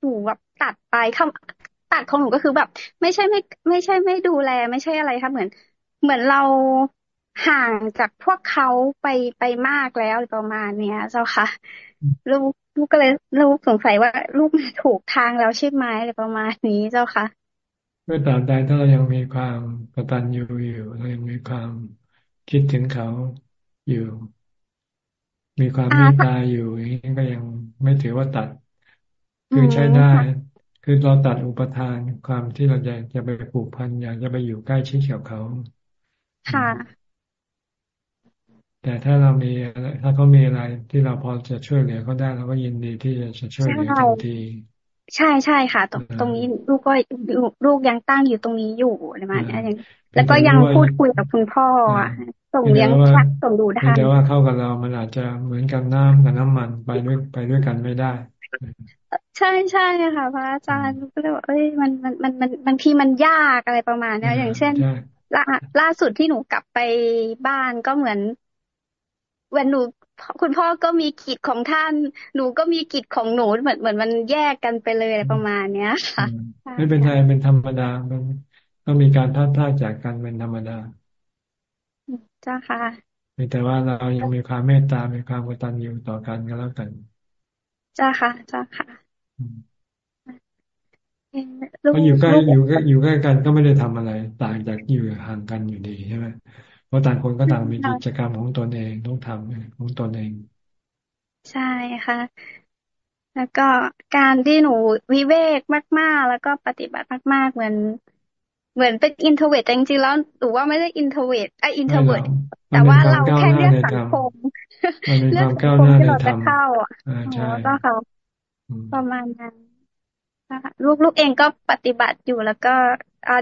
หนูแบบตัดไปคำตัดของหนูก็คือแบบ ไม่ใช่ไม่ ไม่ใช่ไม่ดูแล ไม่ใช่อะไรค่ะเหมือน เหมือนเรา ห่างจากพวกเขาไปไปมากแล้วประมาณเนี้ย เจ้าค่ะ ลูกลูกก็เลยลูกสงสัยว่าลูกถูกทางแล้วใช่ไหมอะไรประมาณนี้เจ้าค่ะเมื่อตามใดถ้าเรายังมีความกตัญญูอยู่เรายังมีความคิดถึงเขาอยู่ มีความเมตตาอยู่อย่างนี้ก็ยังไม่ถือว่าตัด คือใช้ได้ คือเราตัดอุปทานความที่เราอยากจะไปผูกพันอยากจะไปอยู่ใกล้ชิดกับเขาค่ะ แต่ถ้าเรามีอะไรถ้าเขามีอะไรที่เราพอจะช่วยเหลือเขาได้เราก็ยินดีที่จะช่วยเหลือทันทีใช่ใช่ค่ะ ตรงตรงนี้ลูกก็ลูกยังตั้งอยู่ตรงนี้อยู่ประมาณนี้แล้วก็ยังพูดคุยกับคุณพ่ออะส่งเลี้ยงชักส่งดูได้แต่ว่าเข้ากับเรามันอาจจะเหมือนกันน้ำกับน้ำมันไปด้วยไปด้วยกันไม่ได้ ใช่ใช่ค่ะพระอาจารย์ก็เลยว่าเอ้ยมันมันมันมันบางทีมันยากอะไรประมาณนี้อย่างเช่นล่าล่าสุดที่หนูกลับไปบ้านก็เหมือน วันหนูคุณพ่อก็มีกิจของท่าน หนูก็มีกิจของหนูเหมือนเหมือนมันแยกกันไปเลยอะไรประมาณเนี้ยค่ะ ไม่เป็นไรเป็นธรรมดามันต้องมีการพลาดพลาดจากกันเป็นธรรมดาจ้าค่ะแต่ว่าเรายังมีความเมตตา มีความกตัญญูต่อกันก็แล้วกันจ้าค่ะจ้าค่ะก็อยู่ใกล้อยู่ใกล้อยู่ใกล้กันก็ไม่ได้ทำอะไร ต่างจากอยู่ห่างกันอยู่ดีใช่ไหม เพราะต่างคนก็ต่างมีกิจกรรมของตนเองต้องทำของตนเอง ใช่ค่ะ แล้วก็การที่หนูวิเวกมาก ๆ แล้วก็ปฏิบัติมาก ๆ เหมือน เหมือนเป็น introvert แต่จริงๆแล้วหรือว่าไม่ได้ introvert ไอ introvertแต่ว่าเราแค่เลือกสังคมเรื่องสังคมที่เราจะเข้าอะก็เขาประมาณนั้นลูกลูกเองก็ปฏิบัติอยู่แล้วก็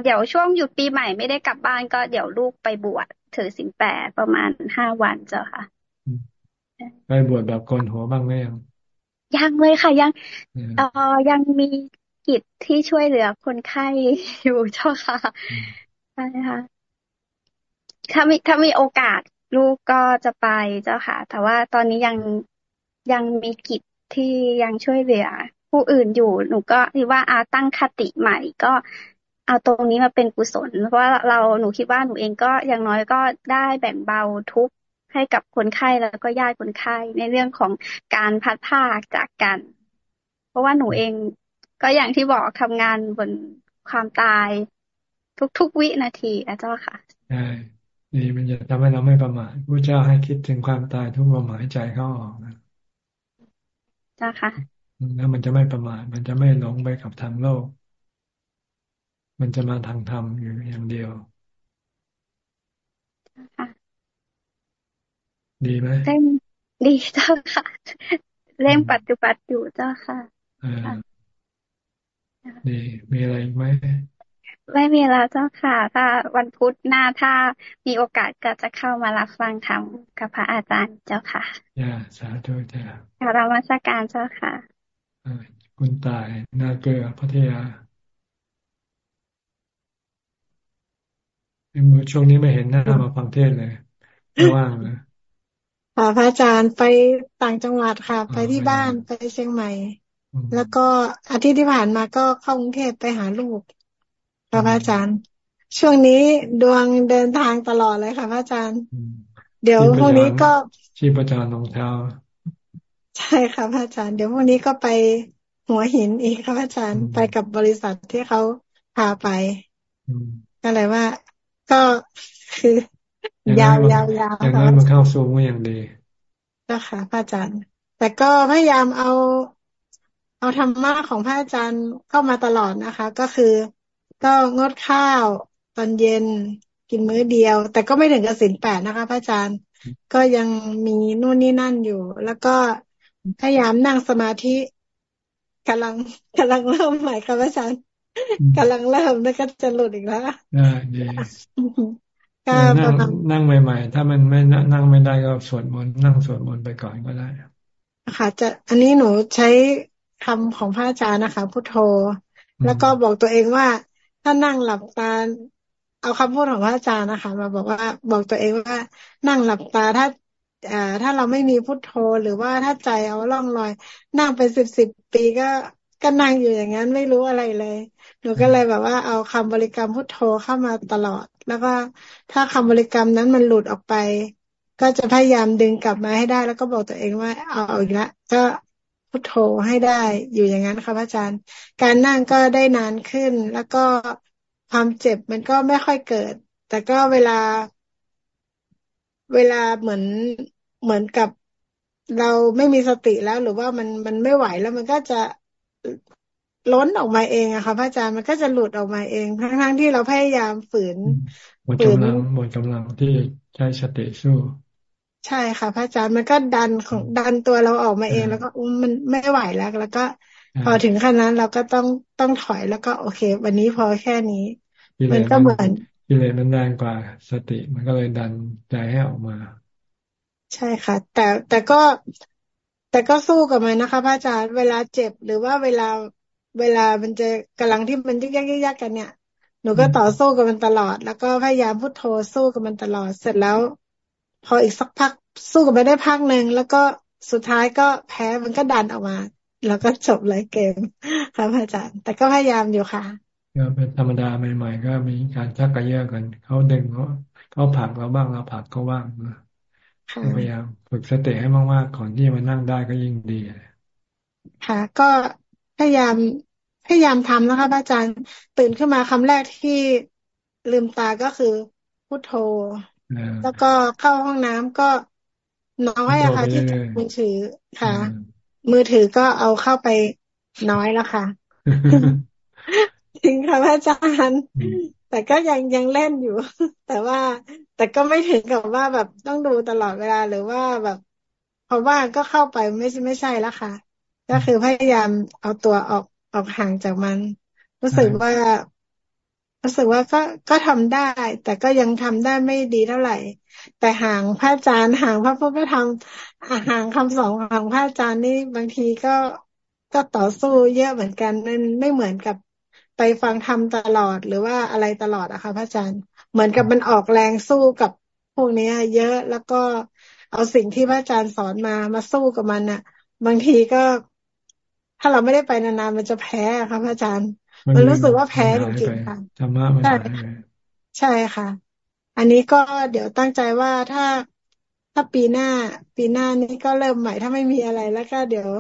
เดี๋ยวช่วงหยุดปีใหม่ไม่ได้กลับบ้านก็เดี๋ยวลูกไปบวช ถือสินแปดประมาณห้าวันเจ้าค่ะไปบวชแบบโกนหัวบ้างไหมยังยังเลยค่ะยังเออยังมีกิจที่ช่วยเหลือคนไข้อยู่เจ้าค่ะใช่ค่ะถ้ามีถ้ามีโอกาสลูกก็จะไปเจ้าค่ะ แต่ว่าตอนนี้ยังยังมีกิจที่ยังช่วยเหลือ ผู้อื่นอยู่หนูก็คิดว่าอาตั้งคติใหม่ก็ เอาตรงนี้มาเป็นกุศล เพราะว่าเราหนูคิดว่าหนูเองก็อย่างน้อยก็ได้แบ่งเบาทุกข์ให้กับคนไข้แล้วก็ญาติคนไข้ในเรื่องของการพัดภาคจากกัน เพราะว่าหนูเองก็อย่างที่บอกทำงานบนความตาย ทุกๆวินาทีอาจารย์ค่ะใช่ดีมันจะทำให้เราไม่ประมาทพระเจ้าให้คิดถึงความตายทุกลมหายใจเข้าออกนะจ้าค่ะแล้วมันจะไม่ประมาทมันจะไม่หลงไปกับทางโลก มันจะมาทางธรรมอยู่อย่างเดียว ดีไหมเร่งดีเจ้าค่ะ เร่งปฏิบัติอยู่เจ้าค่ะดีมีอะไรอีกไหมไม่มีแล้วเจ้าค่ะ ถ้าวันพุธหน้าถ้ามีโอกาสก็จะเข้ามารับฟังธรรมกับพระอาจารย์เจ้าค่ะย่าสาธุจ้าคารวัสการเจ้าค่ะคุณตายนาเกลือพัทยา ช่วงนี้ไม่เห็นหน้ามาฟังเทศเลยไม่ว่างเลยค่ะพระอาจารย์ไปต่างจังหวัดค่ะ ไปที่บ้านไปเชียงใหม่ แล้วก็อาทิตย์ที่ผ่านมาก็เข้ากรุงเทพไปหาลูกค่ะพระอาจารย์ ช่วงนี้ดวงเดินทางตลอดเลยค่ะพระอาจารย์ เดี๋ยวพรุ่งนี้ก็ชีพจรรองเท้าใช่ค่ะพระอาจารย์ เดี๋ยวพรุ่งนี้ก็ไปหัวหินอีกค่ะพระอาจารย์ ไปกับบริษัทที่เขาพาไปก็เลยว่า ก็คือยาวยาวยาวอย่างนั้นมันเข้าซูมก็ยังดีเจ้าค่ะพระอาจารย์ แต่ก็พยายามเอา เอาธรรมะของพระอาจารย์เข้ามาตลอดนะคะ ก็คือก็งดข้าวตอนเย็นกินมื้อเดียว แต่ก็ไม่ถึงกับสินแปดนะคะ พระอาจารย์ก็ยังมีนู่นนี่นั่นอยู่ แล้วก็พยายามนั่งสมาธิกำลังกำลังเริ่มใหม่ค่ะพระอาจารย์ กำลังเริ่มแล้วก็จะหลุดอีกแล้วได้ดีก็นั่งนั่งใหม่ๆ ถ้ามันไม่นั่งไม่ได้ก็สวดมนต์นั่งสวดมนต์ไปก่อนก็ได้ค่ะจะอันนี้หนูใช้คำของพระอาจารย์นะคะพุทโธ แล้วก็บอกตัวเองว่า ถ้านั่งหลับตา เอาคำพูดของพระอาจารย์นะคะ มาบอกว่าบอกตัวเองว่า นั่งหลับตาถ้าอ่าถ้าเราไม่มีพุทโธ หรือว่าถ้าใจเอาล่องลอย นั่งเป็นสิบสิบปีก็ก็นั่งอยู่อย่างนั้นไม่รู้อะไรเลยห นูก็เลยแบบว่าเอาคำบริกรรมพุทโธเข้ามาตลอด แล้วก็ถ้าคำบริกรรมนั้นมันหลุดออกไป ก็จะพยายามดึงกลับมาให้ได้ แล้วก็บอกตัวเองว่าเอาอีกแล้วก็พุทโธให้ได้อยู่อย่างนั้นค่ะพระอาจารย์ การนั่งก็ได้นานขึ้น แล้วก็ความเจ็บมันก็ไม่ค่อยเกิด แต่ก็เวลา เวลาเหมือนเหมือนกับเราไม่มีสติแล้วหรือว่ามันมันไม่ไหวแล้วมันก็จะ ล้นออกมาเองอะค่ะพระอาจารย์มันก็จะหลุดออกมาเองทั้งทั้งที่เราพยายามฝืนหมดกำลังหมดกำลังที่ใช้สติสู้ใช่ค่ะพระอาจารย์มันก็ดันของดันตัวเราออกมาเองแล้วก็มันไม่ไหวแล้ว แล้วก็พอถึงขั้นนั้นเราก็ต้องต้องถอยแล้วก็โอเค วันนี้พอแค่นี้ มันก็เหมือนกิเลสมันแรงกว่าสติมันก็เลยดันใจให้ออกมา ใช่ค่ะ แต่แต่ก็แต่ก็สู้กับมันนะคะพระอาจารย์เวลาเจ็บหรือว่าเวลา เวลามันจะกำลังที่มันยึกยักยึกยักกันเนี่ย หนูก็ต่อสู้กับมันตลอด แล้วก็พยายามพุทโธสู้กับมันตลอด เสร็จแล้ว พออีกสักพักสู้กับมันได้พักหนึ่งแล้วก็สุดท้ายก็แพ้มันก็ดันออกมา แล้วก็จบเลยเกมค่ะพระอาจารย์ แต่ก็พยายามอยู่ค่ะก็เป็นธรรมดาใหม่ ๆ ก็มีการชักกระเยาะกันเขาดึงเขาเขาผลักเราบ้างเราผลักเขาบ้างพยายามฝึกสติให้มากๆก่อนที่มานั่งได้ก็ยิ่งดีค่ะ ก็ พยายามพยายามทำนะคะอาจารย์ตื่นขึ้นมาคำแรกที่ลืมตาก็คือพุโทโธแล้วก็เข้าห้องน้ำก็น้อยอะค่ะ ที่มือถือค่ะ มือถือก็เอาเข้าไปน้อยแล้วค่ะจริงค่ะอาจารย์แต่ก็ยังยังเล่นอยู่ แต่ว่า แต่ก็ไม่ถึงกับว่าแบบต้องดูตลอดเวลาหรือว่าแบบเพราะว่าก็เข้าไปไม่ไม่ใช่แล้วค่ะ ก็คือพยายามเอาตัวออกออกห่างจากมัน รู้สึกว่า รู้สึกว่าก็ก็ทำได้ แต่ก็ยังทำได้ไม่ดีเท่าไหร่ แต่ห่างพระอาจารย์ห่างพระพุทธธรรมห่างคำสอนของพระอาจารย์นี่บางทีก็ก็ต่อสู้เยอะเหมือนกันมันไม่เหมือนกับไปฟังธรรมตลอดหรือว่าอะไรตลอดอะค่ะพระอาจารย์ เหมือนกับมันออกแรงสู้กับพวกนี้เยอะแล้วก็เอาสิ่งที่พระอาจารย์สอนมามาสู้กับมันน่ะบางทีก็ถ้าเราไม่ได้ไปนานๆมันจะแพ้ค่ะพระอาจารย์ มันรู้สึกว่าแพ้จริงๆค่ะธรรมะมันใช่ค่ะ อันนี้ก็เดี๋ยวตั้งใจว่าถ้าถ้าปีหน้า ปีหน้านี้ก็เริ่มใหม่ถ้าไม่มีอะไรแล้วก็เดี๋ยว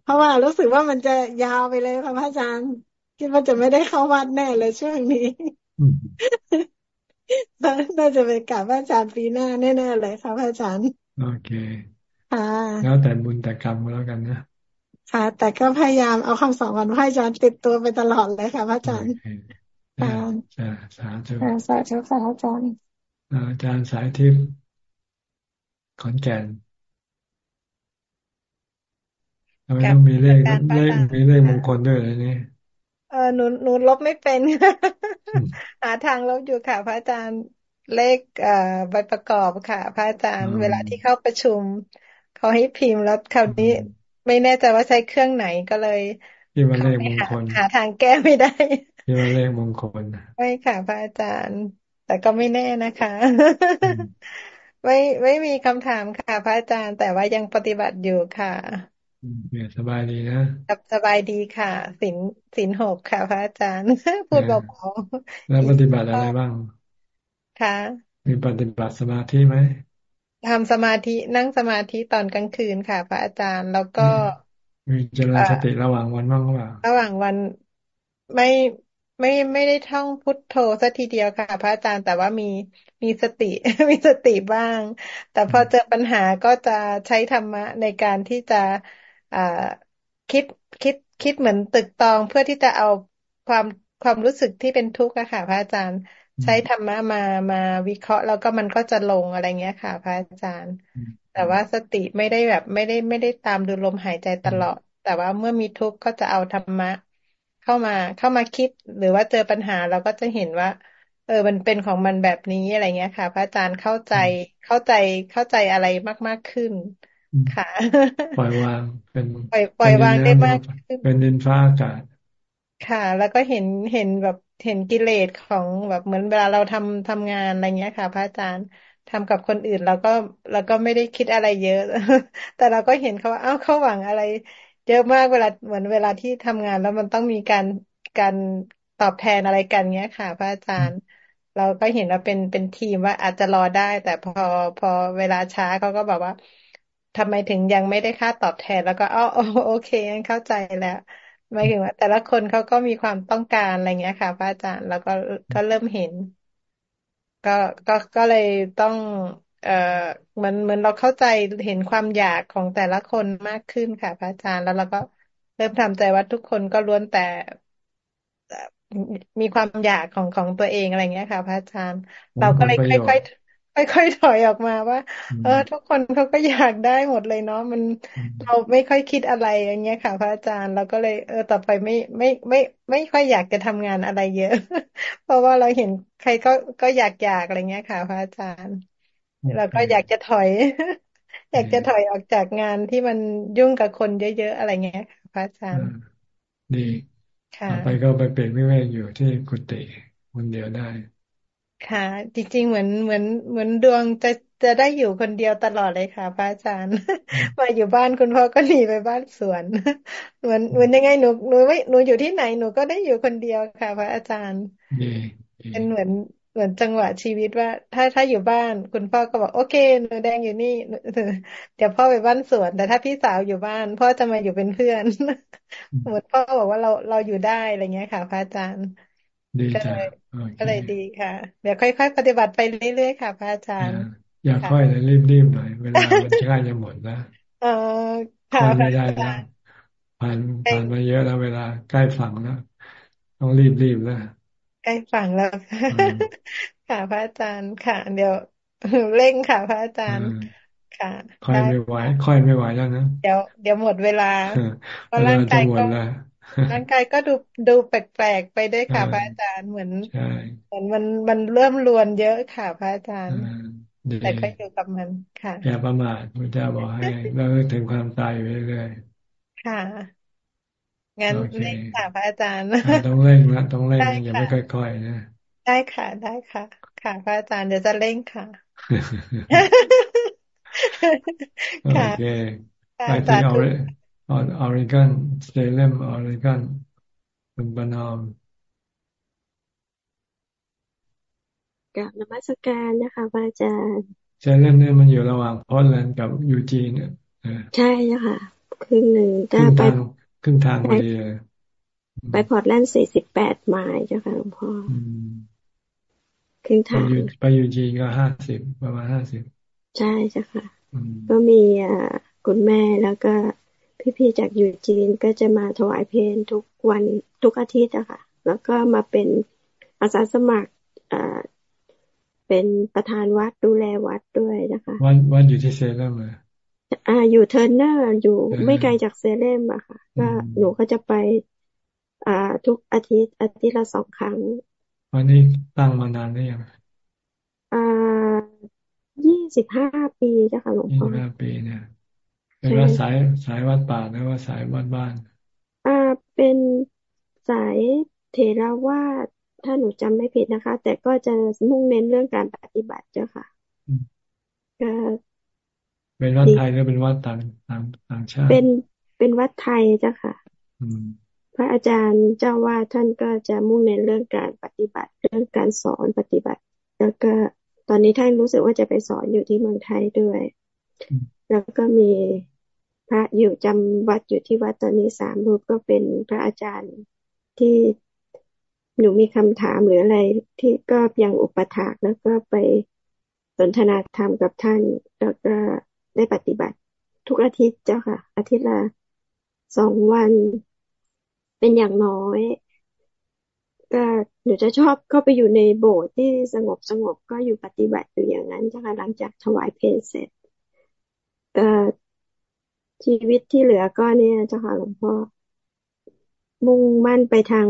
เพราะว่ารู้สึกว่ามันจะยาวไปเลยค่ะพระอาจารย์คิดว่าจะไม่ได้เข้าวัดแน่เลยช่วงนี้น่าจะไปกราบพระอาจารย์ปีหน้าแน่ๆเลยค่ะพระอาจารย์ โอเค ค่ะ แล้วแต่บุญแต่กรรมก็แล้วกันนะ ค่ะ แต่ก็พยายามเอาคำสอนของพระอาจารย์ติดตัวไปตลอดเลยค่ะพระอาจารย์ค่ะสาธุสาธุค่ะอาจารย์อาจารย์สายทิพย์ขอนแก่นทำไมต้องมีเลขเลขมีเลขมงคลด้วยอะไรนี่เออหนูหนูลบไม่เป็นหาทางลบอยู่ค่ะ พระอาจารย์เลขเอ่อใบประกอบค่ะ พระอาจารย์ เวลาที่เข้าประชุมเขาให้พิมพ์แล้วคราวนี้ ไม่แน่ใจว่าใช้เครื่องไหนก็เลยที่ว่าเลขมงคลหาทางแก้ไม่ได้ที่ว่าเลขมงคลไม่ค่ะพระอาจารย์ แต่ก็ไม่แน่นะคะ ไม่ไม่มีคำถามค่ะ พระอาจารย์ แต่ว่ายังปฏิบัติอยู่ค่ะเนี่ยสบายดีนะสบายดีค่ะสินสินหกค่ะ พระอาจารย์ พูดเบาๆแล้วปฏิบัติอะไรบ้างค่ะมีปฏิบัติสมาธิไหม ทำสมาธินั่งสมาธิตอนกลางคืนค่ะ พระอาจารย์แล้วก็มีเจริญสติระหว่างวันบ้างหรือเปล่าระหว่างวันไม่ไม่ไม่ได้ท่องพุทโธสักทีเดียวค่ะ พระอาจารย์แต่ว่ามีมีสติมีสติบ้าง แต่พอเจอปัญหาก็จะใช้ธรรมะในการที่จะอ่าคิดคิดคิดเหมือนตึกตองเพื่อที่จะเอาความความรู้สึกที่เป็นทุกข์อะค่ะ พระอาจารย์ ใช้ธรรมะมามาวิเคราะห์แล้วก็มันก็จะลงอะไรเงี้ยค่ะ พระอาจารย์ แต่ว่าสติไม่ได้แบบไม่ได้ไม่ได้ตามดูลมหายใจตลอด แต่ว่าเมื่อมีทุกข์ก็จะเอาธรรมะ เข้ามาเข้ามาคิดหรือว่าเจอปัญหาเราก็จะเห็นว่า เออมันเป็นของมันแบบนี้อะไรเงี้ยค่ะ พระอาจารย์เข้าใจเข้าใจเข้าใจอะไรมากๆขึ้น ค่ะ ปล่อยวางเป็นปล่อยปล่อยวางได้มากขึ้นเป็นดินฟ้าอากาศค่ะ แล้วก็เห็นเห็นแบบ เห็นกิเลสของแบบเหมือนเวลาเราทำทำงานอะไรเงี้ยค่ะ พระอาจารย์ทำกับคนอื่นเราก็เราก็ไม่ได้คิดอะไรเยอะ แต่เราก็เห็นเขาว่าอ้าวเขาหวังอะไร เยอะมากเวลาเหมือนเวลาที่ทำงานแล้วมันต้องมีการการตอบแทนอะไรกันเงี้ยค่ะ พระอาจารย์ เราก็เห็นว่าเป็นเป็นทีมว่าอาจจะรอได้ แต่พอพอเวลาช้าเขาก็บอกว่าทำไมถึงยังไม่ได้ค่าตอบแทนแล้วก็อ๋อโอเคงั้นเข้าใจแล้ว หมายถึงว่า แต่ละคนเขาก็มีความต้องการอะไรเงี้ยค่ะพระอาจารย์แล้วก็ก็เริ่มเห็น ก็ก็ก็เลยต้อง เอ่อเหมือนเหมือนเราเข้าใจเห็นความอยากของแต่ละคนมากขึ้นค่ะ พระอาจารย์แล้วเราก็เริ่มทำใจว่าทุกคนก็ล้วนแต่มีความอยากของของตัวเองอะไรเงี้ยค่ะ พระอาจารย์ เราก็เลยค่อยๆ ค่อยๆถอยออกมาว่า เออ ทุกคนเขาก็อยากได้หมดเลยเนาะมันเราไม่ค่อยคิดอะไรอย่างเงี้ยค่ะพระอาจารย์เราก็เลยเออต่อไปไม่ไม่ไม่ไม่ค่อยอยากจะทำงานอะไรเยอะ เพราะว่าเราเห็นใครก็ก็อยากอยากอะไรเงี้ยค่ะพระอาจารย์เราก็อยากจะถอย อยากจะถอยออกจากงานที่มันยุ่งกับคนเยอะๆอะไรเงี้ยค่ะพระอาจารย์ดีต่อไปก็ไปเปลี่ยนวิเวกอยู่ที่กุฏิคนเดียวได้ ค่ะ จริง ๆ เหมือนเหมือนเหมือนดวงจะจะได้อยู่คนเดียวตลอดเลยค่ะพระอาจารย์ มาอยู่บ้านคุณพ่อก็หนีไปบ้านสวน เหมือนเหมือนยังไงหนูหนูไม่หนูอยู่ที่ไหนหนูก็ได้อยู่คนเดียวค่ะ พระอาจารย์เป็นเหมือนเหมือนจังหวะชีวิตว่า ถ้าถ้าอยู่บ้านคุณพ่อก็บอกโอเคหนูแดงอยู่นี่เดี๋ยวพ่อไปบ้านสวน แต่ถ้าพี่สาวอยู่บ้าน พ่อจะมาอยู่เป็นเพื่อนเหมือนพ่อบอกว่าเราเราอยู่ได้อะไรเงี้ยค่ะ พระอาจารย์ ก็เลยก็เลยดีค่ะ เดี๋ยวค่อยๆ ปฏิบัติไปเรื่อยๆค่ะพระอาจารย์ อย่าค่อยเลยรีบๆหน่อยเวลามันใกล้จะหมดนะเออค่ะไม่ได้แล้วผ่านผ่านมาเยอะแล้วเวลาใกล้ฝั่งแล้วต้องรีบๆแล้วคล้ฝั่งแล้วค่ะพระอาจารย์ค่ะ เดี๋ยวเร่งค่ะ พระอาจารย์ค่ะค่อยไม่ไหวค่อยไม่ไหวแล้วนะเดี๋ยวเดี๋ยวหมดเวลาเพราะร่างกายก็ ร่างกายก็ดูดูแปลกๆไปด้วยค่ะพระอาจารย์เหมือนเหมือนมันมันเริ่มรวนเยอะค่ะพระอาจารย์แต่ก็อยู่กับมันค่ะอย่าประมาทพระเจ้าบอกให้ระลึกถึงความตายอยู่เรื่อยๆค่ะงั้นเร่งค่ะพระอาจารย์ต้องเร่งนะต้องเร่งอย่าไม่ค่อยๆนะได้ค่ะได้ค่ะ ค่ะ พระอาจารย์เดี๋ยวจะเร่งค่ะโอเคไปที่อ ออริกอนเซเลมออริกอนคุณบานอมกราบนมัสการนะคะพระอาจารย์เซเลมเนี่ยมันอยู่ระหว่างพอร์ตแลนด์กับยูจีนเนี่ยใช่ค่ะครึ่งหนึ่งถ้าไปครึ่งทางพอดีเลยไปพอร์ตแลนด์สี่สิบแปดไมล์เจ้าค่ะหลวงพ่อครึ่งทางไปยูจีนก็ห้าสิบประมาณห้าสิบใช่เจ้าค่ะก็มีอ่าคุณแม่แล้วก็ พี่ๆจากยูจีนก็จะมาถวายเพลทุกวันทุกอาทิตย์อะค่ะ แล้วก็มาเป็นอาสาสมัครอ่าเป็นประธานวัดดูแลวัดด้วยนะคะวัดวัดอยู่ที่เซเลมเลยอ่า อยู่เทอร์เนอร์อยู่ไม่ไกลจากเซเลมอะค่ะก็หนูก็จะไป อ่า ทุกอาทิตย์อาทิตย์ละสองครั้ง วัดนี้ตั้งมานานหรือยังอ่ายี่สิบห้าปีเจ้าค่ะหลวงพ่อยี่สิบห้าปีเนี่ย เป็นวัดสายสายวัดป่าหรือว่าสายวัดบ้าน อ่าเป็นสายเทราวาสถ้าหนูจำไม่ผิดนะคะ แต่ก็จะมุ่งเน้นเรื่องการปฏิบัติเจ้าค่ะก็เป็นวัดไทยหรือเป็นวัดต่างต่างต่างชาติ เป็นเป็นวัดไทยเจ้าค่ะพระอาจารย์เจ้าว่าท่านก็จะมุ่งเน้นเรื่องการปฏิบัติ เรื่องการสอนปฏิบัติ แล้วก็ตอนนี้ท่านรู้สึกว่าจะไปสอนอยู่ที่เมืองไทยด้วย แล้วก็มีพระอยู่จำวัดอยู่ที่วัดตอนนี้สามรูปก็เป็นพระอาจารย์ที่หนูมีคำถามหรืออะไรที่ก็ยังอุปถากแล้วก็ไปสนทนาธรรมกับท่าน แล้วก็ได้ปฏิบัติ ทุกอาทิตย์เจ้าค่ะ อาทิตย์ละสองวัน เป็นอย่างน้อย ก็หนูจะชอบเข้าไปอยู่ในโบสถ์ที่สงบสงบก็อยู่ปฏิบัติอยู่อย่างนั้นเจ้าค่ะหลังจากถวายเพลเสร็จ ชีวิตที่เหลือก็เนี่ยเจ้าค่ะหลวงพ่อ มุ่งมั่นไปทาง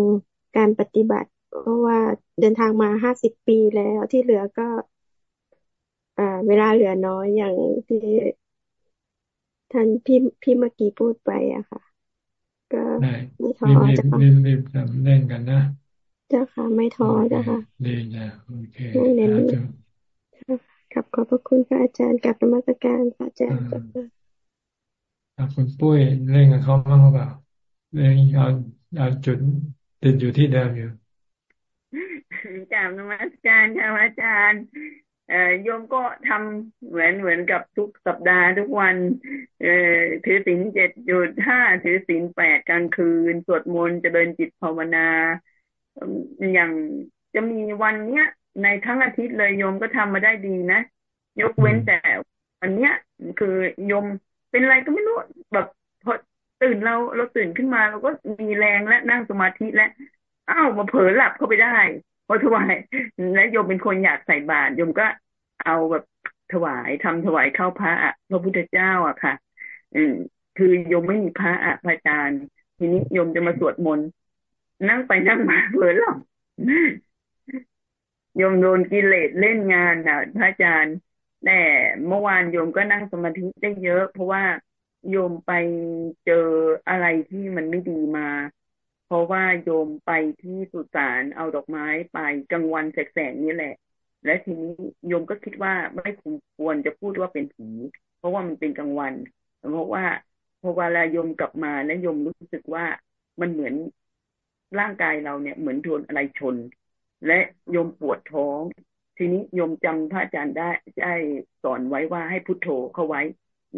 การปฏิบัติ เพราะว่าเดินทางมาห้าสิบปีแล้วที่เหลือก็ อ่า เวลาเหลือน้อยอย่างที่ท่านพี่พี่เมื่อกี้พูดไปอะค่ะ ก็ไม่ท้อจะรีบรีบเล่นกันนะ เจ้าค่ะ ไม่ท้อเจ้าค่ะดีจ้ะโอเคเน้น กับขอบพระคุณพระอาจารย์กับธรรมสการพระอาจารย์คุณปุ้ยเล่นกับเขาบ้างหรือเปล่าเล่นเอาเอาจุดติดอยู่ที่เดิมอยู่จามนมัสการค่ะอาจารย์เอ่อโยมก็ทำเหมือนเหมือนกับทุกสัปดาห์ทุกวัน เอ่อถือศีลเจ็ดจุดห้าถือศีลแปดกลางคืน สวดมนต์เจริญจิตภาวนา อย่างจะมีวันเนี้ย ในทั้งอาทิตย์เลยโยมก็ทำมาได้ดีนะ ยกเว้นแต่วันเนี้ย คือโยมเป็นอะไรก็ไม่รู้แบบพอตื่นเราเราตื่นขึ้นมาเราก็มีแรงและนั่งสมาธิและอ้าวมาเผลอหลับเข้าไปได้พอถวายและโยมเป็นคนอยากใส่บาตรโยมก็เอาแบบถวายทำถวายเข้าพระอะพระพุทธเจ้าอะค่ะ อืมคือโยมไม่มีพระอะพระอาจารย์ ทีนี้โยมจะมาสวดมนต์นั่งไปนั่งมาเผลอหลับ โยมโดนกิเลสเล่นงานนะพระอาจารย์ แต่เมื่อวานโยมก็นั่งสมาธิได้เยอะ เพราะว่าโยมไปเจออะไรที่มันไม่ดีมา เพราะว่าโยมไปที่สุสานเอาดอกไม้ไปกลางวันแสกๆนี่แหละ และทีนี้โยมก็คิดว่าไม่ควรจะพูดว่าเป็นผีเพราะว่ามันเป็นกลางวัน เพราะว่าพอเวลาโยมกลับมาแล้วโยมรู้สึกว่ามันเหมือนร่างกายเราเนี่ยเหมือนโดนอะไรชน และโยมปวดท้อง ทีนี้โยมจำพระอาจารย์ได้ได้สอนไว้ว่าให้พุโทโธเข้าไว้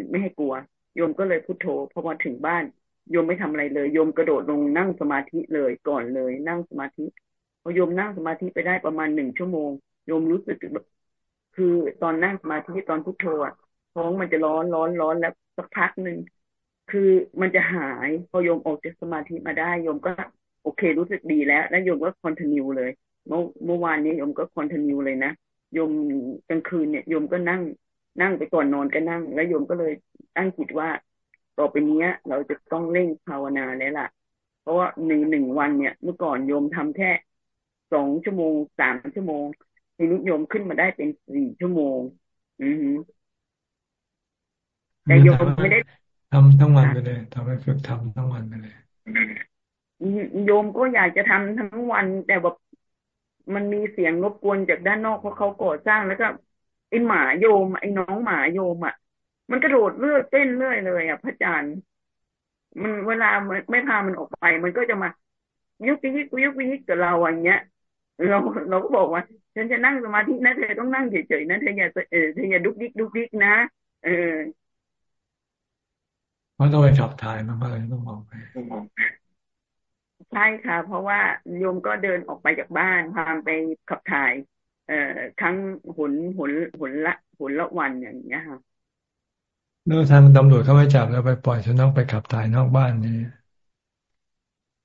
ไม่ให้กลัว โยมก็เลยพุโทโธพอมาถึงบ้านโยมไม่ทำอะไรเลย โยมกระโดดลงนั่งสมาธิเลยก่อนเลย นั่งสมาธิพอโยมนั่งสมาธิไปได้ประมาณหนึ่งชั่วโมงโยมรู้สึกคือตอนนั่งสมาธิตอนพุโทโธอะท้องมันจะร้อนร้อนร้อนแล้วสักพักหนึ่งคือมันจะหายพอโยมออกจากสมาธิมาได้โยมก็ โอเครู้สึกดีแล้ว แล้วโยมก็คอนติเนียเลย เมื่อเมื่อวานนี้โยมก็คอนติเนียเลยนะโยมกลางคืนเนี่ยโยมก็นั่งนั่งไปก่อนนอนก็นั่ง แล้วโยมก็เลยตั้งจิตว่าต่อไปนี้เราจะต้องเร่งภาวนาแล้วล่ะ เพราะว่าในหนึ่งวันเนี่ย เมื่อก่อนโยมทำแค่สองชั่วโมงสามชั่วโมงทีนี้โยมขึ้นมาได้เป็นสี่ชั่วโมง อือแต่โยมไม่ได้ทำทั้งวันไปเลยทำให้ฝึกทำทั้งวันไปเลยโยมก็อยากจะทำทั้งวันแต่แบบ มันมีเสียงรบกวนจากด้านนอกเพราะเขาก่อสร้างแล้วก็ไอหมาโยม ไอ้น้องหมาโยมอะ มันกระโดดเลื่อยเต้นเลื่อยเลยอะพระอาจารย์มันเวลาไม่พามันออกไป มันก็จะมายุกยิกยุกยิกกับเราอย่างเงี้ยเราเราก็บอกว่า ฉันจะนั่งสมาธินะเธอต้องนั่งเฉยๆนะเธออย่าเออเธออย่าดุกดิกดุกดิกนะเออมันต้องไปขับถ่ายมันก็เลยต้องออกไป ใช่ค่ะ เพราะว่าโยมก็เดินออกไปจากบ้านพามไปขับถ่าย เอ่อครั้งหุนหุนหุนละหุนละวันอย่างเงี้ยค่ะแล้วทางตำรวจเขาไม่จับแล้วไปปล่อยฉันต้องไปขับถ่ายนอกบ้านนี่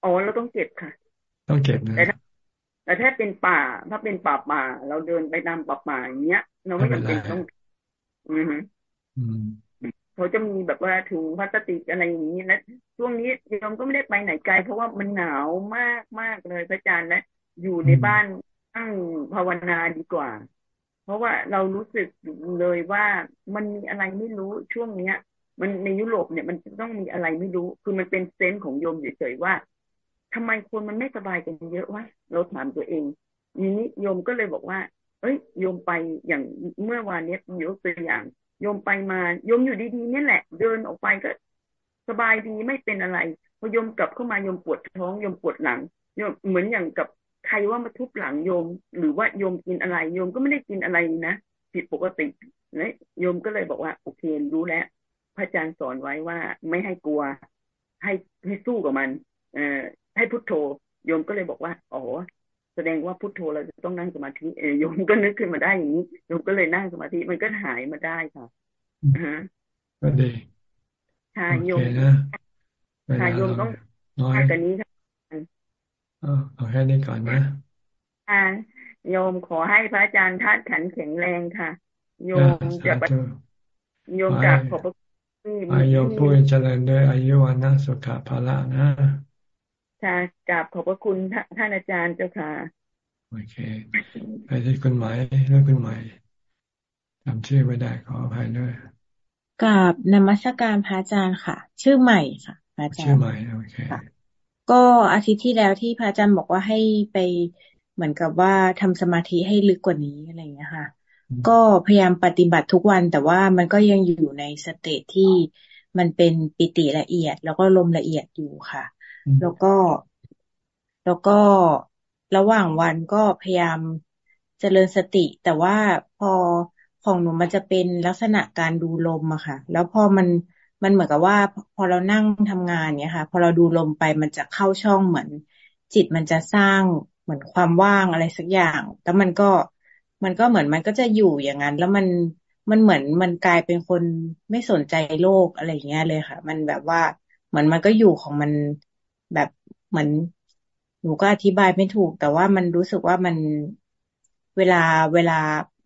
อ๋อเราต้องเก็บค่ะ ต้องเก็บนะแต่ถ้าเป็นป่า ถ้าเป็นป่าป่า เราเดินไปตามป่าป่าอย่างเงี้ย เราไม่จำเป็นต้อง อืมอืม เขาจะมีแบบว่าถุงพลาสติกอะไรอย่างนี้นะช่วงนี้โยมก็ไม่ได้ไปไหนไกล เพราะว่ามันหนาวมากมากเลยพระอาจารย์นะอยู่ในบ้านตั้งภาวนาดีกว่า เพราะว่าเรารู้สึกเลยว่ามันมีอะไรไม่รู้ช่วงเนี้ย มันในยุโรปเนี่ยมันต้องมีอะไรไม่รู้ คือมันเป็นเซนส์ของโยมเฉยๆว่าทำไมคนมันไม่สบายกันเยอะวะเราถามตัวเองนี้โยมก็เลยบอกว่า เอ้ยโยมไปอย่างเมื่อวานนี้ยกตัวอย่าง โยมไปมาโยมอยู่ดีๆนี่แหละ เดินออกไปก็ สบายดีไม่เป็นอะไรพอโยมกลับเข้ามาโยมปวดท้องโยมปวดหลังโยมเหมือนอย่างกับใครว่ามาทุบหลังโยม หรือว่าโยมกินอะไร โยมก็ไม่ได้กินอะไรนะผิดปกตินะโยมก็เลยบอกว่า โอเครู้แล้วพระอาจารย์สอนไว้ว่าไม่ให้กลัว ให้ให้สู้กับมัน เอ่อให้พุทโธโยมก็เลยบอกว่า อ๋อ แสดงว่าพุทโธเราจะต้องนั่งสมาธิเอโยมก็นึกขึ้นมาได้อย่างนี้โยมก็เลยนั่งสมาธิมันก็หายมาได้ค่ะฮะก็ดีค่ะโยมค่ะโยมต้องน้อยกันนี้ค่ะเอาแค่นี้ก่อนนะอ่าโยมขอให้พระอาจารย์ท่านขันแข็งแรงค่ะ โยมจะโยมจากขอบพระคุณอายุผู้เจริญด้วยอายุวันนัสุขภาละนะ ค่ะกราบขอบพระคุณท่านอาจารย์เจ้าค่ะ โอเคไปที่คุณหมายเรื่องคุณหมายจำชื่อไม่ได้ขออภัยด้วยกราบนมัสการพระอาจารย์ค่ะ ชื่อใหม่ค่ะพระอาจารย์ชื่อใหม่โอเคก็อาทิตย์ที่แล้วที่พระอาจารย์บอกว่าให้ไปเหมือนกับว่าทำสมาธิให้ลึกกว่านี้อะไรอย่างเงี้ยค่ะ ก็พยายามปฏิบัติทุกวัน แต่ว่ามันก็ยังอยู่ในสเตจที่มันเป็นปิติละเอียด แล้วก็ลมละเอียดอยู่ค่ะ แล้วก็ แล้วก็ระหว่างวันก็พยายามเจริญสติ แต่ว่าพอของหนูมันจะเป็นลักษณะการดูลมอะค่ะ แล้วพอมันมันเหมือนกับว่า พอเรานั่งทำงานเนี่ยค่ะ พอเราดูลมไปมันจะเข้าช่องเหมือน จิตมันจะสร้างเหมือนความว่างอะไรสักอย่าง แล้วมันก็มันก็เหมือนมันก็จะอยู่อย่างนั้น แล้วมันมันเหมือนมันกลายเป็นคนไม่สนใจโลกอะไรเงี้ยเลยค่ะ มันแบบว่าเหมือนมันก็อยู่ของมัน เหมือน หนูก็อธิบายไม่ถูก แต่ว่ามันรู้สึกว่ามันเวลาเวลา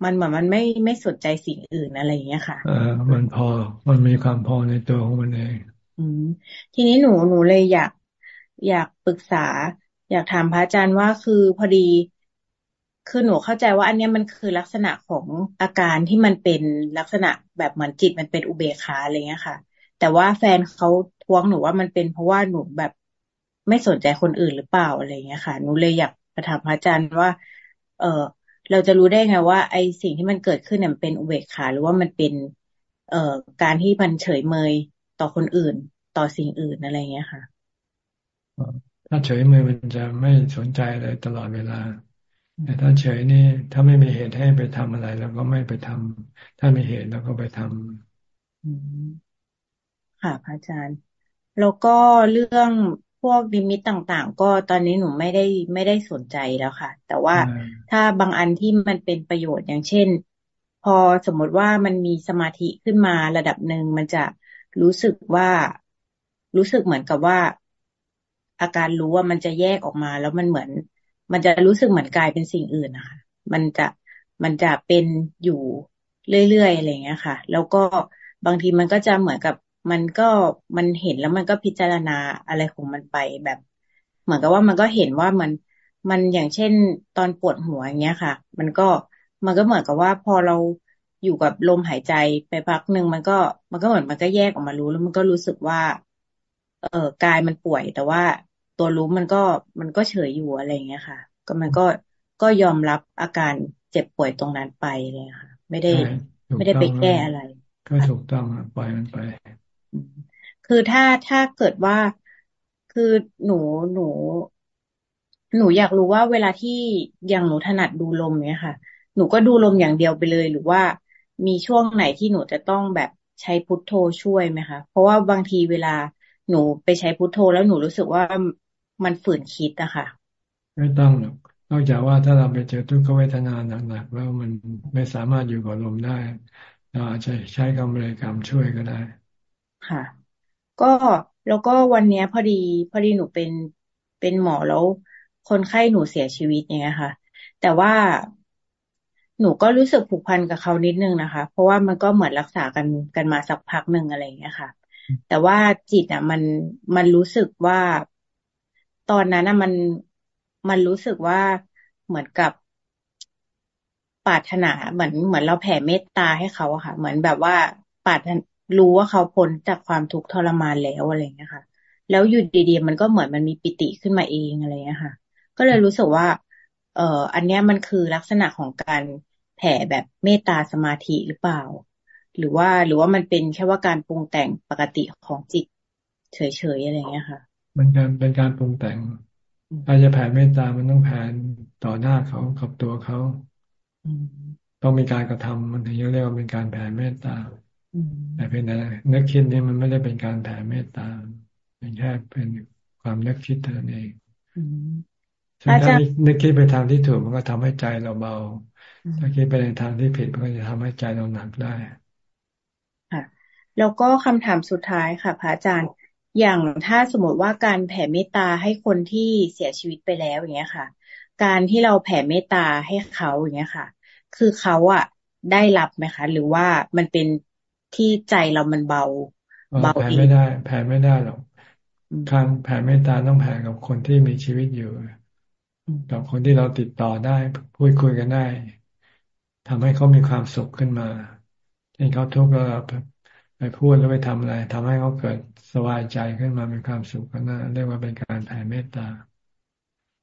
มันเหมือนมันไม่ไม่สนใจสิ่งอื่นอะไรอย่างเงี้ยค่ะอ่ามันพอมันมีความพอในตัวของมันเอง อืม ทีนี้หนูหนูเลยอยากอยากปรึกษา อยากถามพระอาจารย์ว่าคือพอดี คือหนูเข้าใจว่าอันนี้มันคือลักษณะของอาการที่มันเป็นลักษณะแบบเหมือนจิตมันเป็นอุเบกขาอะไรเงี้ยค่ะ แต่ว่าแฟนเขาท้วงหนูว่ามันเป็นเพราะว่าหนูแบบ ไม่สนใจคนอื่นหรือเปล่าอะไรเงี้ยค่ะหนูเลยอยากประถามพระอาจารย์ว่า เออเราจะรู้ได้ไงว่า ไอสิ่งที่มันเกิดขึ้นเนี่ยเป็นอุเบกขาหรือว่ามันเป็น เอ่อการที่มันเฉยเมยต่อคนอื่น ต่อสิ่งอื่นอะไรเงี้ยค่ะถ้าเฉยเมยมันจะไม่สนใจอะไรตลอดเวลา แต่ถ้าเฉยนี่ ถ้าไม่มีเหตุให้ไปทำอะไรเราก็ไม่ไปทำถ้ามีเหตุเราก็ไปทำค่ะพระอาจารย์ แล้วก็เรื่อง พวกดิมิตต่างๆ ก็ตอนนี้หนูไม่ได้ไม่ได้สนใจแล้วค่ะ แต่ว่าถ้าบางอันที่มันเป็นประโยชน์อย่างเช่น พอสมมติว่ามันมีสมาธิขึ้นมาระดับหนึ่งมันจะรู้สึกว่ารู้สึกเหมือนกับว่า อาการรู้ว่ามันจะแยกออกมา แล้วมันเหมือน มันจะรู้สึกเหมือนกลายเป็นสิ่งอื่นนะคะมันจะมันจะเป็นอยู่เรื่อยๆอะไรเงี้ยค่ะ แล้วก็บางทีมันก็จะเหมือนกับ มันก็มันเห็นแล้วมันก็พิจารณาอะไรของมันไปแบบ เหมือนกับว่ามันก็เห็นว่ามันมันอย่างเช่นตอนปวดหัวอย่างเงี้ยค่ะ มันก็มันก็เหมือนกับว่าพอเราอยู่กับลมหายใจไปพักหนึ่งมันก็ มันก็เหมือนมันก็แยกออกมารู้แล้วมันก็รู้สึกว่า เออกายมันป่วย แต่ว่าตัวรู้มันก็มันก็เฉยอยู่อะไรอย่างเงี้ยค่ะ ก็มันก็ก็ยอมรับอาการเจ็บป่วยตรงนั้นไปเลยค่ะ ไม่ได้ไม่ได้ไปแก้อะไร ก็ถูกต้องปล่อยมันไป คือถ้าถ้าเกิดว่าคือหนูหนู หนูอยากรู้ว่าเวลาที่อย่างหนูถนัดดูลมเนี่ยค่ะ หนูก็ดูลมอย่างเดียวไปเลยหรือว่ามีช่วงไหนที่หนูจะต้องแบบใช้พุทโธช่วยไหมคะ เพราะว่าบางทีเวลาหนูไปใช้พุทโธแล้วหนูรู้สึกว่ามันฝืนคิดอะค่ะ ไม่ต้องหรอกนอกจากว่าถ้าเราไปเจอทุกขเวทนาหนักๆแล้วมันไม่สามารถอยู่กับลมได้ เราอาจจะใช้กรรมเลยกรรมช่วยก็ได้ ค่ะ ก็แล้วก็วันเนี้ยพอดี พอดีหนูเป็นเป็นหมอแล้วคนไข้หนูเสียชีวิตอย่างเงี้ยค่ะ แต่ว่าหนูก็รู้สึกผูกพันกับเขานิดนึงนะคะ เพราะว่ามันก็เหมือนรักษากันกันมาสักพักหนึ่งอะไรอย่างเงี้ยค่ะ แต่ว่าจิตอะมันมันรู้สึกว่าตอนนั้นอะมันมันรู้สึกว่าเหมือนกับปรารถนาเหมือนเหมือนเราแผ่เมตตาให้เขาอะค่ะ เหมือนแบบว่าปรารถ รู้ว่าเขาพ้นจากความทุกข์ทรมานแล้วอะไรเงี้ยค่ะ แล้วอยู่ดีๆมันก็เหมือนมันมีปิติขึ้นมาเองอะไรเงี้ยค่ะ ก็เลยรู้สึกว่า เอ่อ อันเนี้ยมันคือลักษณะของการแผ่แบบเมตตาสมาธิหรือเปล่า หรือว่าหรือว่ามันเป็นแค่ว่าการปรุงแต่งปกติของจิต เฉยๆอะไรเงี้ยค่ะ มันการเป็นการปรุงแต่ง ถ้าจะแผ่เมตตามันต้องแผ่ต่อหน้าเขากับตัวเขาต้องมีการกระทำมันถึงจะเรียกว่าเป็นการแผ่เมตตา แต่เพียงแต่นึกคิดนี่มันไม่ได้เป็นการแผ่เมตตาเป็นแค่เป็นความนึกคิดเท่านั้นเองซึ่งถ้านึกคิดไปทางที่ถูกมันก็ทำให้ใจเราเบา ถ้าคิดไปในทางที่ผิดมันก็จะทำให้ใจเราหนักได้ค่ะแล้วก็คำถามสุดท้ายค่ะพระอาจารย์ อย่างถ้าสมมติว่าการแผ่เมตตาให้คนที่เสียชีวิตไปแล้วอย่างเงี้ยค่ะ การที่เราแผ่เมตตาให้เขาอย่างเงี้ยค่ะ คือเขาอะได้รับไหมคะ หรือว่ามันเป็น ที่ใจเรามันเบา เบาแผ่ไม่ได้ แผ่ไม่ได้หรอกการแผ่เมตตาต้องแผ่กับคนที่มีชีวิตอยู่ กับคนที่เราติดต่อได้ พูดคุยกันได้ทำให้เขามีความสุขขึ้นมาเช่นเขาทุกข์แล้วไปพูดแล้วไปทำอะไรทำให้เขาเกิดสบายใจขึ้นมามีความสุขกันนะเรียกว่าเป็นการแผ่เมตตา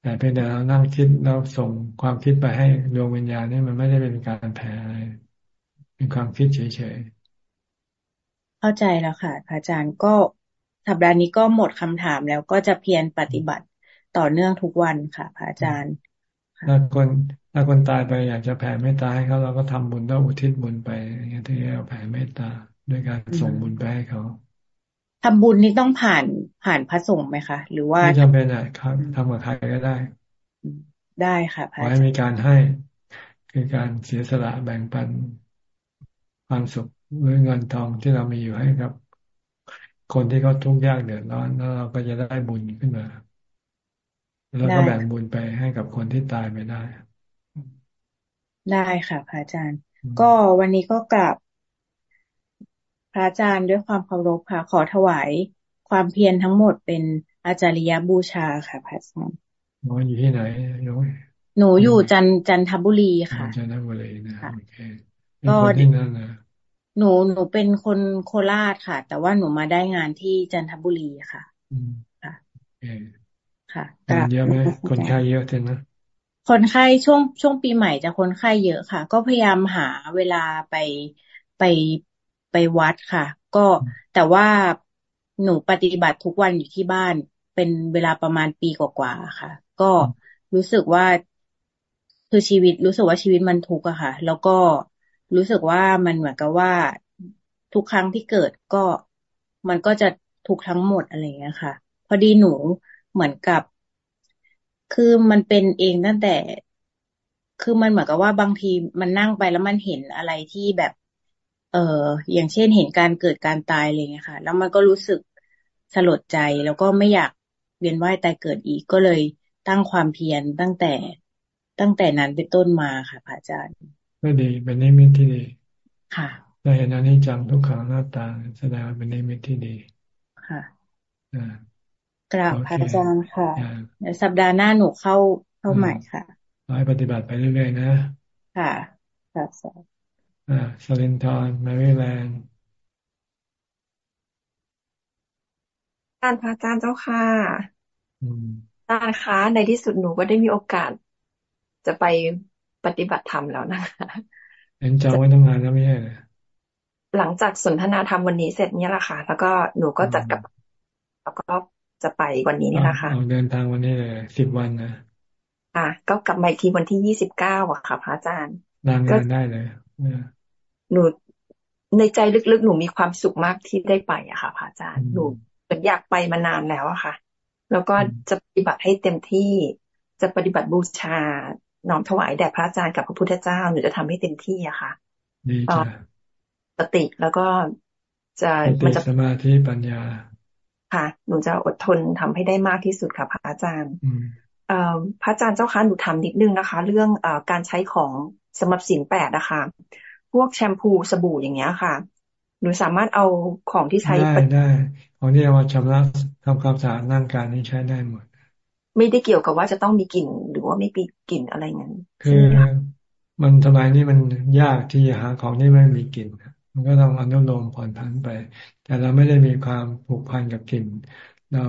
แต่เพียงแต่เรานั่งคิดเราส่งความคิดไปให้ดวงวิญญาณนี่มันไม่ได้เป็นการแผ่อะไรเป็นความคิดเฉยๆ เข้าใจแล้วค่ะอาจารย์ก็สัปดาห์นี้ก็หมดคำถามแล้วก็จะเพียรปฏิบัติต่อเนื่องทุกวันค่ะพระอาจารย์ถ้าคนถ้าคนตายไปอยากจะแผ่เมตตาให้เขาเราก็ทำบุญแล้วอุทิศบุญไปอย่างนี้ที่เราแผ่เมตตาด้วยการส่งบุญไปให้เขาทำบุญนี่ต้องผ่านผ่านพระสงฆ์ไหมคะ หรือว่าไม่จำเป็นอะครับทำกับใครก็ได้ ได้ค่ะพระอาจารย์มีการให้ คือการเสียสละแบ่งปันความสุข หรือเงินทองที่เรามีอยู่ให้กับ คนที่เขาทุกข์ยากเดือดร้อนแล้วเราก็จะได้บุญขึ้นมา แล้วก็แบ่งบุญไปให้กับคนที่ตายไปได้ ได้ค่ะพระอาจารย์ ก็วันนี้ก็กลับพระอาจารย์ด้วยความเคารพค่ะ ขอถวายความเพียรทั้งหมดเป็นอาจาริยบูชาค่ะพระอาจารย์นอนอยู่ที่ไหนโยมหนูอยู่จันจันทบุรีค่ะ จันทบุรีนะโอเคก็ที่นั่นนะ หนูหนูเป็นคนโคราชค่ะ แต่ว่าหนูมาได้งานที่จันทบุรีค่ะค่ะค่ะเยอะไหมคนไข้เยอะเต็มนะคนไข้ช่วงช่วงปีใหม่จะคนไข้เยอะค่ะ ก็พยายามหาเวลาไปไปไปวัดค่ะ ก็แต่ว่าหนูปฏิบัติทุกวันอยู่ที่บ้านเป็นเวลาประมาณปีกว่าๆค่ะ ก็รู้สึกว่าคือชีวิตรู้สึกว่าชีวิตมันทุกข์อะค่ะ แล้วก็ รู้สึกว่ามันเหมือนกับว่าทุกครั้งที่เกิดก็มันก็จะทุกทั้งหมดอะไรอย่างเงี้ยค่ะ พอดีหนูเหมือนกับ คือมันเป็นเองตั้งแต่ คือมันเหมือนกับว่าบางทีมันนั่งไปแล้วมันเห็นอะไรที่แบบ เอออย่างเช่นเห็นการเกิดการตายอะไรเงี้ยค่ะ แล้วมันก็รู้สึกสลดใจแล้วก็ไม่อยากเวียนว่ายตายเกิดอีกก็เลยตั้งความเพียรตั้งแต่ตั้งแต่นั้นเป็นต้นมาค่ะพระอาจารย์ ก็ดีเป็นนิมิตที่ดี ค่ะเราเห็นอันนี้จังทุกขังหน้าตาแสดงว่าเป็นนิมิตที่ดี ค่ะกราบพระอาจารย์ค่ะเดี๋ยวสัปดาห์หน้าหนูเข้าเข้าใหม่ค่ะให้ปฏิบัติไปเรื่อยๆนะ ค่ะค่ะอ่าสลินทอนแมริแลนด์ท่านพระอาจารย์เจ้าค่ะอาจารย์คะในที่สุดหนูก็ได้มีโอกาส จะไป ปฏิบัติธรรมแล้วนะคะเห็นจองไว้ตั้งนานแล้วไม่ใช่เหรอหลังจากสนทนาธรรมวันนี้เสร็จเนี่ยแหละค่ะ แล้วก็หนูก็จัดกับ แล้วก็จะไปวันนี้นี่แหละค่ะเดินทางวันนี้เลยสิบวันนะอะก็กลับมาอีกทีวันที่ยี่สิบเก้าอะค่ะพระอาจารย์ลางานได้เลยหนูในใจลึกๆ หนูมีความสุขมากที่ได้ไปอะค่ะพระอาจารย์หนูเหมือนอยากไปมานานแล้วอะค่ะ แล้วก็จะปฏิบัติให้เต็มที่จะปฏิบัติบูชา น้อมถวายแด่พระอาจารย์กับพระพุทธเจ้าหนูจะทำให้เต็มที่อะค่ะดีจ้ะสติแล้วก็จะมันจะสมาธิปัญญา ค่ะ หนูจะอดทนทำให้ได้มากที่สุดค่ะพระอาจารย์พระอาจารย์เจ้าคะหนูทำนิดนึงนะคะ เรื่องอการใช้ของสำหรับสินแปดนะคะพวกแชมพูสบู่อย่างเงี้ยค่ะ หนูสามารถเอาของที่ใช้ได้ได้ของที่เอามาชำระทำความสะอาดร่างกายนี่ใช้ได้หมด ไม่ได้เกี่ยวกับว่าจะต้องมีกลิ่น หรือว่าไม่มีกลิ่นอะไรเงี้ยคือมันสมัยนี้มันยากที่จะหาของที่ไม่มีกลิ่นมันก็ต้องอนุโลมผ่อนผันไป แต่เราไม่ได้มีความผูกพันกับกลิ่นเรา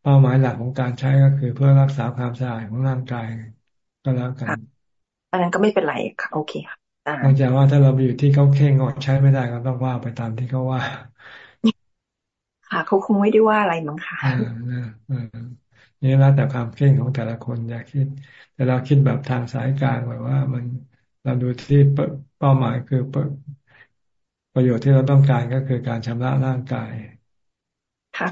เป้าหมายหลักของการใช้ก็คือเพื่อรักษาความสะอาดของร่างกายก็แล้วกันอันนั้นก็ไม่เป็นไรค่ะโอเคค่ะนอกจากว่าถ้าเราไปอยู่ที่เขาเข่งอดใช้ไม่ได้ก็ต้องว่าไปตามที่เขาว่า ค่ะเขาคงไม่ได้ว่าอะไรมั้งค่ะ นี่แล้วแต่ความเข่งของแต่ละคนอยากคิด แต่เราคิดแบบทางสายกลางแบบว่า มันเราดูที่เป้าหมายคือประโยชน์ที่เราต้องการก็คือการชำระร่างกาย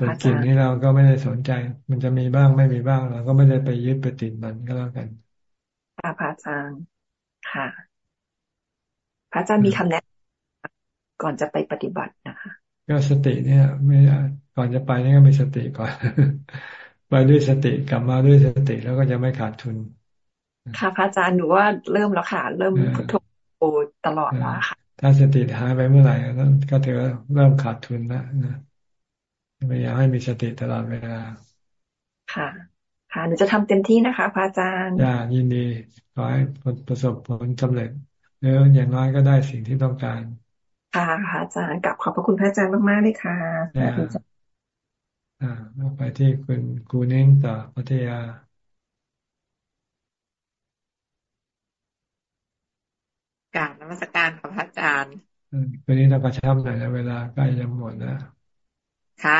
ส่วนกลิ่นนี้เราก็ไม่ได้สนใจ มันจะมีบ้างไม่มีบ้างเราก็ไม่ได้ไปยึดไปติดมันก็แล้วกันค่ะพระอาจารย์ค่ะ พระอาจารย์มีคำแนะก่อนจะไปปฏิบัตินะคะก็สติเนี่ย ไม่ก่อนจะไปนี่ก็มีสติก่อน ไปด้วยสติกลับมาด้วยสติแล้วก็จะไม่ขาดทุน ค่ะพระอาจารย์หนูว่าเริ่มแล้วค่ะ เริ่มพุทโธตลอดแล้วค่ะ ถ้าสติหายไปเมื่อไหร่ก็ถือเริ่มขาดทุนแล้วนะพยายามให้มีสติตลอดเวลา ค่ะ ค่ะหนูจะทำเต็มที่นะคะพระอาจารย์อย่ายินดีขอให้ประสบผลสำเร็จหรืออย่างน้อยก็ได้สิ่งที่ต้องการ ค่ะพระอาจารย์กับขอบพระคุณพระอาจารย์มากๆเลยค่ะ อ่าไปที่คุณกูเน้นต่อพัทยาการนมัสการพระอาจารย์วันนี้เรากระชับหน่อยนะเวลาใกล้จะหมดแล้วค่ะ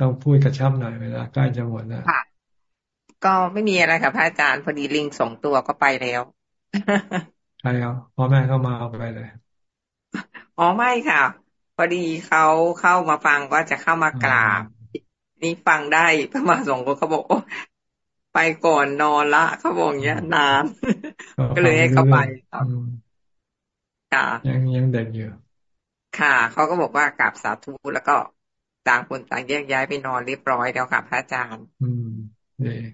ต้องพูดกระชับหน่อยเวลาใกล้จะหมดแล้วค่ะ ก็ไม่มีอะไรค่ะพระอาจารย์พอดีลิงสองตัวก็ไปแล้วใช่ครับพ่อแม่เข้ามาเอาไปเลยอ๋อไม่ค่ะ พอดีเขาเข้ามาฟังก็จะเข้ามากราบ นี่ฟังได้ประมาณสองคนเขาบอกไปก่อนนอนละเขาบอกอย่างเงี้ยนานก็เลยให้เขาไปค่ะยังยังเด็กอยู่ค่ะเขาก็บอกว่ากราบสาธุแล้วก็ต่างคนต่างแยกย้ายไปนอนเรียบร้อยแล้วค่ะพระอาจารย์ อืม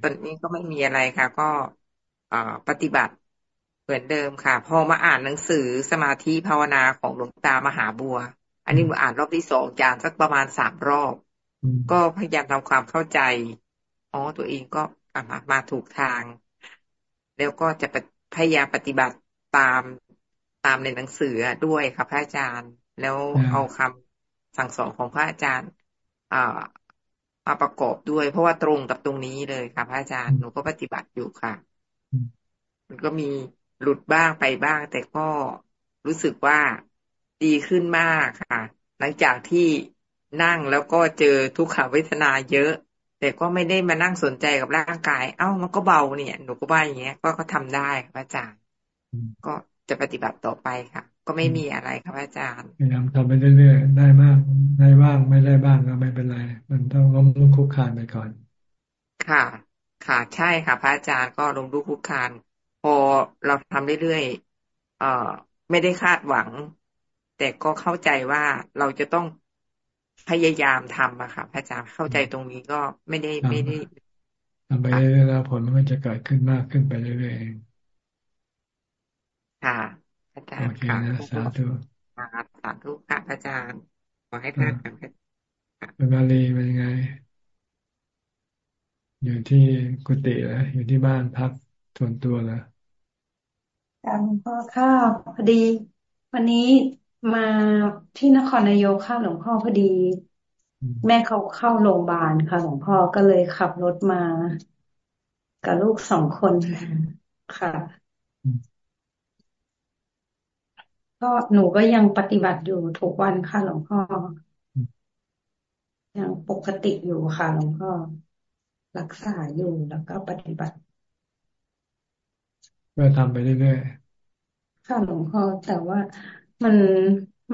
ตอนนี้ก็ไม่มีอะไรค่ะ ก็อปฏิบัติเหมือนเดิมค่ะ พอมาอ่านหนังสือสมาธิภาวนาของหลวงตามหาบัว อันนี้มาอ่านรอบที่สองจานสักประมาณสามรอบ ก็พยายามทำความเข้าใจอ๋อตัวเองก็มามาถูกทาง แล้วก็จะพยายามปฏิบัติตามตามในหนังสือด้วยครับพระอาจารย์ แล้วเอาคำสั่งสอนของพระอาจารย์อ่ามาประกอบด้วย เพราะว่าตรงกับตรงนี้เลยค่ะพระอาจารย์หนูก็ปฏิบัติอยู่ค่ะ มันก็มีหลุดบ้างไปบ้าง แต่ก็รู้สึกว่าดีขึ้นมากค่ะ หลังจากที่ นั่งแล้วก็เจอทุกขเวทนาเยอะ แต่ก็ไม่ได้มานั่งสนใจกับร่างกาย เอ้ามันก็เบาเนี่ย หนูก็ว่าอย่างเงี้ย ก็ก็ทำได้ครับอาจารย์ ก็จะปฏิบัติต่อไปค่ะ ก็ไม่มีอะไรครับอาจารย์พยายามทำไปเรื่อยๆได้มากได้บ้างไม่ได้บ้างก็ไม่เป็นไร มันต้องล้มลุกคุกคานไปก่อน ค่ะ ค่ะใช่ค่ะ พระอาจารย์ก็ล้มลุกคุกคานพอเราทำเรื่อยๆเอ่อ ไม่ได้คาดหวัง แต่ก็เข้าใจว่าเราจะต้อง พยายามทำอะค่ะพระอาจารย์เข้าใจตรงนี้ก็ไม่ได้ไม่ได้ทำไปเรื่อยๆแล้วผลมันก็จะเกิดขึ้นมากขึ้นไปเรื่อยๆค่ะอาจารย์ค่ะสาธุสาธุค่ะอาจารย์ขอให้ท่านเป็นมาลีเป็นยังไง อยู่ที่กุฏิแล้วอยู่ที่บ้านพักส่วนตัวแล้วการหลวงพ่อข้าพอดี วันนี้ มาที่นครนายกข้าหลวงพ่อพอดี แม่เขาเข้าโรงพยาบาลค่ะ หลวงพ่อก็เลยขับรถมา กับลูกสองคนค่ะก็หนูก็ยังปฏิบัติอยู่ทุกวันค่ะหลวงพ่อ ยังปกติอยู่ค่ะหลวงพ่อ รักษาอยู่แล้วก็ปฏิบัติก็ทำไปเรื่อยๆค่ะหลวงพ่อแต่ว่า มัน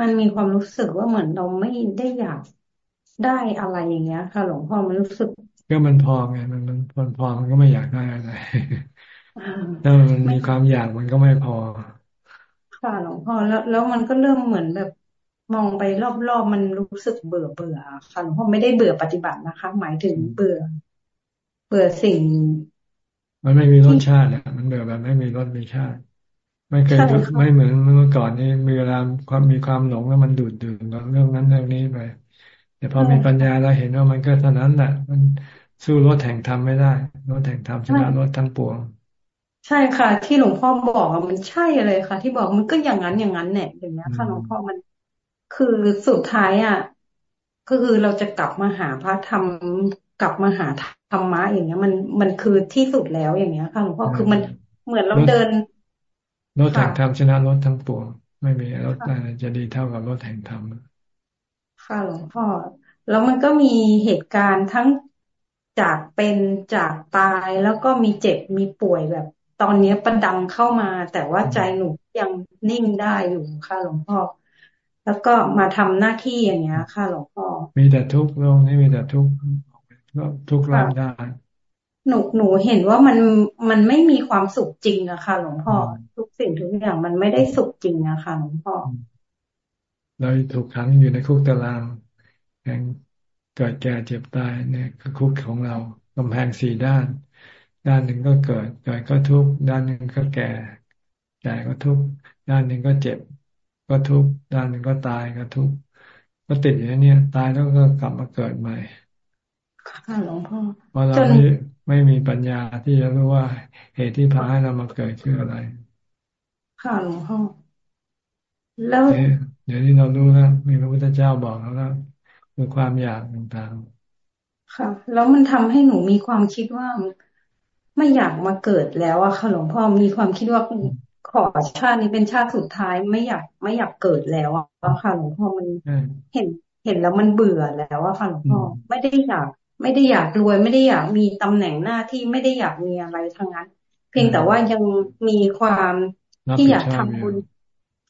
มันมีความรู้สึกว่าเหมือนเราไม่ได้อยากได้อะไรอย่างเงี้ย ค่ะ หลวงพ่อมันรู้สึก ก็มันพอไงมันมันพอมันก็ไม่อยากได้อะไรถ้ามันมีความอยากมันก็ไม่พอ ค่ะหลวงพ่อแล้วแล้วมันก็เริ่มเหมือนแบบมองไปรอบๆมันรู้สึกเบื่อเบื่อค่ะหลวงพ่อไม่ได้เบื่อปฏิบัตินะคะ หมายถึงเบื่อ เบื่อสิ่ง มันไม่มีรสชาติอะมันเบื่อแบบไม่มีรสมีชาติ ไม่เคยไม่เหมือนเมื่อก่อนนี่มีเวลาความมีความหลงแล้วมันดูดดื่มกับเรื่องนั้นเรื่องนี้ไปแต่พอมีปัญญาเราเห็นว่ามันก็เท่านั้นแหละมันสู้รถแห่งธรรมไม่ได้รถแห่งธรรมชนะรถทั้งปวง ใช่ค่ะ ที่หลวงพ่อบอกมันใช่เลยค่ะ ที่บอกมันก็อย่างนั้นอย่างนั้นเนี่ยอย่างนี้ค่ะหลวงพ่อมัน คือสุดท้ายอะก็คือเราจะกลับมาหาพระธรรมกลับมาหาธรรมะอย่างเงี้ย มันมันคือที่สุดแล้วอย่างเงี้ยค่ะหลวงพ่อคือมันเหมือนเราเดิน รถแห่งธรรมชนะรถทั้งปวง ไม่มีรถอะไรจะดีเท่ากับรถแห่งธรรมค่ะหลวงพ่อแล้วมันก็มีเหตุการณ์ทั้งจากเป็นจากตายแล้วก็มีเจ็บมีป่วยแบบ ตอนนี้ประดังเข้ามา แต่ว่าใจหนูยังนิ่งได้อยู่ค่ะหลวงพ่อ แล้วก็มาทำหน้าที่อย่างเงี้ยค่ะหลวงพ่อ มีแต่ทุกข์ลงนี่มีแต่ทุกข์ทุกข์รับได้ หนูหนูเห็นว่ามันมันไม่มีความสุขจริงอะค่ะ หลวงพ่อทุกสิ่งทุกอย่างมันไม่ได้สุขจริงอะค่ะ หลวงพ่อเราถูกขังอยู่ในคุกตารางแห่งเกิดแก่เจ็บตายเนี่ยคือคุกของเรากำแพงสี่ด้าน ด้านหนึ่งก็เกิดเกิดก็ทุกข์ด้านหนึ่งก็แก่ แก่ก็ทุกข์ด้านหนึ่งก็เจ็บ ก็ทุกข์ด้านหนึ่งก็ตายก็ทุกข์ก็ติดอย่างนี้ตายแล้วก็กลับมาเกิดใหม่ค่ะหลวงพ่อเพราะเราไม่ ไม่มีปัญญาที่จะรู้ว่าเหตุที่พาให้เรามาเกิดคืออะไร ค่ะหลวงพ่อแล้วเดี๋ยวนี้เรารู้แล้วมีพระพุทธเจ้าบอกแล้วแล้วคือความอยากต่างๆ ค่ะ แล้วมันทำให้หนูมีความคิดว่าไม่อยากมาเกิดแล้วอะค่ะหลวงพ่อมีความคิดว่าขอชาตินี้เป็นชาติสุดท้ายไม่อยากไม่อยากเกิดแล้วอะค่ะหลวงพ่อมันเห็นเห็นแล้วมันเบื่อแล้วอะค่ะหลวงพ่อไม่ได้อยาก ไม่ได้อยากรวย ไม่ได้อยากมีตำแหน่งหน้าที่ไม่ได้อยากมีอะไรทั้งนั้น เพียงแต่ว่ายังมีความที่อยากทำบุญ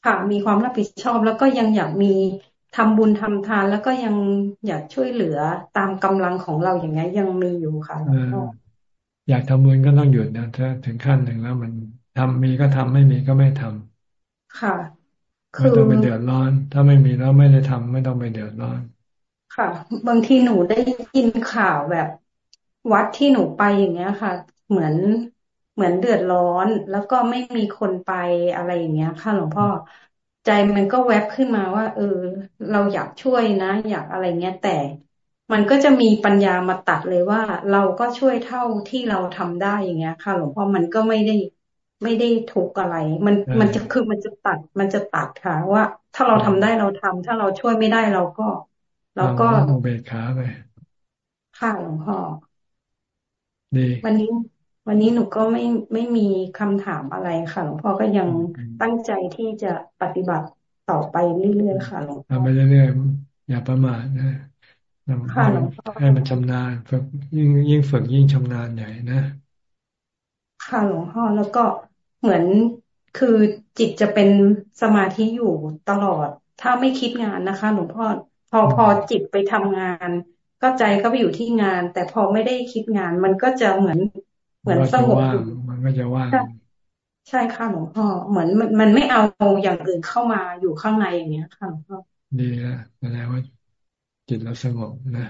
ค่ะมีความรับผิดชอบ แล้วก็ยังอยากมีทำบุญทำทาน แล้วก็ยังอยากช่วยเหลือตามกำลังของเราอย่างนี้ยังมีอยู่ค่ะหลวงพ่ออยากทำบุญก็ต้องหยุดนะถ้าถึงขั้นหนึ่งแล้วมันทำมีก็ทำไม่มีก็ไม่ทำค่ะคือต้องไปเดือดร้อน ถ้าไม่มีแล้วไม่ได้ทำไม่ต้องไปเดือดร้อน ค่ะ บางทีหนูได้ยินข่าวแบบวัดที่หนูไปอย่างเงี้ยค่ะ เหมือนเหมือนเดือดร้อน แล้วก็ไม่มีคนไปอะไรอย่างเงี้ย ค่ะหลวงพ่อใจมันก็แวบขึ้นมาว่า เออ เราอยากช่วยนะ อยากอะไรเงี้ยแต่มันก็จะมีปัญญามาตัดเลยว่าเราก็ช่วยเท่าที่เราทำได้อย่างเงี้ย ค่ะหลวงพ่อมันก็ไม่ได้ไม่ได้ทุกอะไร มันมันจะคือมันจะตัด มันจะตัดค่ะ ว่า ถ้าเราทำได้เราทำถ้าเราช่วยไม่ได้เราก็ เราก็เบกขาไปค่ะหลวงพ่อดีวันนี้ วันนี้หนูก็ไม่ไม่มีคำถามอะไรค่ะหลวงพ่อก็ยังตั้งใจที่จะปฏิบัติต่อไปเรื่อยๆค่ะหลวงพ่อทำไปเรื่อยๆอย่าประมาทนะให้มันให้มันชำนาญฝึกยิ่งยิ่งฝึกยิ่งชำนาญใหญ่นะค่ะหลวงพ่อแล้วก็เหมือนคือจิตจะเป็นสมาธิอยู่ตลอด ถ้าไม่คิดงานนะคะ หลวงพ่อ พอพอจิตไปทำงาน ก็ใจก็ไปอยู่ที่งาน แต่พอไม่ได้คิดงาน มันก็จะเหมือนเหมือนสงบมันก็จะว่างใช่ค่ะหลวงพ่อเหมือนมันมันไม่เอาอย่างอื่นเข้ามาอยู่ข้างในอย่างเงี้ยค่ะหลวงพ่อดีนะแสดงว่าจิตเราสงบนะ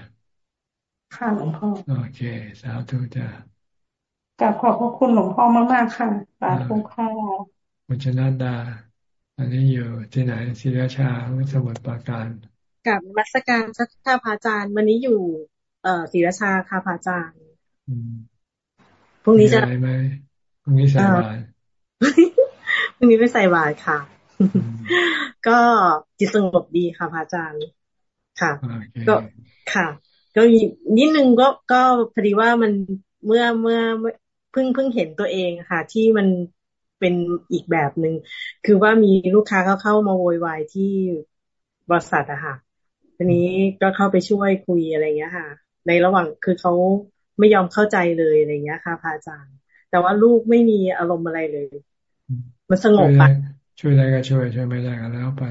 ค่ะหลวงพ่อโอเค สาธุจ้ากับขอบพระคุณหลวงพ่อมากๆค่ะสาธุค่ะมุชนาดา อันนี้อยู่ที่ไหนศิราชาสมุทรปราการ กับมัสการสักท่าพาจารย์ วันนี้อยู่ เอ่อศิราชาค่ะพาจารย์พรุ่งนี้จะอะไรไหมพรุ่งนี้ใส่บาตรพรุ่งนี้ไม่ใส่บาตรค่ะ ก็จิตสงบดีค่ะพระอาจารย์ ค่ะก็ค่ะ ก็นิดนึงก็ก็พอดีว่ามันเมื่อเมื่อเพิ่งเพิ่งเห็นตัวเองค่ะ ที่มันเป็นอีกแบบหนึ่งคือว่ามีลูกค้าเขาเข้ามาโวยวายที่บริษัทอะค่ะ ทีนี้ก็เข้าไปช่วยคุยอะไรเงี้ยค่ะ ในระหว่างคือเขาไม่ยอมเข้าใจเลยอะไรเงี้ยค่ะพระอาจารย์ แต่ว่าลูกไม่มีอารมณ์อะไรเลย มันสงบไปช่วยได้ก็ช่วยช่วยไม่ได้ก็แล้วไป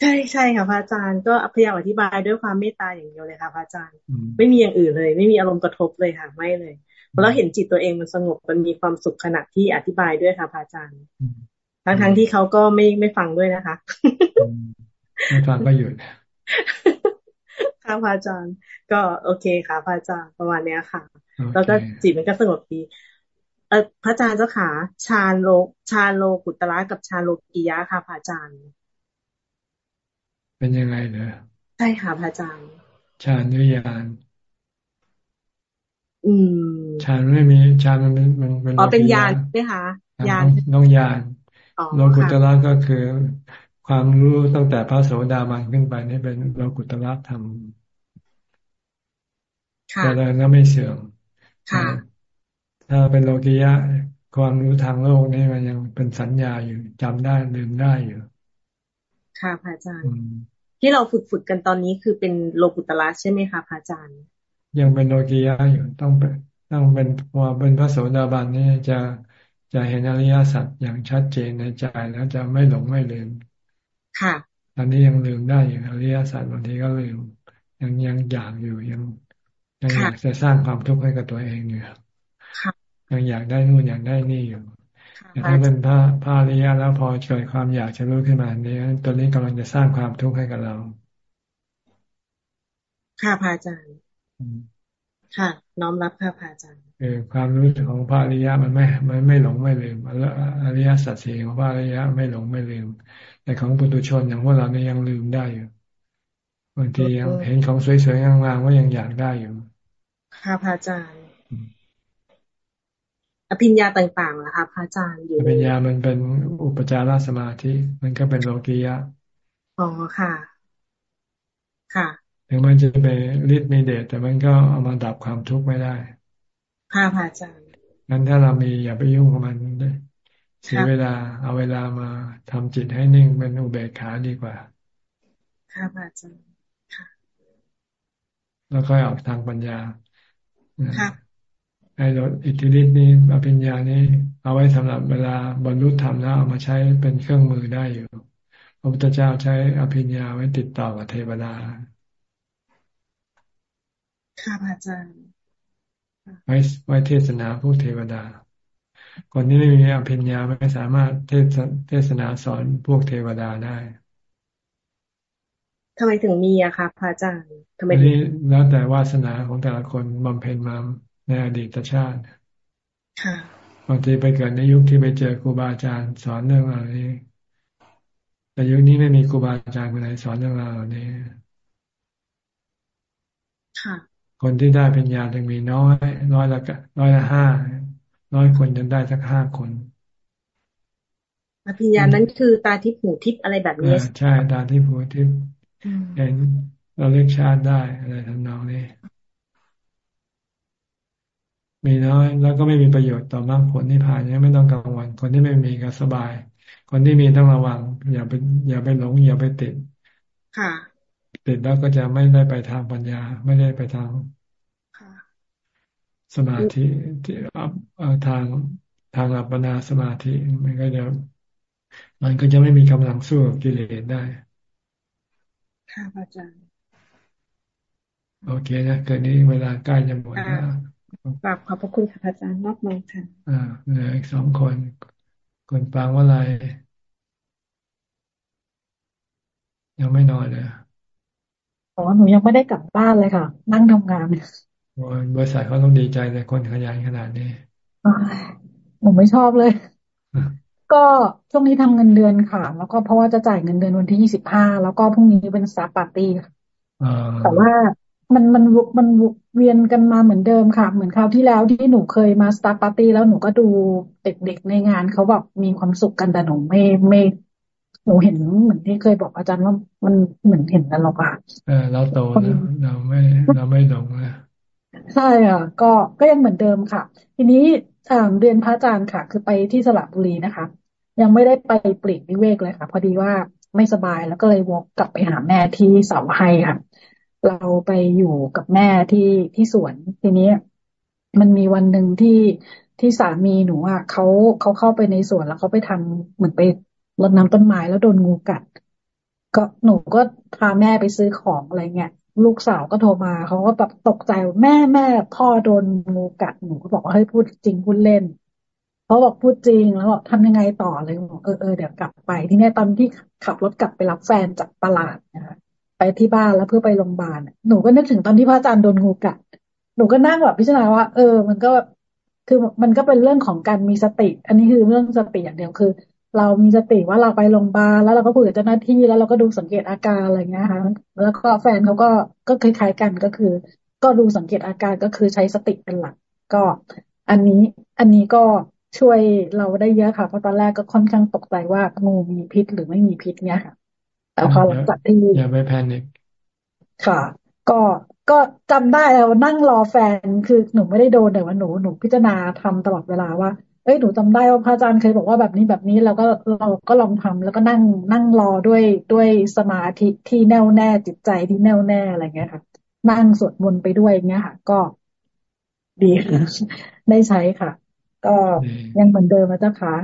ใช่ใช่ค่ะพระอาจารย์ก็พยายามอธิบายด้วยความเมตตาอย่างเดียวเลยค่ะพระอาจารย์ ไม่มีอย่างอื่นเลย ไม่มีอารมณ์กระทบเลยค่ะไม่เลยพอเราเห็นจิตตัวเองมันสงบมันมีความสุขขณะที่อธิบายด้วยค่ะพระอาจารย์ทั้งทั้งที่เขาก็ไม่ไม่ฟังด้วยนะคะไม่ฟังก็หยุด ค่ะพระอาจารย์ ก็โอเคค่ะพระอาจารย์ประมาณเนี้ยค่ะ แล้วก็จิตมันก็สงบดีเออพระอาจารย์เจ้าขาชาโลชาโลกุตระกับชาโลกิยะค่ะพระอาจารย์ เป็นยังไงเนอะใช่ค่ะพระอาจารย์ ชานุยานอืมชานไม่มีชานมันมันเป็นอ๋อเป็นยานใช่คะยานน้องยานโลกุตระก็คือ ความรู้ตั้งแต่พระโสดาบันขึ้นไปนี่เป็นโลกุตระธรรมแต่แล้วไม่เสื่อมถ้าเป็นโลกิยะ ความรู้ทางโลกนี่มันยังเป็นสัญญาอยู่จำได้ลืมได้อยู่ ค่ะพระอาจารย์ ที่เราฝึกฝึกกันตอนนี้คือเป็นโลกุตละใช่ไหมคะพระอาจารย์ ยังเป็นโลกียะอยู่ต้องเป็นต้องเป็นพอเป็นพระโสดาบันนี่จะจะเห็นอริยสัจอย่างชัดเจนในใจแล้วจะไม่หลงไม่ลืม ค่ะตอนนี้ยังลืมได้อยู่อริยสัจบางทีก็ลืมยังยังอยากอยู่ยังยังอยากจะสร้างความทุกข์ให้กับตัวเองอยู่ยังอยากได้นู่นอยากได้นี่อยู่แต่ถ้าเป็นพระพระอริยะแล้วพอเกิดความอยากจะรู้ขึ้นมาเนี้ตัวนี้กำลังจะสร้างความทุกข์ให้กับเรา ค่ะพระอาจารย์ค่ะ น้อมรับค่ะพระอาจารย์เออความรู้ของพระอริยะมันไม่มันไม่หลงไม่ลืมอริยสัจสี่ของพระอริยะไม่หลงไม่ลืม แต่ของปุถุชนอย่างพวกเราเนี่ยยังลืมได้อยู่บางทียังเห็นของสวยๆงามๆว่ายังอยากได้อยู่ ค่ะพระอาจารย์อภิญญาต่างๆนะคะพระอาจารย์อยู่อภิญญามันเป็นอุปจารสมาธิ มันก็เป็นโลกียะอ๋อค่ะ ค่ะถึงมันจะไปฤทธิ์มีเดชแต่มันก็เอามาดับความทุกข์ไม่ได้ค่ะพระอาจารย์งั้นถ้าเรามีอย่าไปยุ่งกับมัน เสียเวลาเอาเวลามาทำจิตให้นิ่งเป็นอุเบกขาดีกว่า ค่ะพระอาจารย์ค่ะ แล้วค่อยออกทางปัญญาค่ะไอ้รถอิทธิฤทธิ์นี้อภิญญานี้ เอาไว้สำหรับเวลาบรรลุธรรมแล้วเอามาใช้เป็นเครื่องมือได้อยู่พระพุทธเจ้าใช้อภิญญาไว้ติดต่อกับเทวดาค่ะอาจารย์ไว้ไว้เทศนาพวกเทวดา คนที่ไม่มีอภิญญาไม่สามารถเทศเทศนาสอนพวกเทวดาได้ทำไมถึงมีอะคะพระอาจารย์ทำไมนี้แล้วแต่วาสนาของแต่ละคนบำเพ็ญมาในอดีตชาติค่ะบางทีไปเกิดในยุคที่ไปเจอครูบาอาจารย์สอนเรื่องอะไรนี้แต่ยุคนี้ไม่มีครูบาอาจารย์คนไหนสอนเรื่องราวนี้ค่ะ คนที่ได้ปัญญาจึงมีน้อย น้อยละน้อยละห้า น้อยคนจนได้สักห้าคนอภิญญานั้นคือตาทิพย์หูทิพย์อะไรแบบนี้ใช่ตาทิพย์หูทิพย์เห็นเราเรียกชาติได้อะไรทำนองนี้มีน้อยแล้วก็ไม่มีประโยชน์ต่อมากผลที่ผ่านนี้ไม่ต้องกังวลคนที่ไม่มีก็สบาย คนที่มีต้องระวัง อย่าไปอย่าไปหลง อย่าไปติด ค่ะ ติดแล้วก็จะไม่ได้ไปทางปัญญา ไม่ได้ไปทาง สมาธิที่ทางทางอัปปนาสมาธิมันก็จะมันก็จะไม่มีกำลังสู้กับกิเลสได้ ค่ะอาจารย์ โอเคนะเกิดนี้เวลาใกล้จะหมดแล้วกราบขอบพระคุณค่ะอาจารย์มากมายค่ะอ่าเหลืออีกสองคนคนฟังว่าอะไร ยังไม่นอนเลยอ๋อหนูยังไม่ได้กลับบ้านเลยค่ะ นั่งทำงาน บริษัทเขาต้องดีใจในคนขยันขนาดนี้หนูไม่ชอบเลย ก็ช่วงนี้ทำเงินเดือนค่ะ แล้วก็เพราะว่าจะจ่ายเงินเดือนวันที่ยี่สิบห้าแล้วก็พรุ่งนี้เป็น staff party ค่ะแต่ว่ามันมันมันเวียนกันมาเหมือนเดิมค่ะ เหมือนคราวที่แล้วที่หนูเคยมา staff party แล้วหนูก็ดูเด็กๆในงานเขาแบบมีความสุขกันแต่หนูไม่ไม่หนูเห็นเหมือนที่เคยบอกอาจารย์ว่ามันเหมือนเห็นกันหรอกอะเออเราโตแล้วเราไม่เราไม่หลงแล้ว ใช่อะก็ก็ยังเหมือนเดิมค่ะ ทีนี้เรียนพระอาจารย์ค่ะ คือไปที่สระบุรีนะคะ ยังไม่ได้ไปปลีกวิเวกเลยค่ะ พอดีว่าไม่สบายแล้วก็เลยวกกลับไปหาแม่ที่เสาไฮค่ะ เราไปอยู่กับแม่ที่ที่สวนทีนี้มันมีวันหนึ่งที่ที่สามีหนูอะเขาเขาเข้าไปในสวนแล้วเขาไปทำเหมือนไปรดน้ำต้นไม้แล้วโดนงูกัด ก็หนูก็พาแม่ไปซื้อของอะไรเงี้ย ลูกสาวก็โทรมาเขาก็แบบตกใจแม่แม่พ่อโดนงูกัดหนูก็บอกว่าเฮ้ยพูดจริงพูดเล่นเขาบอกพูดจริงแล้วบอกทำยังไงต่อเลยบอกเออเออเดี๋ยวกลับไป ที่นี่ตอนที่ขับรถกลับไปรับแฟนจากตลาดนะคะไปที่บ้านแล้วเพื่อไปโรงพยาบาลหนูก็นึกถึงตอนที่พระอาจารย์โดนงูกัด หนูก็นั่งแบบพิจารณาว่า เออ มันก็คือมันก็เป็นเรื่องของการมีสติ อันนี้คือเรื่องสติอย่างเดียวคือ เรามีสติว่าเราไปโรงพยาบาลแล้วเราก็คุยกับเจ้าหน้าที่แล้วเราก็ดูสังเกตอาการอะไรเงี้ยค่ะ แล้วก็แฟนเขาก็ก็คล้ายๆกันก็คือ ก็ดูสังเกตอาการก็คือใช้สติเป็นหลัก ก็ อันนี้อันนี้ก็ช่วยเราได้เยอะค่ะเพราะตอนแรกก็ค่อนข้างตกใจว่างูมีพิษหรือไม่มีพิษเนี่ยค่ะ แต่พอหลังจากที่อย่าไปแพนิคค่ะ ก็ก็จำได้แล้วนั่งรอแฟนคือหนูไม่ได้โดนแต่ว่าหนูหนูพิจารณาทำตลอดเวลาว่า เอ้ยหนูจำได้ว่าพระอาจารย์เคยบอกว่าแบบนี้แบบนี้เราก็เราก็ลองทำแล้วก็นั่งนั่งรอด้วยด้วยสมาธิที่แน่วแน่จิตใจที่แน่วแน่อะไรเงี้ยค่ะ นั่งสวดมนต์ไปด้วยเงี้ยค่ะ ก็ดีค่ะได้ใช้ค่ะ ก็ยังเหมือนเดิมนะเจ้าค่ะ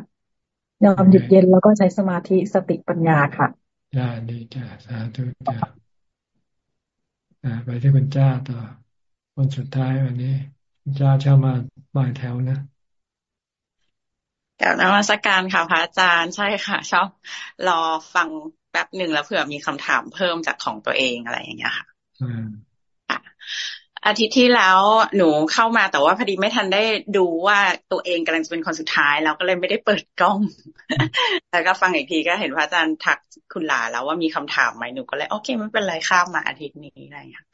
ยอมหยุดเย็นแล้วก็ใช้สมาธิสติปัญญาค่ะจ้าดีจ้าสาธุจ้าไปที่คุณจ้าต่อคนสุดท้ายวันนี้คุณจ้าเช่ามาบ่ายแถวนะ กับนมัสการค่ะพระอาจารย์ใช่ค่ะ ชอบรอฟังแป๊บหนึ่งแล้วเผื่อมีคำถามเพิ่มจากของตัวเองอะไรอย่างเงี้ยค่ะอาทิตย์ที่แล้วหนูเข้ามาแต่ว่าพอดีไม่ทันได้ดูว่าตัวเองกำลังจะเป็นคนสุดท้ายแล้วก็เลยไม่ได้เปิดกล้อง แล้วก็ฟังอีกทีก็เห็นพระอาจารย์ทักคุณหลาแล้วว่ามีคำถามไหมหนูก็เลยโอเคไม่เป็นไรข้ามมาอาทิตย์นี้อะไรอย่างเงี้ย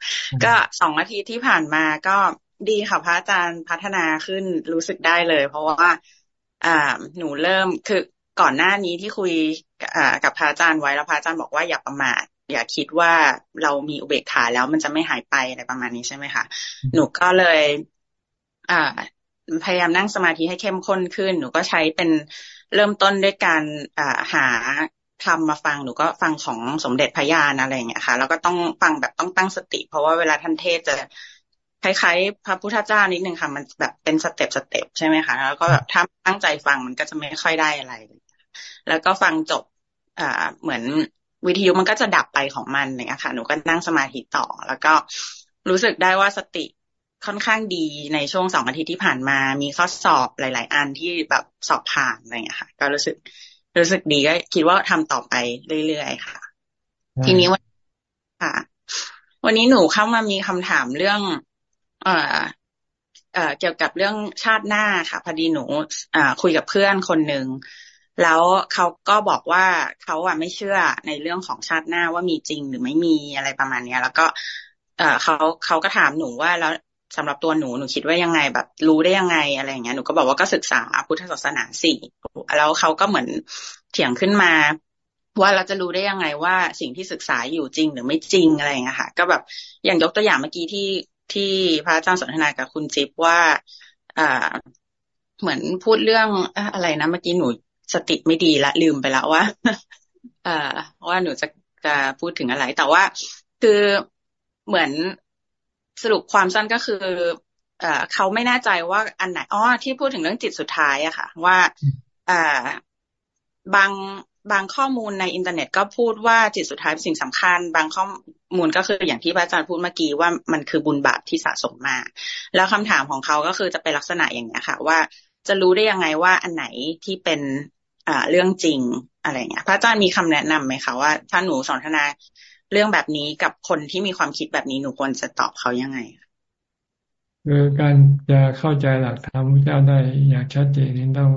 ก็สองอาทิตย์ที่ผ่านมาก็ดีค่ะพระอาจารย์พัฒนาขึ้นรู้สึกได้เลย เพราะว่า อ่าหนูเริ่มคือก่อนหน้านี้ที่คุยกับพระอาจารย์ไว้แล้วพระอาจารย์บอกว่าอย่าประมาทอย่าคิดว่าเรามีอุเบกขาแล้วมันจะไม่หายไปอะไรประมาณนี้ใช่ไหมคะหนูก็เลย อ่า พยายามนั่งสมาธิให้เข้มข้นขึ้น หนูก็ใช้เป็นเริ่มต้นด้วยการอ่าหาทำมาฟังหนูก็ฟังของสมเด็จพระญาณอะไรอย่างเงี้ยค่ะ แล้วก็ต้องฟังแบบต้องตั้งสติ เพราะว่าเวลาท่านเทศจะ คล้ายๆ พระพุทธเจ้านิดนึงค่ะ มันแบบเป็นสเต็ปสเต็ปใช่ไหมคะแล้วก็แบบถ้าตั้งใจฟังมันก็จะไม่ค่อยได้อะไร แล้วก็ฟังจบอ่าเหมือนวิทยุมันก็จะดับไปของมันเนี่ยค่ะ หนูก็นั่งสมาธิต่อ แล้วก็รู้สึกได้ว่าสติค่อนข้างดีในช่วงสองอาทิตย์ที่ผ่านมา มีข้อสอบหลาย ๆ อันที่แบบสอบผ่านอะไรอย่างนี้ค่ะ ก็รู้สึกรู้สึกดีก็คิดว่าทำต่อไปเรื่อย ๆ ค่ะ ทีนี้วันค่ะ วันนี้หนูเข้ามามีคำถามเรื่อง เอ่อเอ่อเกี่ยวกับเรื่องชาติหน้าค่ะ พอดีหนูอ่าคุยกับเพื่อนคนหนึ่งแล้วเขาก็บอกว่าเขาอะไม่เชื่อในเรื่องของชาติหน้าว่ามีจริงหรือไม่มีอะไรประมาณเนี้ย แล้วก็ เอ่อเขาเขาก็ถามหนูว่าแล้วสำหรับตัวหนูหนูคิดว่ายังไงแบบรู้ได้ยังไงอะไรอย่างเงี้ยหนูก็บอกว่าก็ศึกษาพุทธศาสนาสี่แล้วเขาก็เหมือนเถียงขึ้นมา ว่าเราจะรู้ได้ยังไงว่าสิ่งที่ศึกษาอยู่จริงหรือไม่จริงอะไรอย่างเงี้ยค่ะ ก็แบบอย่างยกตัวอย่างเมื่อกี้ที่ ที่พระอาจารย์สนทนากับคุณจิ๊บว่าอ่าเหมือนพูดเรื่องอะไรนะเมื่อกี้หนูสติไม่ดีละลืมไปแล้วว่าเอ่อว่าหนูจะจะพูดถึงอะไร แต่ว่าคือเหมือนสรุปความสั้นก็คือเอ่อเขาไม่แน่ใจว่าอันไหนอ๋อที่พูดถึงเรื่องจิตสุดท้ายอะค่ะ ว่าอ่าบาง บางข้อมูลในอินเทอร์เน็ตก็พูดว่าจิตสุดท้ายเป็นสิ่งสำคัญ บางข้อมูลก็คืออย่างที่พระอาจารย์พูดเมื่อกี้ว่ามันคือบุญบาปที่สะสมมา แล้วคำถามของเขาก็คือจะเป็นลักษณะอย่างนี้ค่ะว่าจะรู้ได้ยังไงว่าอันไหนที่เป็นอ่าเรื่องจริงอะไรเงี้ยพระอาจารย์มีคำแนะนํำไหมคะว่าถ้าหนูสนทนาเรื่องแบบนี้กับคนที่มีความคิดแบบนี้หนูควรจะตอบเขายังไงคือการจะเข้าใจหลักธรรมพระเจ้าได้อย่างชัดเจนนี้ต้อง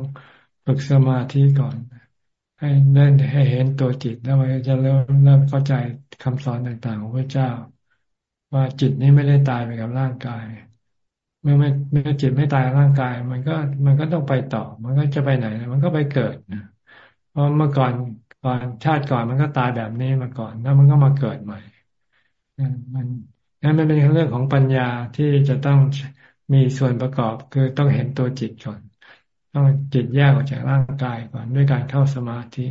ฝึกสมาธิก่อน ให้ได้ให้เห็นตัวจิตแล้วมันจะเริ่มเริ่มเข้าใจคำสอนต่างๆ ของพระเจ้า ว่าจิตนี้ไม่ได้ตายไปกับร่างกาย เมื่อไม่เมื่อจิตไม่ตายร่างกาย มันก็มันก็ต้องไปต่อ มันก็จะไปไหน มันก็ไปเกิดนะเพราะเมื่อก่อนก่อนชาติก่อนมันก็ตายแบบนี้มาก่อน แล้วมันก็มาเกิดใหม่มันนั้นมันเป็นเรื่องของปัญญาที่จะต้องมีส่วนประกอบคือต้องเห็นตัวจิตก่อน ต้องจิตแยกออกจากร่างกายก่อนด้วยการเข้าสมาธิ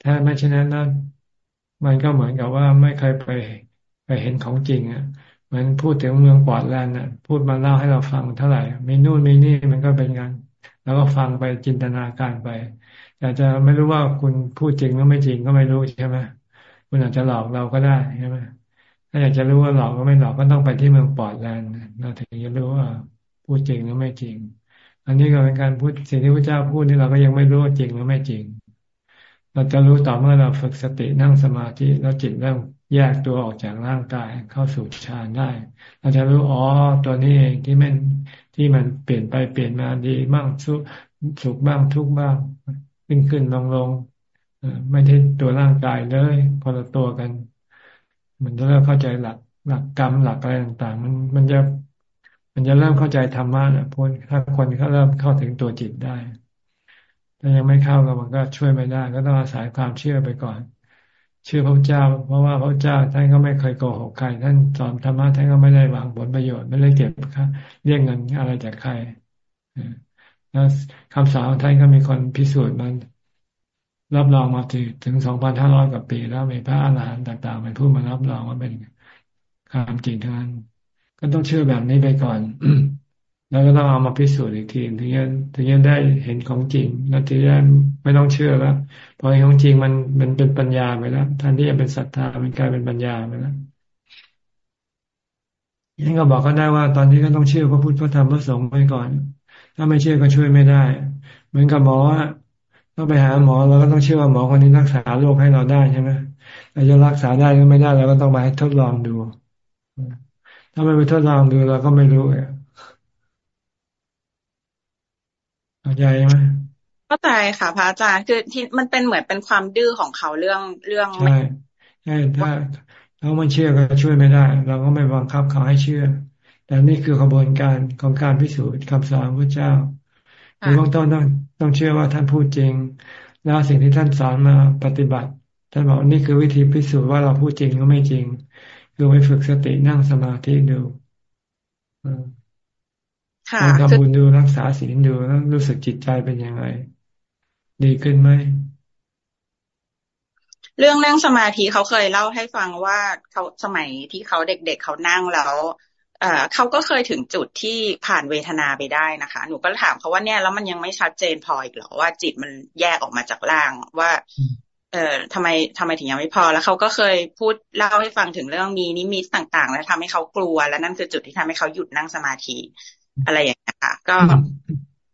ถ้าไม่เช่นนั้นนะมันก็เหมือนกับว่าไม่เคยไปไปเห็นของจริง อะเหมือนพูดถึงเมืองปอดแลนด์อะ พูดมาเล่าให้เราฟังเท่าไหร่มีนู่นมีนี่มันก็เป็นงานแล้วก็ฟังไปจินตนาการไปแต่จะไม่รู้ว่าคุณพูดจริงหรือไม่จริงก็ไม่รู้ใช่ไหมคุณอาจจะหลอกเราก็ได้ใช่ไหมถ้าอยากจะรู้ว่าหลอกก็ไม่หลอกก็ต้องไปที่เมืองปอร์ตแลนด์เราถึงจะรู้ว่าพูดจริงหรือไม่จริง อันนี้ก็เป็นการพูดสิ่งที่พระเจ้าพูดนี่เราก็ยังไม่รู้จริงหรือไม่จริง เราจะรู้ต่อเมื่อเราฝึกสตินั่งสมาธิแล้วจิตเริ่มแยกตัวออกจากร่างกายเข้าสู่ฌานได้ เราจะรู้อ๋อตัวนี้เองที่มันที่มันเปลี่ยนไปเปลี่ยนมาดีบ้างสุขสุขบ้างทุกบ้าง ขึ้นขึ้นลงลงไม่ใช่ตัวร่างกายเลยคนละตัวกัน มันจะเริ่มเข้าใจหลักหลักกรรมหลักอะไรต่างๆ มันมันจะ มันจะเริ่มเข้าใจธรรมะนะพนถ้าคนเขาเริ่มเข้าถึงตัวจิตได้ ถ้ายังไม่เข้าก็มันก็ช่วยไม่ได้ ก็ต้องอาศัยความเชื่อไปก่อน เชื่อพระเจ้า เพราะว่าพระเจ้าท่านก็ไม่เคยโกหกใคร ท่านสอนธรรมะท่านก็ไม่ได้หวังผลประโยชน์ไม่ได้เก็บค่าเรียกเงินอะไรจากใครแล้วคำสอนท่านก็มีคนพิสูจน์มันรับรองมาถึงถึงสองพันห้าร้อยกว่าปี แล้วมีพระอรหันต์ต่าง ๆ เป็นผู้มารับรองว่าเป็นความจริงทั้งนั้น ก็ต้องเชื่อแบบนี้ไปก่อน แล้วก็ต้องเอามาพิสูจน์อีกทีถึงจะถึงจะได้เห็นของจริง แล้วถึงจะไม่ต้องเชื่อแล้วพอเห็นของจริงมันมันเป็นปัญญาไปแล้วท่านที่จะเป็นศรัทธามันกลายเป็นปัญญาไปแล้วยังก็บอกก็ได้ว่า ตอนนี้ก็ต้องเชื่อพระพุทธพระธรรมพระสงฆ์ไปก่อน ถ้าไม่เชื่อก็ช่วยไม่ได้ เหมือนกับหมอต้องไปหาหมอเราก็ต้องเชื่อว่าหมอคนนี้รักษาโรคให้เราได้ใช่ไหมเราจะรักษาได้หรือไม่ได้เราก็ต้องไปทดลองดู ถ้าไม่ไปทดลองดูเราก็ไม่รู้เข้าใจไหมเข้าใจค่ะพระอาจารย์คือที่มันเป็นเหมือนเป็นความดื้อของเขาเรื่องเรื่องใช่ใช่ถ้าเขาไม่เชื่อก็ช่วยไม่ได้ เราก็ไม่บังคับเขาให้เชื่อ แต่นี่คือกระบวนการของการพิสูจน์คำสอนพระเจ้าในเบื้องต้นต้องต้องเชื่อว่าท่านพูดจริง แล้วสิ่งที่ท่านสอนมาปฏิบัติ ท่านบอกนี่คือวิธีพิสูจน์ว่าเราพูดจริงหรือไม่จริง คือไปฝึกสตินั่งสมาธิดูลองทำบุญดูรักษาศีลดูแล้วรู้สึกจิตใจเป็นยังไง ดีขึ้นไหม เรื่องนั่งสมาธิเขาเคยเล่าให้ฟังว่าเขาสมัยที่เขาเด็กๆเขานั่งแล้วเอ่อเขาก็เคยถึงจุดที่ผ่านเวทนาไปได้นะคะ หนูก็ถามเขาว่าเนี่ยแล้วมันยังไม่ชัดเจนพออีกเหรอว่าจิตมันแยกออกมาจากร่างว่า เอ่อทำไมทำไมถึงยังไม่พอ แล้วเขาก็เคยพูดเล่าให้ฟังถึงเรื่องมีนิมิตต่างๆ แล้วทำให้เขากลัว และนั่นคือจุดที่ทำให้เขาหยุดนั่งสมาธิ อะไรอย่างเงี้ยค่ะก็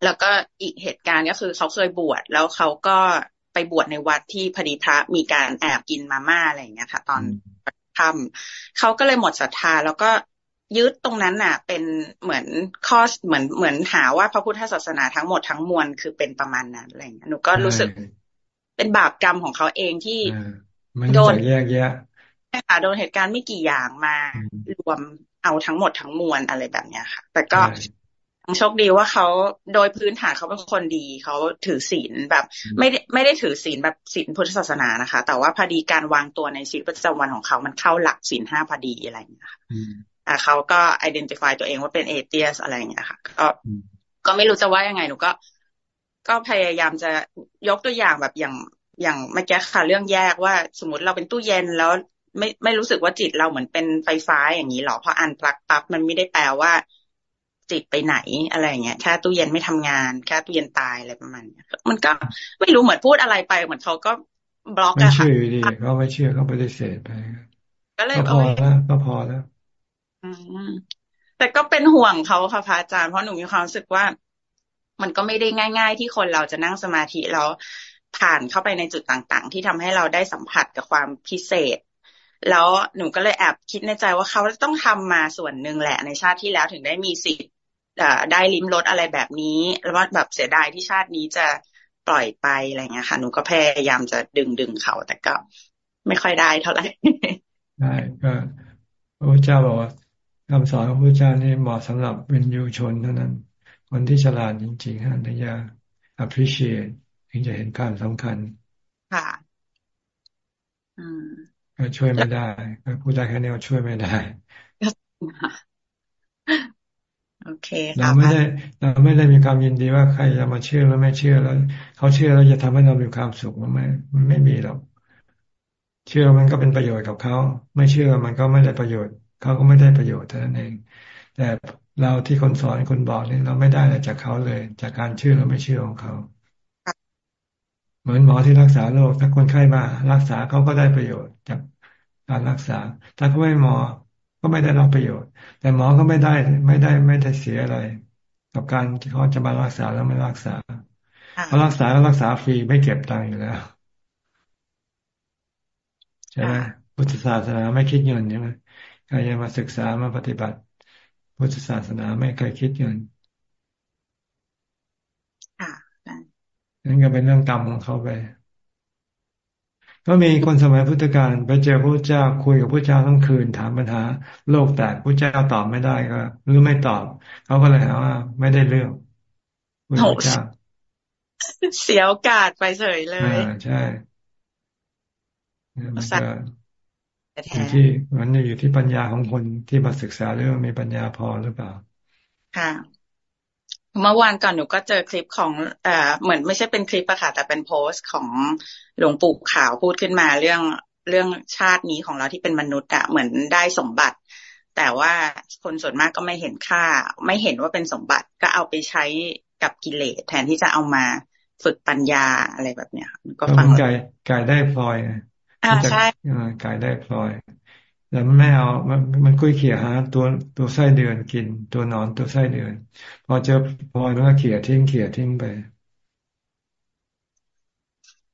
แล้วก็อีกเหตุการณ์ก็คือเขาเคยบวชแล้วเขาก็ไปบวชในวัดที่พอดีพระมีการแอบกินมาม่าอะไรอย่างเงี้ยค่ะ ตอนทำเขาก็เลยหมดศรัทธา แล้วก็ยึดตรงนั้นน่ะ เป็นเหมือนข้อเหมือนเหมือนหาว่าพระพุทธศาสนาทั้งหมดทั้งมวลคือเป็นประมาณนั้นอะไรอย่างเงี้ยหนูก็รู้สึก เป็นบาปกรรมของเขาเองที่โดนแยกแยะใช่ค่ะโดนเหตุการณ์ไม่กี่อย่างมารวมเอาทั้งหมดทั้งมวลอะไรแบบเนี้ยค่ะ แต่ก็โชคดีว่าเขาโดยพื้นฐานเขาเป็นคนดีเขาถือศีลแบบ ไม่ได้ไม่ได้ถือศีลแบบศีลพุทธศาสนานะคะ แต่ว่าพอดีการวางตัวในชีวิตประจำวันของเขามันเข้าหลักศีลห้าพอดีอะไรอย่างเงี้ยค่ะอ่าเขาก็ identify ตัวเองว่าเป็นเอเทียสอะไรอย่างเงี้ยค่ะ ก็ก็ไม่รู้จะว่ายังไงหนูก็ ก็พยายามจะยกตัวอย่างแบบอย่างอย่างเมื่อกี้ค่ะเรื่องแยกว่าสมมติเราเป็นตู้เย็นแล้วไม่ไม่รู้สึกว่าจิตเราเหมือนเป็นไฟฟ้าอย่างนี้หรอเพราะอันปลักปั๊บมันไม่ได้แปลว่า จิตไปไหนอะไรอย่างเงี้ยแค่ตู้เย็นไม่ทำงานแค่ตู้เย็นตายอะไรประมาณนี้มันก็ไม่รู้เหมือนพูดอะไรไปเหมือนเขาก็บล็อกอะค่ะไม่เชื่อดีเขาไม่เชื่อเขาปฏิเสธไปก็เลยพอแล้วก็พอแล้วแต่ก็เป็นห่วงเขาค่ะพระอาจารย์เพราะหนูมีความรู้สึกว่า มันก็ไม่ได้ง่าย ๆ ที่คนเราจะนั่งสมาธิแล้วผ่านเข้าไปในจุดต่างๆ ที่ทำให้เราได้สัมผัสกับความพิเศษ แล้วหนูก็เลยแอบคิดในใจว่าเขาต้องทำมาส่วนหนึ่งแหละในชาติที่แล้วถึงได้มีสิทธิ์ได้ลิ้มรสอะไรแบบนี้แล้วแบบเสียดายที่ชาตินี้จะปล่อยไปอะไรเงี้ยค่ะหนูก็พยายามจะดึงดึงเขาแต่ก็ไม่ค่อยได้เท่าไหร่ได้ก็พระพุทธเจ้าบอกว่าคำสอนของพระพุทธเจ้านี่เหมาะสำหรับเป็นยูชนเท่านั้น คนที่ฉลาดจริงๆฮะถึงจะ appreciate ถึงจะเห็นการสำคัญ ค่ะก็ช่วยไม่ได้ก็พูดได้แค่นี้ว่าช่วยไม่ได้โอเคเราไม่ได้เราไม่ได้มีความยินดีว่าใครจะมาเชื่อแล้วไม่เชื่อแล้ว เขาเชื่อแล้วจะทำให้เรามีความสุขมันไม่มันไม่มีหรอกเชื่อมันก็เป็นประโยชน์กับเขาไม่เชื่อมันก็ไม่ได้ประโยชน์เขาก็ไม่ได้ประโยชน์เท่านั้นเอง แต่ เราที่คนสอนคนบอกนี่เราไม่ได้อะไรจากเขาเลย จากการเชื่อหรือไม่เชื่อของเขา เหมือนหมอที่รักษาโรคถ้าคนไข้มา รักษาเขาก็ได้ประโยชน์จากการรักษา ถ้าเขาไม่หมอก็ไม่ได้รับประโยชน์ แต่หมอก็ไม่ได้ไม่ได้ไม่ได้เสียอะไร กับการที่เขาจะมารักษาแล้วไม่รักษาเขารักษาก็รักษาฟรีไม่เก็บตังค์อยู่แล้วใช่ไหมพุทธศาสนาไม่คิดเงินใช่ไหมใครจะมาศึกษามาปฏิบัติ พุทธศาสนาไม่เคยคิดเงินนั่นก็เป็นเรื่องกรรมของเขาไป ก็มีคนสมัยพุทธกาลไปเจอพระเจ้าคุยกับพระเจ้าทั้งคืน ถามปัญหา โลกแตกพระเจ้าตอบไม่ได้ก็หรือไม่ตอบ เขาก็เลยหาว่า ไม่ได้เรื่องพระเจ้าเสียโอกาสไปเฉยเลยอ่าใช่มันก็ อยู่ที่มันอยู่ที่ปัญญาของคนที่มาศึกษาเรื่องมีปัญญาพอหรือเปล่า ค่ะ เมื่อวานก่อนหนูก็เจอคลิปของเอ่อเหมือนไม่ใช่เป็นคลิปอะค่ะ แต่เป็นโพสต์ของหลวงปู่ขาวพูดขึ้นมาเรื่องเรื่องชาตินี้ของเราที่เป็นมนุษย์อะเหมือนได้สมบัติ แต่ว่าคนส่วนมากก็ไม่เห็นค่า ไม่เห็นว่าเป็นสมบัติก็เอาไปใช้กับกิเลสแทนที่จะเอามาฝึกปัญญาอะไรแบบเนี้ยก็ฟังไก่ไก่ได้พลอยอ่า ใช่ไก่ได้พลอยแต่มันไม่เอามันมันคุยเขี่ยหาตัวตัวไส้เดือนกิน ตัวนอนตัวไส้เดือน พอเจอพอมันก็เขี่ยทิ้งเขี่ยทิ้งไป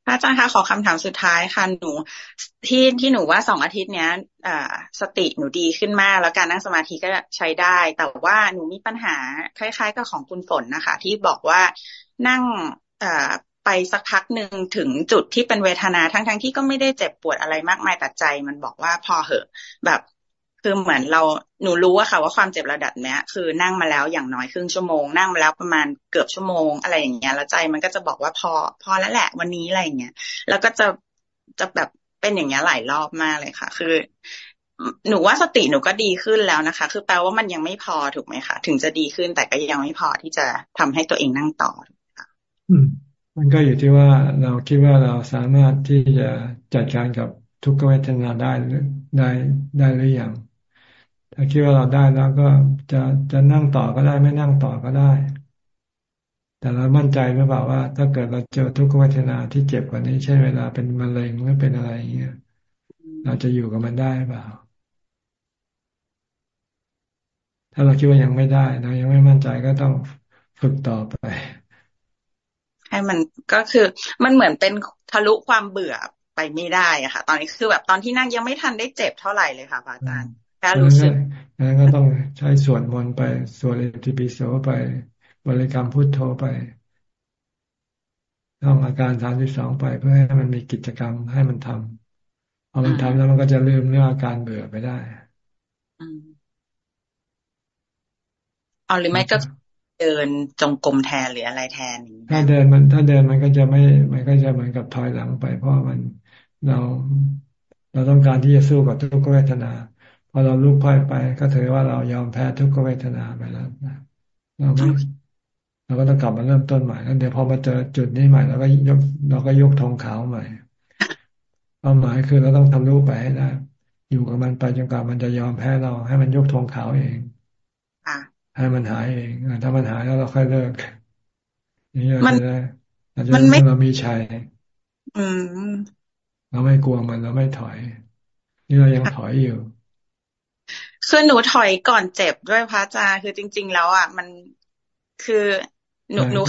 พระอาจารย์คะขอคำถามสุดท้ายค่ะหนู ที่ที่หนูว่าสองอาทิตย์เนี้ยอ่าสติหนูดีขึ้นมาก แล้วการนั่งสมาธิก็ใช้ได้ แต่ว่าหนูมีปัญหาคล้าย ๆ กับของคุณฝนนะคะ ที่บอกว่านั่งอ่า ไปสักพักหนึ่งถึงจุดที่เป็นเวทนาทั้งๆทที่ก็ไม่ได้เจ็บปวดอะไรมากมายแต่ใจ มันบอกว่าพอเหอะ แบบคือเหมือนเราหนูรู้อะค่ะว่าความเจ็บระดับเนี้ย คือนั่งมาแล้วอย่างน้อยครึ่งชั่วโมงนั่งมาแล้วประมาณเกือบชั่วโมงอะไรอย่างเงี้ยแล้วใจมันก็จะบอกว่าพอ พอแล้วแหละวันนี้อะไรอย่างเงี้ยแล้วก็จะจะแบบเป็นอย่างเงี้ยหลายรอบมากเลยค่ะ คือ หนูว่าสติหนูก็ดีขึ้นแล้วนะคะ คือแปลว่ามันยังไม่พอถูกไหมคะถึงจะดีขึ้นแต่ก็ยังไม่พอที่จะทำให้ตัวเองนั่งต่อค่ะ มันก็อยู่ที่ว่าเราคิดว่าเราสามารถที่จะจัดการกับทุกขเวทนาได้ได้ได้หรือยังถ้าคิดว่าเราได้แล้วก็จะจะนั่งต่อก็ได้ไม่นั่งต่อก็ได้ แต่เรามั่นใจหรือเปล่าว่า ถ้าเกิดเราเจอทุกขเวทนาที่เจ็บกว่านี้ใช่เวลาเป็นมะเร็งหรือเป็นอะไรอย่างเงี้ยเราจะอยู่กับมันได้เปล่า ถ้าเราคิดว่ายังไม่ได้เรายังไม่มั่นใจก็ต้องฝึกต่อไป ให้มันก็คือมันเหมือนเป็นทะลุความเบื่อไปไม่ได้อะค่ะ ตอนนี้คือแบบตอนที่นั่งยังไม่ทันได้เจ็บเท่าไหร่เลยค่ะพระอาจารย์แค่รู้สึกงั้นก็ต้องใช้สวดมนต์ไปสวดอิติปิโสไป บริกรรมพุทโธไปต้องอาการสามสิบสองไปเพื่อให้มันมีกิจกรรมให้มันทำพอมันทำแล้วมันก็จะลืมเรื่องอาการเบื่อไปได้เอาหรือไม่ก็ เดินจงกรมแทนหรืออะไรแทนถ้าเดินมันถ้าเดินมันก็จะไม่ มันก็จะเหมือนกับถอยหลังไป เพราะมันเราเราต้องการที่จะสู้กับทุกขเวทนาพอเราลุกพ่ายไป ก็ถือว่าเรายอมแพ้ทุกขเวทนาไปแล้วเราไม่เราก็ต้องกลับมาเริ่มต้นใหม่แล้วเดี๋ยวพอมาเจอจุดนี้ใหม่เราก็ยกเราก็ยกธงขาวใหม่เป้าหมายคือเราต้องทำรู้ไปให้ได้อยู่กับมันไปจนกว่ามันจะยอมแพ้เราให้มันยกธงขาวเอง ให้มันหายเองถ้ามันหายแล้วเราค่อยเลิกนี่เราจะได้เราจะเรามีชัยอืมเราไม่กลัวมันเราไม่ถอย นี่เรายังถอยอยู่คือหนูถอยก่อนเจ็บด้วยพระอาจารย์คือจริง ๆ แล้วอะมันคือหนูหนู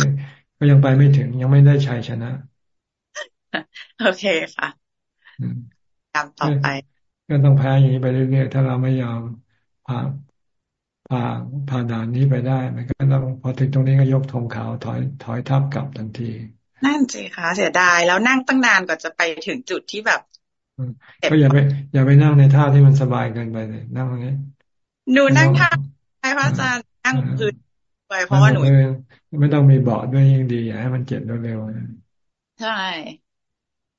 ก็ยังไปไม่ถึงยังไม่ได้ชัยชนะ โอเคค่ะตามต่อไป ก็ก็ต้องแพ้อย่างนี้ไปเรื่อยๆถ้าเราไม่ยอมผ่า ผ่าผ่าด่านนี้ไปได้ มันก็ต้องพอถึงตรงนี้ก็ยกธงขาวถอยถอยทับกลับทันที นั่นสิคะเสียดายแล้วนั่งตั้งนานกว่าจะไปถึงจุดที่แบบก็อย่าไป อย่าไปนั่งในท่าที่มันสบายเกินไปเลยนั่งตรงนี้หนูนั่งท่าใช่พระอาจารย์นั่งพื้นไปเพราะว่าหนูไม่ต้องมีเบาะด้วยยิ่งดีอย่าให้มันเจ็บเร็วๆใช่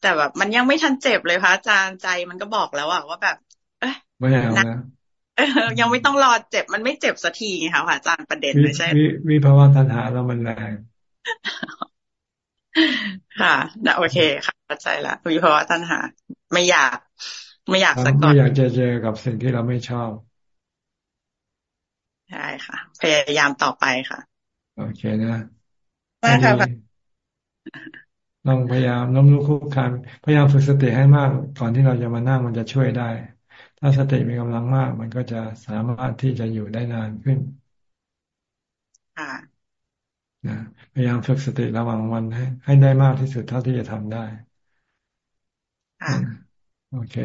แต่แบบมันยังไม่ทันเจ็บเลยพระอาจารย์ใจมันก็บอกแล้วอะว่าแบบ เอ้ไม่เอานะ ยังไม่ต้องรอเจ็บมันไม่เจ็บสักทีไงคะพระอาจารย์ประเด็นเลยใช่วิภาวะตัณหาเรามันแรงค่ะโอเคค่ะเข้าใจละวิภาวะตัณหา ไม่อยาก ไม่อยากสักตอนไม่อยากจะเจอกับสิ่งที่เราไม่ชอบใช่ค่ะ พยายามต่อไปค่ะ โอเคนะมากค่ะลองพยายามน้มรู้คุกคานพยายามฝึกสติให้มากก่อนที่เราจะมานั่งมันจะช่วยได้ ถ้าสติมีกำลังมาก มันก็จะสามารถที่จะอยู่ได้นานขึ้นค่ะนะพยายามฝึกสติระหว่างวันให้ให้ได้มากที่สุดเท่าที่จะทำได้ค่ะโอเค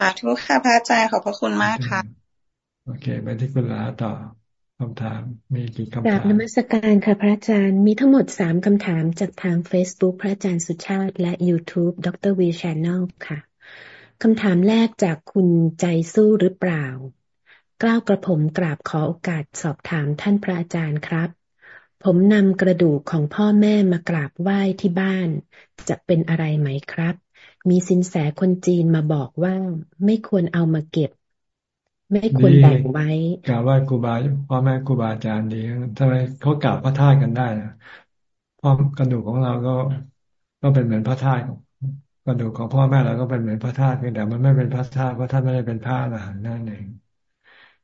สาธุค่ะพระอาจารย์ขอบพระคุณมากค่ะ โอเค ไปที่คุณลาต่อคำถามมีกี่คำถามกราบนมัสการค่ะพระอาจารย์มีทั้งหมดสามคำถามจากทาง Facebook พระอาจารย์สุชาติ และ YouTube ดรวีชานแนลค่ะ คำถามแรกจากคุณใจสู้หรือเปล่า กล้าวกระผมกราบขอโอกาสสอบถามท่านพระอาจารย์ครับ ผมนำกระดูกของพ่อแม่มากราบไหว้ที่บ้าน จะเป็นอะไรไหมครับ มีสินแสคนจีนมาบอกว่าไม่ควรเอามาเก็บ ไม่ควรแบ่งไว้กล่าวว่าครูบาพ่อแม่ครูบาอาจารย์ดีทำไมเขากล่าวพระธาตุกันได้นะพ่อกระดูกของเราก็ก็เป็นเหมือนพระธาตุ กระดูกของพ่อแม่เราก็เป็นเหมือนพระธาตุเพียงแต่มันไม่เป็นพระธาตุเพราะท่านไม่ได้เป็นพระอรหันต์นั่นเอง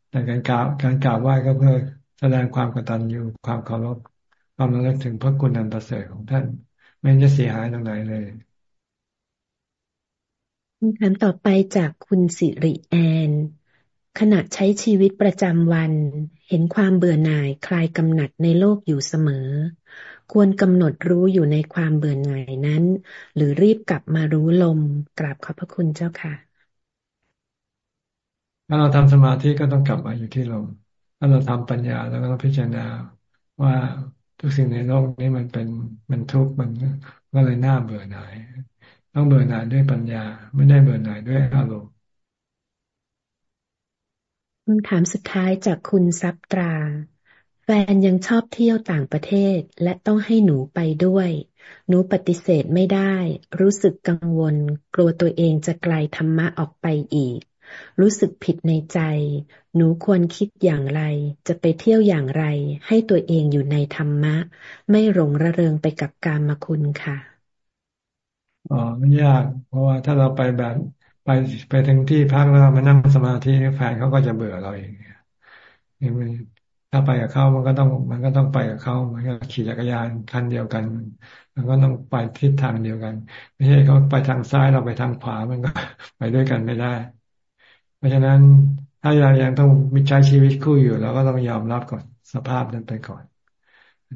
แต่การกล่าวการกล่าวไหว้ก็เพื่อแสดงความกตัญญูความเคารพความระลึกถึงพระคุณอันประเสริฐของท่าน ไม่จะเสียหายตรงไหนเลยคำถามต่อไปจากคุณสิริแอน ขณะใช้ชีวิตประจำวัน เห็นความเบื่อหน่ายคลายกำหนัดในโลกอยู่เสมอ ควรกำหนดรู้อยู่ในความเบื่อหน่ายนั้น หรือรีบกลับมารู้ลมกราบขอบพระคุณเจ้าค่ะ ถ้าเราทำสมาธิก็ต้องกลับมาอยู่ที่ลม ถ้าเราทำปัญญาแล้วก็ต้องพิจารณาว่าทุกสิ่งในโลกนี้มันเป็นมันทุกข์มันก็เลยน่าเบื่อหน่าย ต้องเบื่อหน่ายด้วยปัญญา ไม่ได้เบื่อหน่ายด้วยอารมณ์คำถามสุดท้ายจากคุณซับตรา แฟนยังชอบเที่ยวต่างประเทศและต้องให้หนูไปด้วย หนูปฏิเสธไม่ได้ รู้สึกกังวล กลัวตัวเองจะไกลธรรมะออกไปอีก รู้สึกผิดในใจ หนูควรคิดอย่างไร จะไปเที่ยวอย่างไร ให้ตัวเองอยู่ในธรรมะ ไม่หลงระเริงไปกับการมคุณค่ะอ๋อไม่ยาก เพราะว่าถ้าเราไปแบบไปไปถึงที่พักแล้วมานั่งสมาธิแฟนเขาก็จะเบื่อเราเองนี่มัน ถ้าไปกับเขามันก็ต้อง มันก็ต้องไปกับเขามันก็ขี่จักรยานคันเดียวกัน มันก็ต้องไปทิศทางเดียวกัน ไม่ใช่เขาไปทางซ้ายเราไปทางขวามันก็ไปด้วยกันไม่ได้ เพราะฉะนั้นถ้าเรายังต้องมีใช้ชีวิตคู่อยู่เราก็ต้องยอมรับก่อนสภาพนั้นไปก่อน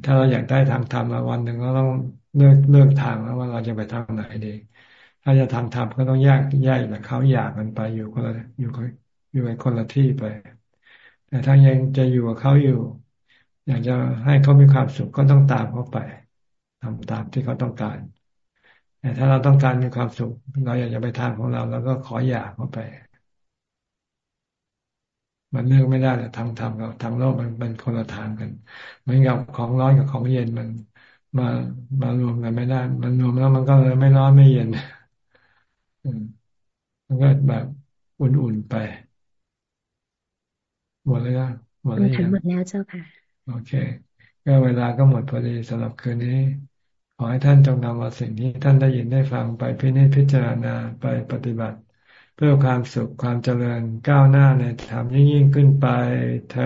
ถ้าเราอยากได้ทางธรรมวันหนึ่งเราต้องเลือกเลือกทางแล้วว่าเราจะไปทางไหนดีถ้าจะทางธรรมก็ต้องแยกแยกแบบเขาอยากกันไปอยู่คนละอยู่คนอยู่ในคนละที่ไป แต่ถ้ายังจะอยู่กับเขาอยู่ อยากจะให้เขามีความสุขก็ต้องตามเขาไปทำตามที่เขาต้องการ แต่ถ้าเราต้องการมีความสุข เราอยากจะไปทางของเรา แล้วก็ขออยากเขาไป มันเลือกไม่ได้แต่ทางธรรมกับทางโลกมันเป็นคนละทางกันเหมือนกับของร้อนกับของเย็นมันมามารวมกันไม่ได้ มันรวมแล้วมันก็เลยไม่ร้อนไม่เย็นมันก็แบบอุ่นๆไป หมดเลยนะหมดแล้วหมดแล้วเจ้าค่ะ โอเค ก็เวลาก็หมดพอดีสำหรับคืนนี้ ขอให้ท่านจงนำเอาสิ่งที่ท่านได้ยินได้ฟังไปพิจิตพิจารณาไปปฏิบัติ เพื่อความสุขความเจริญก้าวหน้าในธรรมยิ่งยิ่งขึ้นไปเธอ